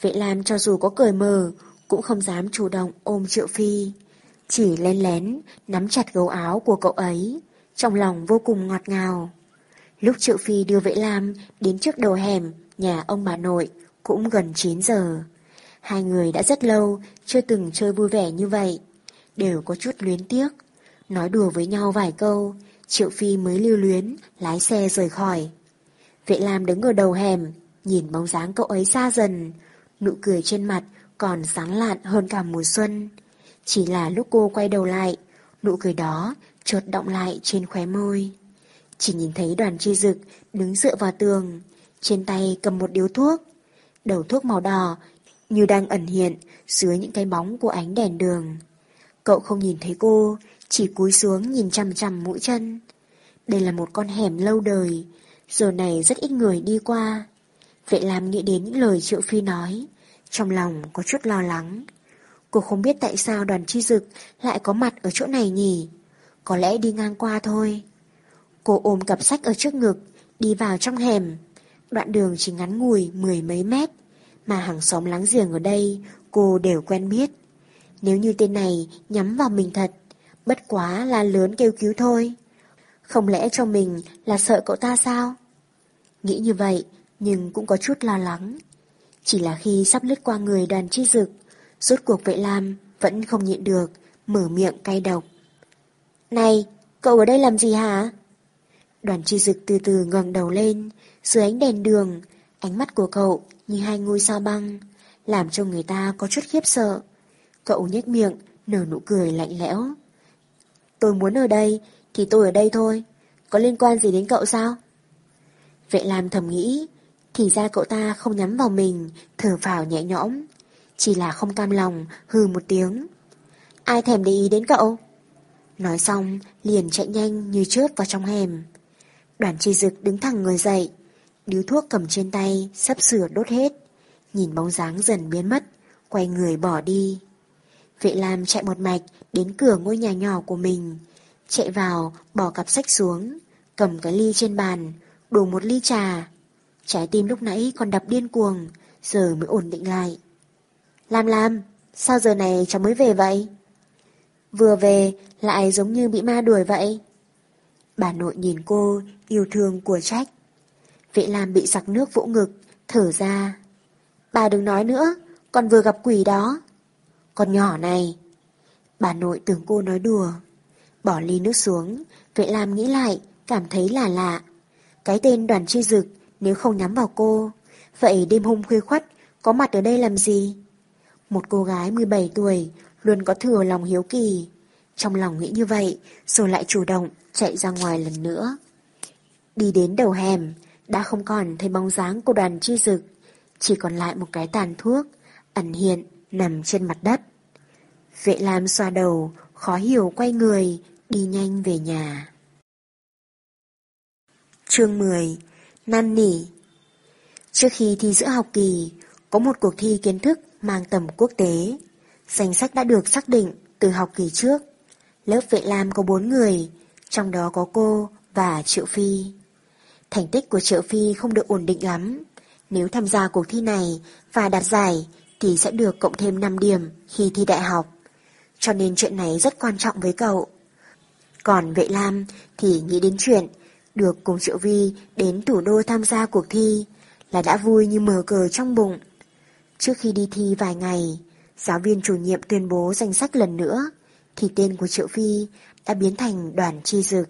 Vệ Lam cho dù có cười mờ cũng không dám chủ động ôm Triệu Phi. Chỉ len lén nắm chặt gấu áo của cậu ấy, trong lòng vô cùng ngọt ngào. Lúc Triệu Phi đưa Vệ Lam đến trước đầu hẻm nhà ông bà nội cũng gần 9 giờ. Hai người đã rất lâu chưa từng chơi vui vẻ như vậy, đều có chút luyến tiếc. Nói đùa với nhau vài câu, Triệu Phi mới lưu luyến lái xe rời khỏi. Vệ Lam đứng ở đầu hẻm, nhìn bóng dáng cậu ấy xa dần, nụ cười trên mặt còn sáng lạn hơn cả mùa xuân. Chỉ là lúc cô quay đầu lại, nụ cười đó chợt động lại trên khóe môi. Chỉ nhìn thấy đoàn chi dực đứng dựa vào tường, trên tay cầm một điếu thuốc. Đầu thuốc màu đỏ như đang ẩn hiện dưới những cái bóng của ánh đèn đường. Cậu không nhìn thấy cô, chỉ cúi xuống nhìn chằm chằm mũi chân. Đây là một con hẻm lâu đời, giờ này rất ít người đi qua. Vậy làm nghĩ đến những lời Triệu Phi nói, trong lòng có chút lo lắng. Cô không biết tại sao đoàn chi dực lại có mặt ở chỗ này nhỉ. Có lẽ đi ngang qua thôi. Cô ôm cặp sách ở trước ngực, đi vào trong hẻm. Đoạn đường chỉ ngắn ngủi mười mấy mét, mà hàng xóm láng giềng ở đây cô đều quen biết. Nếu như tên này nhắm vào mình thật, bất quá là lớn kêu cứu thôi. Không lẽ cho mình là sợ cậu ta sao? Nghĩ như vậy, nhưng cũng có chút lo lắng. Chỉ là khi sắp lướt qua người đoàn chi dực, rốt cuộc vệ lam vẫn không nhịn được, mở miệng cay độc. Này, cậu ở đây làm gì hả? Đoàn chi dực từ từ ngẩng đầu lên, dưới ánh đèn đường, ánh mắt của cậu như hai ngôi sao băng, làm cho người ta có chút khiếp sợ. Cậu nhếch miệng, nở nụ cười lạnh lẽo. Tôi muốn ở đây, thì tôi ở đây thôi. Có liên quan gì đến cậu sao? Vệ làm thầm nghĩ, thì ra cậu ta không nhắm vào mình, thở phào nhẹ nhõm. Chỉ là không cam lòng, hừ một tiếng. Ai thèm để ý đến cậu? Nói xong, liền chạy nhanh như chớp vào trong hẻm. Đoàn chi dực đứng thẳng người dậy, điếu thuốc cầm trên tay, sắp sửa đốt hết. Nhìn bóng dáng dần biến mất, quay người bỏ đi. Vệ Lam chạy một mạch đến cửa ngôi nhà nhỏ của mình, chạy vào, bỏ cặp sách xuống, cầm cái ly trên bàn, đổ một ly trà. Trái tim lúc nãy còn đập điên cuồng, giờ mới ổn định lại. Lam Lam, sao giờ này cháu mới về vậy? Vừa về, lại giống như bị ma đuổi vậy. Bà nội nhìn cô, yêu thương của trách. Vệ Lam bị sặc nước vỗ ngực, thở ra. Bà đừng nói nữa, con vừa gặp quỷ đó. Con nhỏ này. Bà nội tưởng cô nói đùa. Bỏ ly nước xuống, vệ Lam nghĩ lại, cảm thấy là lạ. Cái tên đoàn chi dực, nếu không nhắm vào cô, vậy đêm hôm khuya khuất, có mặt ở đây làm gì? Một cô gái 17 tuổi, luôn có thừa lòng hiếu kỳ. Trong lòng nghĩ như vậy, rồi lại chủ động chạy ra ngoài lần nữa. Đi đến đầu hẻm, đã không còn thấy bóng dáng của đoàn chi dực, chỉ còn lại một cái tàn thuốc, ẩn hiện, nằm trên mặt đất. Vệ Lam xoa đầu, khó hiểu quay người, đi nhanh về nhà. Chương 10 Năn nỉ Trước khi thi giữa học kỳ, có một cuộc thi kiến thức mang tầm quốc tế. Danh sách đã được xác định từ học kỳ trước. Lớp vệ lam có bốn người, trong đó có cô và Triệu Phi. Thành tích của Triệu Phi không được ổn định lắm. Nếu tham gia cuộc thi này và đạt giải thì sẽ được cộng thêm 5 điểm khi thi đại học. Cho nên chuyện này rất quan trọng với cậu. Còn vệ lam thì nghĩ đến chuyện được cùng Triệu Vi đến thủ đô tham gia cuộc thi là đã vui như mở cờ trong bụng. Trước khi đi thi vài ngày, giáo viên chủ nhiệm tuyên bố danh sách lần nữa, thì tên của Triệu Phi đã biến thành đoàn chi dực.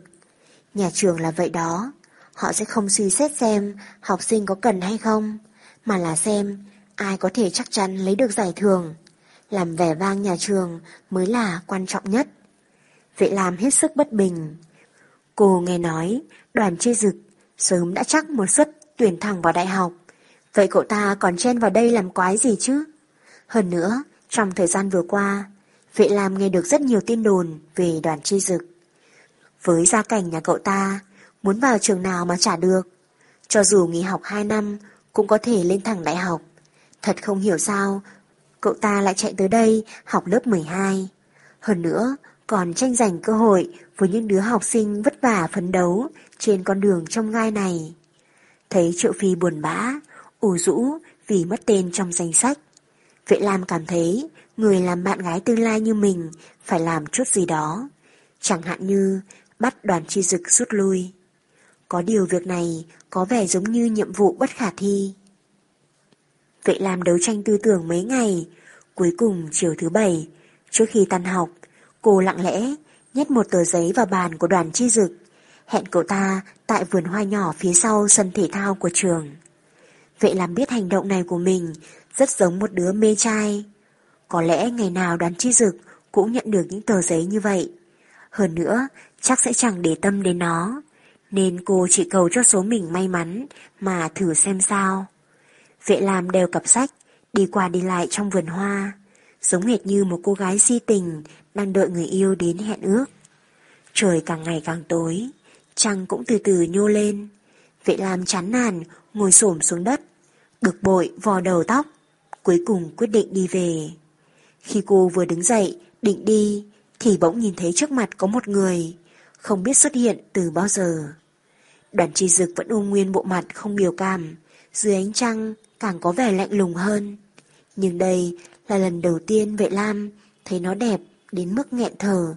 Nhà trường là vậy đó, họ sẽ không suy xét xem học sinh có cần hay không, mà là xem ai có thể chắc chắn lấy được giải thưởng. Làm vẻ vang nhà trường mới là quan trọng nhất. Vậy làm hết sức bất bình. Cô nghe nói đoàn chi dực sớm đã chắc một suất tuyển thẳng vào đại học. Vậy cậu ta còn chen vào đây làm quái gì chứ? Hơn nữa, trong thời gian vừa qua, Vệ Lam nghe được rất nhiều tin đồn về đoàn chi dực. Với gia cảnh nhà cậu ta, Muốn vào trường nào mà trả được. Cho dù nghỉ học 2 năm, cũng có thể lên thẳng đại học. Thật không hiểu sao, cậu ta lại chạy tới đây học lớp 12. Hơn nữa, còn tranh giành cơ hội với những đứa học sinh vất vả phấn đấu trên con đường trong gai này. Thấy Triệu Phi buồn bã, ủ rũ vì mất tên trong danh sách. Vệ Lam cảm thấy người làm bạn gái tương lai như mình phải làm chút gì đó. Chẳng hạn như bắt đoàn chi dực rút lui. Có điều việc này có vẻ giống như nhiệm vụ bất khả thi. Vệ làm đấu tranh tư tưởng mấy ngày, cuối cùng chiều thứ bảy, trước khi tan học, cô lặng lẽ nhét một tờ giấy vào bàn của đoàn chi dực, hẹn cậu ta tại vườn hoa nhỏ phía sau sân thể thao của trường. Vệ làm biết hành động này của mình rất giống một đứa mê trai. Có lẽ ngày nào đoàn chi dực cũng nhận được những tờ giấy như vậy. Hơn nữa, chắc sẽ chẳng để tâm đến nó. Nên cô chỉ cầu cho số mình may mắn mà thử xem sao. Vệ làm đều cặp sách, đi qua đi lại trong vườn hoa. Giống hệt như một cô gái si tình đang đợi người yêu đến hẹn ước. Trời càng ngày càng tối, trăng cũng từ từ nhô lên. Vệ làm chán nản, ngồi xổm xuống đất, bực bội vò đầu tóc, cuối cùng quyết định đi về. Khi cô vừa đứng dậy, định đi, thì bỗng nhìn thấy trước mặt có một người, không biết xuất hiện từ bao giờ. Đoàn chi dực vẫn ôm nguyên bộ mặt không biểu cảm, dưới ánh trăng càng có vẻ lạnh lùng hơn. Nhưng đây là lần đầu tiên vệ lam thấy nó đẹp đến mức nghẹn thở,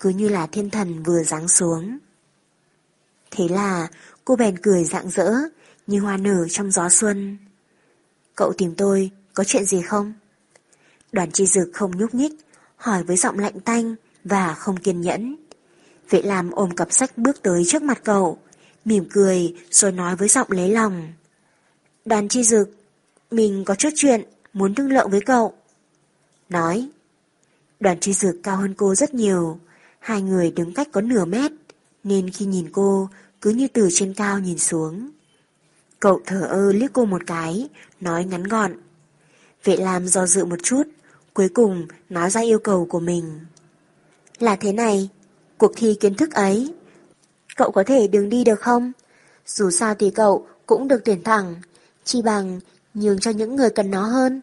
cứ như là thiên thần vừa giáng xuống. Thế là cô bèn cười rạng rỡ, như hoa nở trong gió xuân. Cậu tìm tôi, có chuyện gì không? Đoàn chi dực không nhúc nhích, hỏi với giọng lạnh tanh và không kiên nhẫn. Vệ làm ôm cặp sách bước tới trước mặt cậu, mỉm cười rồi nói với giọng lấy lòng. Đoàn chi dực, mình có chút chuyện muốn thương lượng với cậu. Nói, đoàn chi dực cao hơn cô rất nhiều, hai người đứng cách có nửa mét, nên khi nhìn cô cứ như từ trên cao nhìn xuống. Cậu thở ơ liếc cô một cái, nói ngắn gọn. Vệ Lam do dự một chút, cuối cùng nói ra yêu cầu của mình. Là thế này, cuộc thi kiến thức ấy, cậu có thể đừng đi được không? Dù sao thì cậu cũng được tuyển thẳng, chi bằng nhường cho những người cần nó hơn.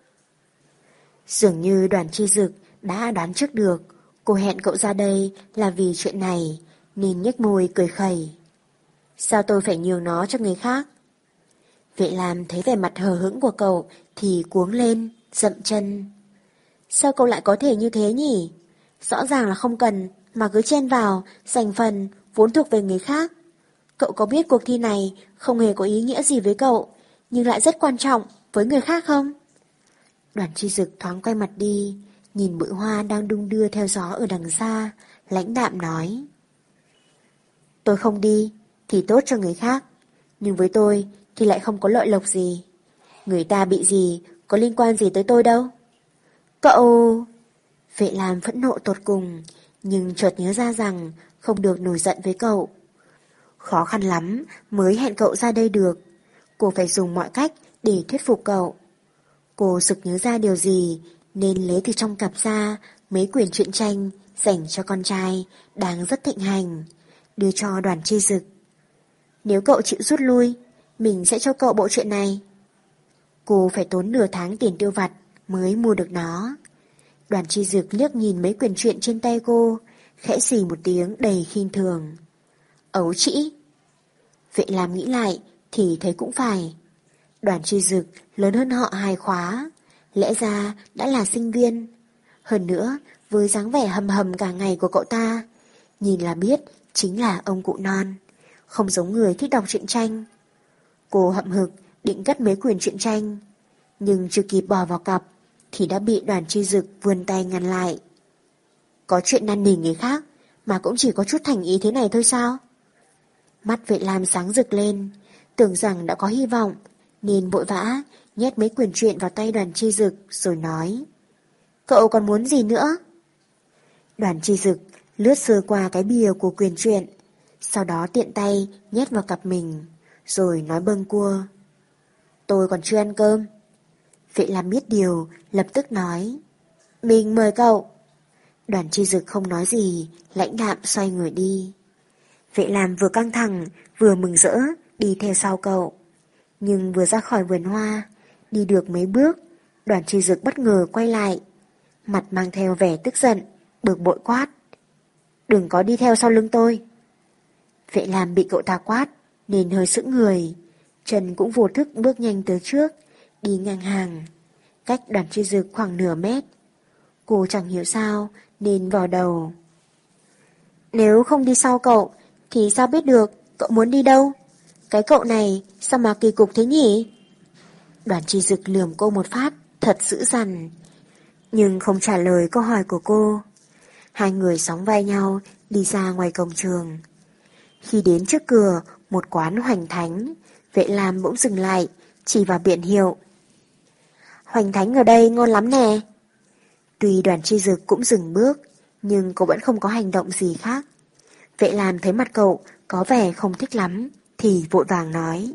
Dường như đoàn chi dực đã đoán trước được cô hẹn cậu ra đây là vì chuyện này, nên nhếch môi cười khẩy. Sao tôi phải nhường nó cho người khác? Vệ làm thấy vẻ mặt hờ hững của cậu thì cuống lên, dậm chân. Sao cậu lại có thể như thế nhỉ? Rõ ràng là không cần mà cứ chen vào, giành phần vốn thuộc về người khác. Cậu có biết cuộc thi này không hề có ý nghĩa gì với cậu, nhưng lại rất quan trọng với người khác không? Đoàn chi dực thoáng quay mặt đi, nhìn bụi hoa đang đung đưa theo gió ở đằng xa, lãnh đạm nói. Tôi không đi, thì tốt cho người khác, nhưng với tôi thì lại không có lợi lộc gì. Người ta bị gì, có liên quan gì tới tôi đâu. Cậu... Vệ làm phẫn nộ tột cùng, nhưng chợt nhớ ra rằng không được nổi giận với cậu. Khó khăn lắm mới hẹn cậu ra đây được. Cô phải dùng mọi cách để thuyết phục cậu. Cô sực nhớ ra điều gì nên lấy từ trong cặp ra mấy quyển truyện tranh dành cho con trai đang rất thịnh hành, đưa cho đoàn chi dực. Nếu cậu chịu rút lui, mình sẽ cho cậu bộ chuyện này. Cô phải tốn nửa tháng tiền tiêu vặt mới mua được nó. Đoàn chi dực liếc nhìn mấy quyển truyện trên tay cô, khẽ xì một tiếng đầy khinh thường. Ấu trĩ! Vệ làm nghĩ lại thì thấy cũng phải. Đoàn chi dực lớn hơn họ hai khóa, lẽ ra đã là sinh viên. Hơn nữa, với dáng vẻ hầm hầm cả ngày của cậu ta, nhìn là biết chính là ông cụ non, không giống người thích đọc truyện tranh. Cô hậm hực định cất mấy quyển truyện tranh, nhưng chưa kịp bỏ vào cặp thì đã bị đoàn chi dực vươn tay ngăn lại. Có chuyện năn nỉ người khác mà cũng chỉ có chút thành ý thế này thôi sao? Mắt vệ lam sáng rực lên, tưởng rằng đã có hy vọng, nên vội vã nhét mấy quyển truyện vào tay đoàn chi dực rồi nói. Cậu còn muốn gì nữa? Đoàn chi dực lướt sơ qua cái bìa của quyền truyện, sau đó tiện tay nhét vào cặp mình, rồi nói bâng cua. Tôi còn chưa ăn cơm. Vệ làm biết điều, lập tức nói. Mình mời cậu. Đoàn chi dực không nói gì, lãnh đạm xoay người đi. Vệ Lam vừa căng thẳng, vừa mừng rỡ, đi theo sau cậu. Nhưng vừa ra khỏi vườn hoa, đi được mấy bước, đoàn chi dực bất ngờ quay lại. Mặt mang theo vẻ tức giận, bực bội quát. Đừng có đi theo sau lưng tôi. Vệ Lam bị cậu ta quát, nên hơi sững người. Trần cũng vô thức bước nhanh tới trước, đi ngang hàng. Cách đoàn chi dực khoảng nửa mét. Cô chẳng hiểu sao, nên vào đầu. Nếu không đi sau cậu, thì sao biết được cậu muốn đi đâu? Cái cậu này sao mà kỳ cục thế nhỉ? Đoàn chi dực lườm cô một phát, thật dữ dằn. Nhưng không trả lời câu hỏi của cô. Hai người sóng vai nhau, đi ra ngoài cổng trường. Khi đến trước cửa, một quán hoành thánh, vệ làm bỗng dừng lại, chỉ vào biển hiệu. Hoành thánh ở đây ngon lắm nè. Tuy đoàn chi dực cũng dừng bước, nhưng cô vẫn không có hành động gì khác. Vệ làm thấy mặt cậu có vẻ không thích lắm, thì vội vàng nói.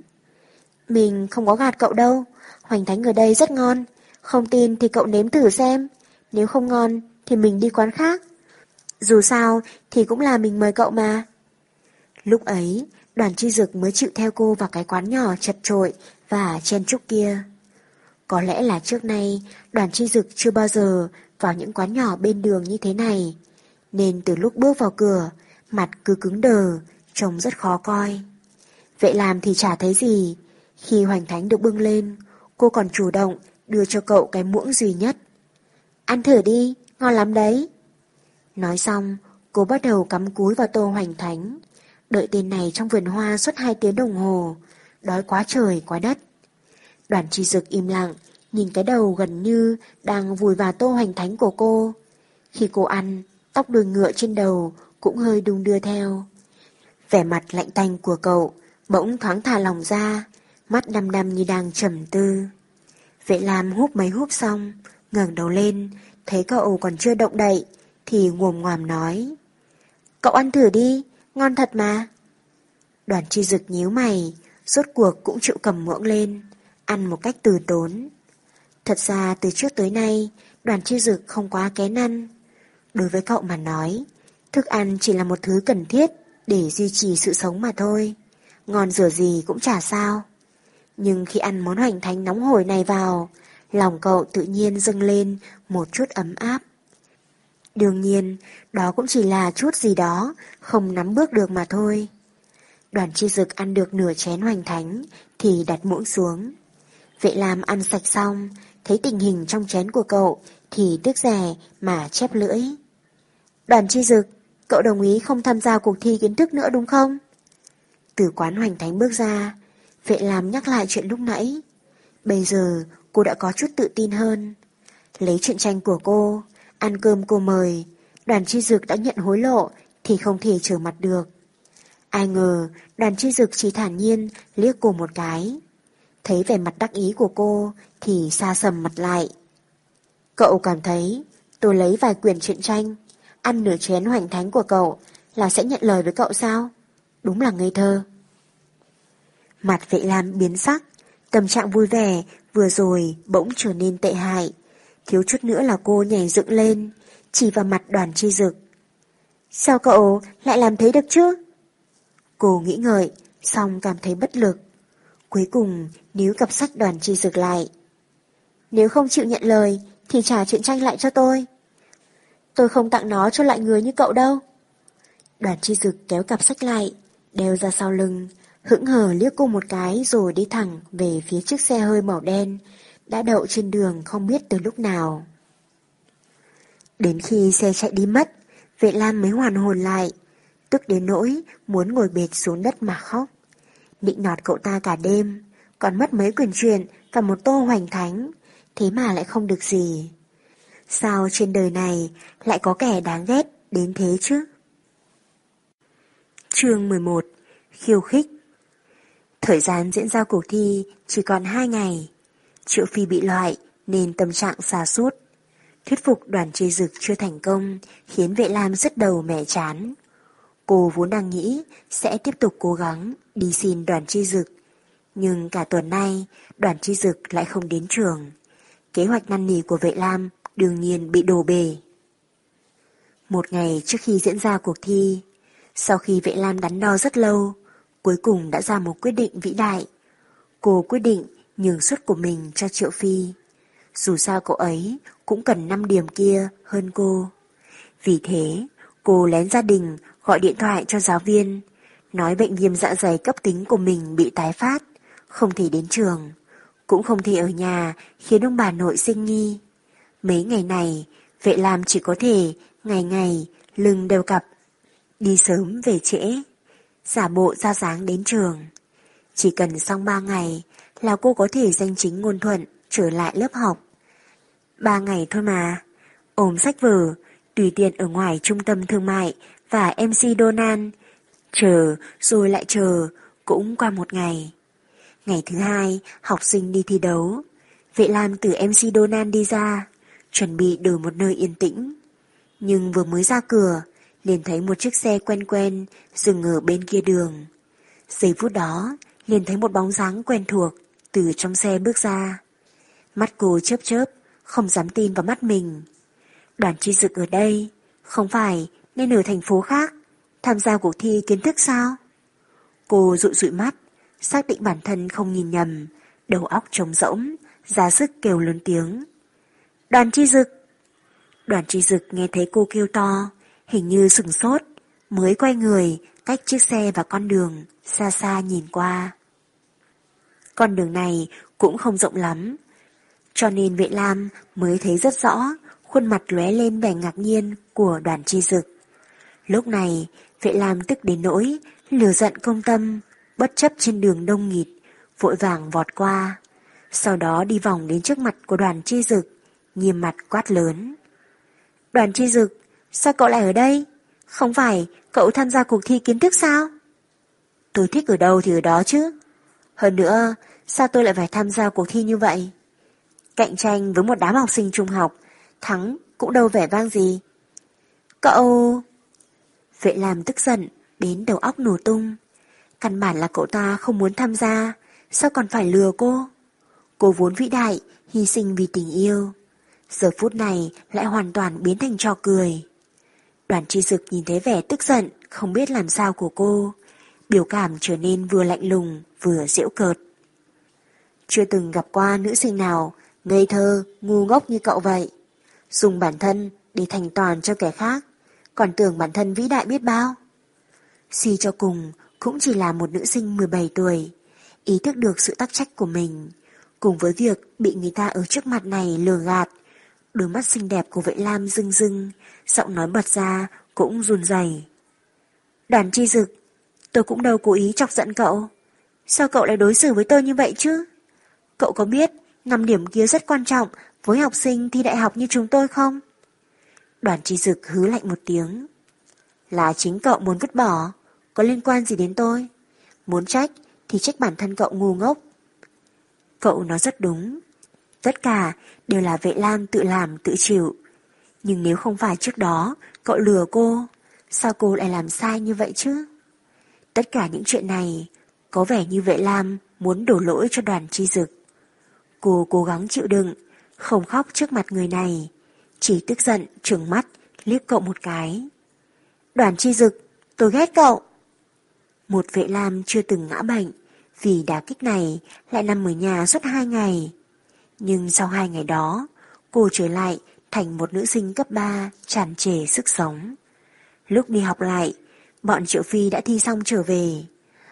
Mình không có gạt cậu đâu, hoành thánh ở đây rất ngon, không tin thì cậu nếm thử xem, nếu không ngon thì mình đi quán khác. Dù sao thì cũng là mình mời cậu mà. Lúc ấy, đoàn chi dực mới chịu theo cô vào cái quán nhỏ chật trội và chen chúc kia. Có lẽ là trước nay, đoàn chi dực chưa bao giờ vào những quán nhỏ bên đường như thế này, nên từ lúc bước vào cửa, mặt cứ cứng đờ, trông rất khó coi. Vậy làm thì chả thấy gì, khi hoành thánh được bưng lên, cô còn chủ động đưa cho cậu cái muỗng duy nhất. Ăn thử đi, ngon lắm đấy. Nói xong, cô bắt đầu cắm cúi vào tô hoành thánh, đợi tên này trong vườn hoa suốt hai tiếng đồng hồ, đói quá trời quá đất. Đoàn chi dực im lặng, nhìn cái đầu gần như đang vùi vào tô hoành thánh của cô. Khi cô ăn, tóc đuôi ngựa trên đầu cũng hơi đung đưa theo. Vẻ mặt lạnh tanh của cậu bỗng thoáng thả lòng ra, mắt đăm đăm như đang trầm tư. Vệ Lam hút mấy hút xong, ngẩng đầu lên, thấy cậu còn chưa động đậy, thì ngồm ngoàm nói. Cậu ăn thử đi, ngon thật mà. Đoàn chi dực nhíu mày, rốt cuộc cũng chịu cầm muỗng lên, ăn một cách từ tốn. Thật ra từ trước tới nay, đoàn chi dực không quá kén ăn. Đối với cậu mà nói, thức ăn chỉ là một thứ cần thiết để duy trì sự sống mà thôi. Ngon rửa gì cũng chả sao. Nhưng khi ăn món hoành thánh nóng hổi này vào, lòng cậu tự nhiên dâng lên một chút ấm áp. Đương nhiên, đó cũng chỉ là chút gì đó, không nắm bước được mà thôi. Đoàn chi dực ăn được nửa chén hoành thánh, thì đặt muỗng xuống. Vệ Lam ăn sạch xong, thấy tình hình trong chén của cậu, thì tiếc rẻ mà chép lưỡi. Đoàn chi dực, cậu đồng ý không tham gia cuộc thi kiến thức nữa đúng không? Từ quán hoành thánh bước ra, vệ làm nhắc lại chuyện lúc nãy. Bây giờ cô đã có chút tự tin hơn. Lấy chuyện tranh của cô, ăn cơm cô mời, đoàn chi dực đã nhận hối lộ thì không thể trở mặt được. Ai ngờ đoàn chi dực chỉ thản nhiên liếc cô một cái. Thấy vẻ mặt đắc ý của cô thì xa sầm mặt lại. Cậu cảm thấy tôi lấy vài quyền truyện tranh, ăn nửa chén hoành thánh của cậu là sẽ nhận lời với cậu sao? Đúng là ngây thơ. Mặt vệ lam biến sắc, tâm trạng vui vẻ vừa rồi bỗng trở nên tệ hại. Thiếu chút nữa là cô nhảy dựng lên, chỉ vào mặt đoàn chi dực. Sao cậu lại làm thế được chứ? Cô nghĩ ngợi, xong cảm thấy bất lực. Cuối cùng níu cặp sách đoàn chi dược lại. Nếu không chịu nhận lời thì trả chuyện tranh lại cho tôi. Tôi không tặng nó cho lại người như cậu đâu. Đoàn chi dực kéo cặp sách lại, đeo ra sau lưng, hững hờ liếc cô một cái rồi đi thẳng về phía chiếc xe hơi màu đen, đã đậu trên đường không biết từ lúc nào. Đến khi xe chạy đi mất, vệ lam mới hoàn hồn lại, tức đến nỗi muốn ngồi bệt xuống đất mà khóc. Định nọt cậu ta cả đêm, còn mất mấy quyền truyện và một tô hoành thánh, thế mà lại không được gì. Sao trên đời này lại có kẻ đáng ghét đến thế chứ? Chương 11 Khiêu khích Thời gian diễn ra cuộc thi chỉ còn 2 ngày. Triệu Phi bị loại nên tâm trạng xa sút Thuyết phục đoàn chê dực chưa thành công khiến vệ lam rất đầu mẻ chán. Cô vốn đang nghĩ sẽ tiếp tục cố gắng đi xin đoàn chi dực. Nhưng cả tuần nay đoàn chi dực lại không đến trường. Kế hoạch năn nỉ của vệ lam đương nhiên bị đổ bể. Một ngày trước khi diễn ra cuộc thi, Sau khi Vệ Lam đắn đo rất lâu, cuối cùng đã ra một quyết định vĩ đại. Cô quyết định nhường suất của mình cho Triệu Phi. Dù sao cậu ấy cũng cần 5 điểm kia hơn cô. Vì thế, cô lén gia đình gọi điện thoại cho giáo viên, nói bệnh viêm dạ dày cấp tính của mình bị tái phát, không thể đến trường, cũng không thể ở nhà khiến ông bà nội sinh nghi. Mấy ngày này, vệ làm chỉ có thể ngày ngày lưng đều cặp, đi sớm về trễ, giả bộ ra dáng đến trường. Chỉ cần xong ba ngày là cô có thể danh chính ngôn thuận trở lại lớp học. Ba ngày thôi mà, ôm sách vở, tùy tiện ở ngoài trung tâm thương mại và MC Donan, chờ rồi lại chờ, cũng qua một ngày. Ngày thứ hai, học sinh đi thi đấu. Vệ Lam từ MC Donan đi ra, chuẩn bị đổi một nơi yên tĩnh. Nhưng vừa mới ra cửa, liền thấy một chiếc xe quen quen dừng ở bên kia đường. Giây phút đó, liền thấy một bóng dáng quen thuộc từ trong xe bước ra. Mắt cô chớp chớp, không dám tin vào mắt mình. Đoàn chi dực ở đây, không phải nên ở thành phố khác, tham gia cuộc thi kiến thức sao? Cô dụi dụi mắt, xác định bản thân không nhìn nhầm, đầu óc trống rỗng, ra sức kêu lớn tiếng. Đoàn chi dực! Đoàn chi dực nghe thấy cô kêu to, hình như sừng sốt, mới quay người, cách chiếc xe và con đường, xa xa nhìn qua. Con đường này cũng không rộng lắm, cho nên vệ lam mới thấy rất rõ khuôn mặt lóe lên vẻ ngạc nhiên của đoàn chi dực. Lúc này, vệ lam tức đến nỗi, lửa giận công tâm, bất chấp trên đường đông nghịt, vội vàng vọt qua. Sau đó đi vòng đến trước mặt của đoàn chi dực, nghiêm mặt quát lớn. Đoàn chi dực, sao cậu lại ở đây? Không phải cậu tham gia cuộc thi kiến thức sao? Tôi thích ở đâu thì ở đó chứ. Hơn nữa, sao tôi lại phải tham gia cuộc thi như vậy? Cạnh tranh với một đám học sinh trung học, thắng cũng đâu vẻ vang gì. Cậu... Vệ làm tức giận, đến đầu óc nổ tung. Căn bản là cậu ta không muốn tham gia, sao còn phải lừa cô? Cô vốn vĩ đại, hy sinh vì tình yêu. Giờ phút này lại hoàn toàn biến thành trò cười. Đoàn chi dực nhìn thấy vẻ tức giận, không biết làm sao của cô. Biểu cảm trở nên vừa lạnh lùng, vừa diễu cợt. Chưa từng gặp qua nữ sinh nào ngây thơ, ngu ngốc như cậu vậy. Dùng bản thân để thành toàn cho kẻ khác, còn tưởng bản thân vĩ đại biết bao. Suy cho cùng, cũng chỉ là một nữ sinh 17 tuổi, ý thức được sự tắc trách của mình, cùng với việc bị người ta ở trước mặt này lừa gạt. Đôi mắt xinh đẹp của vệ lam rưng rưng, giọng nói bật ra cũng run rẩy. Đoàn chi dực, tôi cũng đâu cố ý chọc giận cậu. Sao cậu lại đối xử với tôi như vậy chứ? Cậu có biết năm điểm kia rất quan trọng với học sinh thi đại học như chúng tôi không? Đoàn chi dực hứ lạnh một tiếng. Là chính cậu muốn vứt bỏ, có liên quan gì đến tôi? Muốn trách thì trách bản thân cậu ngu ngốc. Cậu nói rất đúng. Tất cả đều là vệ lam tự làm tự chịu. Nhưng nếu không phải trước đó cậu lừa cô, sao cô lại làm sai như vậy chứ? Tất cả những chuyện này có vẻ như vệ lam muốn đổ lỗi cho đoàn chi dực. Cô cố gắng chịu đựng, không khóc trước mặt người này, chỉ tức giận trừng mắt liếc cậu một cái. Đoàn chi dực, tôi ghét cậu. Một vệ lam chưa từng ngã bệnh, vì đá kích này lại nằm ở nhà suốt hai ngày. Nhưng sau hai ngày đó, cô trở lại thành một nữ sinh cấp 3 tràn trề sức sống. Lúc đi học lại, bọn Triệu Phi đã thi xong trở về.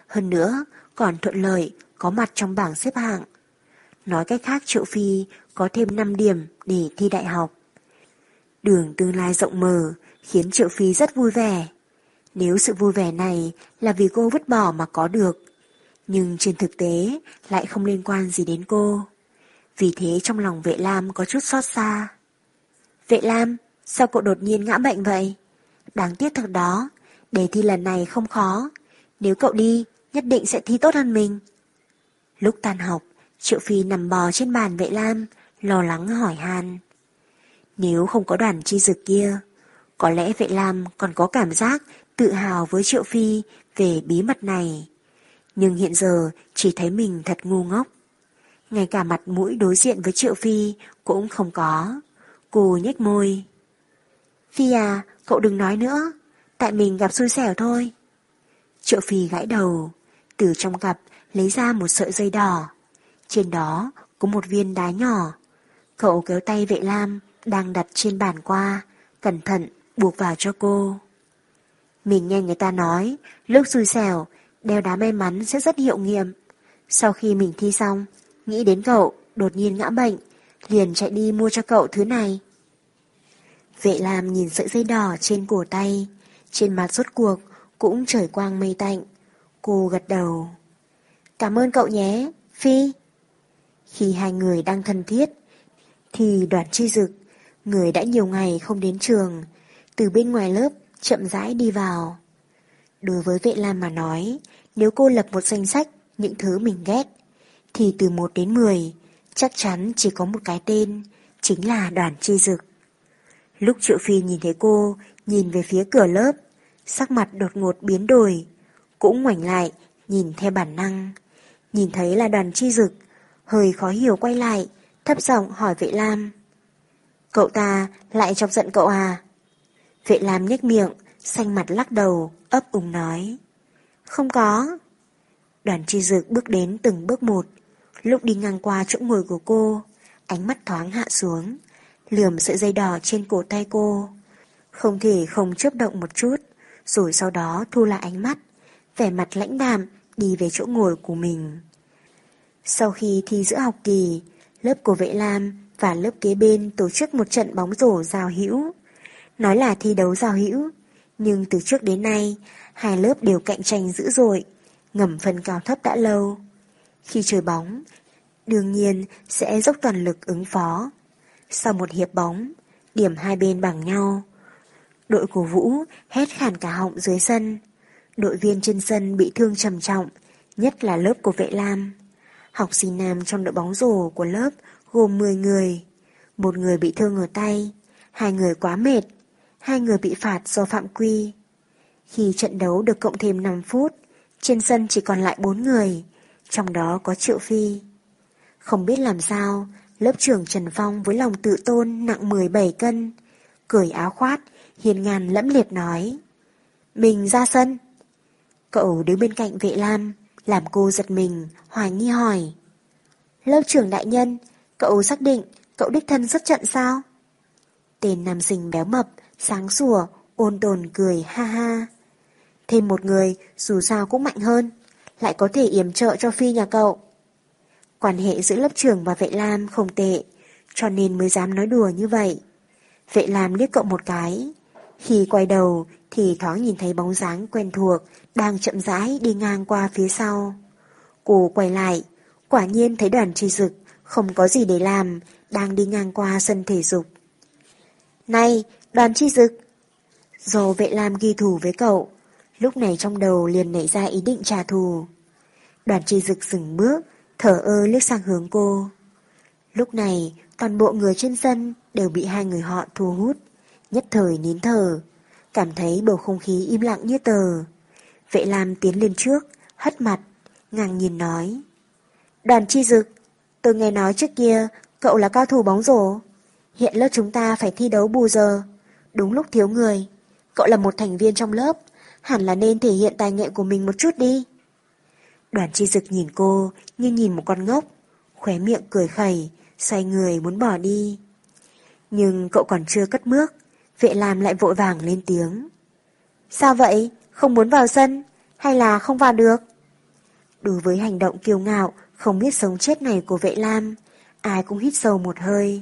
Hơn nữa, còn thuận lợi có mặt trong bảng xếp hạng. Nói cách khác Triệu Phi có thêm 5 điểm để thi đại học. Đường tương lai rộng mở khiến Triệu Phi rất vui vẻ. Nếu sự vui vẻ này là vì cô vứt bỏ mà có được, nhưng trên thực tế lại không liên quan gì đến cô. Vì thế trong lòng vệ lam có chút xót xa. Vệ lam, sao cậu đột nhiên ngã bệnh vậy? Đáng tiếc thật đó, đề thi lần này không khó. Nếu cậu đi, nhất định sẽ thi tốt hơn mình. Lúc tan học, Triệu Phi nằm bò trên bàn vệ lam, lo lắng hỏi han. Nếu không có đoàn chi dực kia, có lẽ vệ lam còn có cảm giác tự hào với Triệu Phi về bí mật này. Nhưng hiện giờ chỉ thấy mình thật ngu ngốc. Ngay cả mặt mũi đối diện với Triệu Phi cũng không có. Cô nhếch môi. Phi à, cậu đừng nói nữa. tại mình gặp xui xẻo thôi. Triệu Phi gãi đầu, từ trong cặp lấy ra một sợi dây đỏ. Trên đó có một viên đá nhỏ. Cậu kéo tay vệ lam đang đặt trên bàn qua, cẩn thận buộc vào cho cô. Mình nghe người ta nói, lúc xui xẻo, đeo đá may mắn sẽ rất hiệu nghiệm. Sau khi mình thi xong, nghĩ đến cậu, đột nhiên ngã bệnh, liền chạy đi mua cho cậu thứ này. Vệ làm nhìn sợi dây đỏ trên cổ tay, trên mặt rốt cuộc cũng trời quang mây tạnh. Cô gật đầu. Cảm ơn cậu nhé, Phi. Khi hai người đang thân thiết, thì đoàn chi dực, người đã nhiều ngày không đến trường, từ bên ngoài lớp chậm rãi đi vào. Đối với vệ lam mà nói, nếu cô lập một danh sách những thứ mình ghét, thì từ 1 đến 10, chắc chắn chỉ có một cái tên, chính là đoàn chi dực. Lúc Triệu Phi nhìn thấy cô, nhìn về phía cửa lớp, sắc mặt đột ngột biến đổi, cũng ngoảnh lại, nhìn theo bản năng. Nhìn thấy là đoàn chi dực, hơi khó hiểu quay lại, thấp giọng hỏi vệ lam. Cậu ta lại chọc giận cậu à? Vệ lam nhếch miệng, xanh mặt lắc đầu, ấp úng nói. Không có. Đoàn chi dực bước đến từng bước một. Lúc đi ngang qua chỗ ngồi của cô, ánh mắt thoáng hạ xuống, lườm sợi dây đỏ trên cổ tay cô. Không thể không chớp động một chút, rồi sau đó thu lại ánh mắt, vẻ mặt lãnh đạm đi về chỗ ngồi của mình. Sau khi thi giữa học kỳ, lớp của Vệ Lam và lớp kế bên tổ chức một trận bóng rổ giao hữu. Nói là thi đấu giao hữu, nhưng từ trước đến nay, hai lớp đều cạnh tranh dữ dội, ngầm phân cao thấp đã lâu. Khi chơi bóng, đương nhiên sẽ dốc toàn lực ứng phó. Sau một hiệp bóng, điểm hai bên bằng nhau. Đội cổ vũ hét khàn cả họng dưới sân. Đội viên trên sân bị thương trầm trọng, nhất là lớp của vệ lam. Học sinh nam trong đội bóng rổ của lớp gồm 10 người. Một người bị thương ở tay, hai người quá mệt, hai người bị phạt do phạm quy. Khi trận đấu được cộng thêm 5 phút, trên sân chỉ còn lại 4 người, trong đó có Triệu Phi. Không biết làm sao, lớp trưởng Trần Phong với lòng tự tôn nặng 17 cân, cởi áo khoát, hiền ngàn lẫm liệt nói. Mình ra sân. Cậu đứng bên cạnh vệ lam, làm cô giật mình, hoài nghi hỏi. Lớp trưởng đại nhân, cậu xác định cậu đích thân xuất trận sao? Tên nam sinh béo mập, sáng sủa, ôn tồn cười ha ha. Thêm một người dù sao cũng mạnh hơn, lại có thể yểm trợ cho phi nhà cậu. Quan hệ giữa lớp trưởng và vệ lam không tệ, cho nên mới dám nói đùa như vậy. Vệ lam liếc cậu một cái. Khi quay đầu thì thoáng nhìn thấy bóng dáng quen thuộc đang chậm rãi đi ngang qua phía sau. Cô quay lại, quả nhiên thấy đoàn tri dực, không có gì để làm, đang đi ngang qua sân thể dục. Này, đoàn chi dực! Do vệ lam ghi thù với cậu, lúc này trong đầu liền nảy ra ý định trả thù. Đoàn chi dực dừng bước, thở ơ liếc sang hướng cô. Lúc này, toàn bộ người trên sân đều bị hai người họ thu hút, nhất thời nín thở, cảm thấy bầu không khí im lặng như tờ. Vệ Lam tiến lên trước, hất mặt, ngang nhìn nói. Đoàn chi dực, tôi nghe nói trước kia cậu là cao thủ bóng rổ. Hiện lớp chúng ta phải thi đấu bù giờ, đúng lúc thiếu người. Cậu là một thành viên trong lớp, hẳn là nên thể hiện tài nghệ của mình một chút đi. Đoàn chi dực nhìn cô như nhìn một con ngốc, khóe miệng cười khẩy, xoay người muốn bỏ đi. Nhưng cậu còn chưa cất bước, vệ làm lại vội vàng lên tiếng. Sao vậy? Không muốn vào sân? Hay là không vào được? Đối với hành động kiêu ngạo, không biết sống chết này của vệ lam, ai cũng hít sâu một hơi.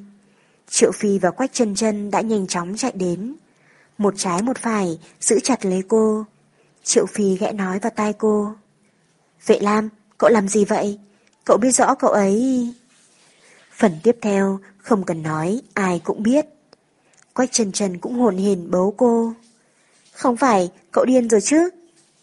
Triệu Phi và Quách chân chân đã nhanh chóng chạy đến. Một trái một phải, giữ chặt lấy cô. Triệu Phi ghẽ nói vào tai cô. Vệ Lam, cậu làm gì vậy? Cậu biết rõ cậu ấy... Phần tiếp theo, không cần nói, ai cũng biết. Quách chân chân cũng hồn hền bấu cô. Không phải, cậu điên rồi chứ?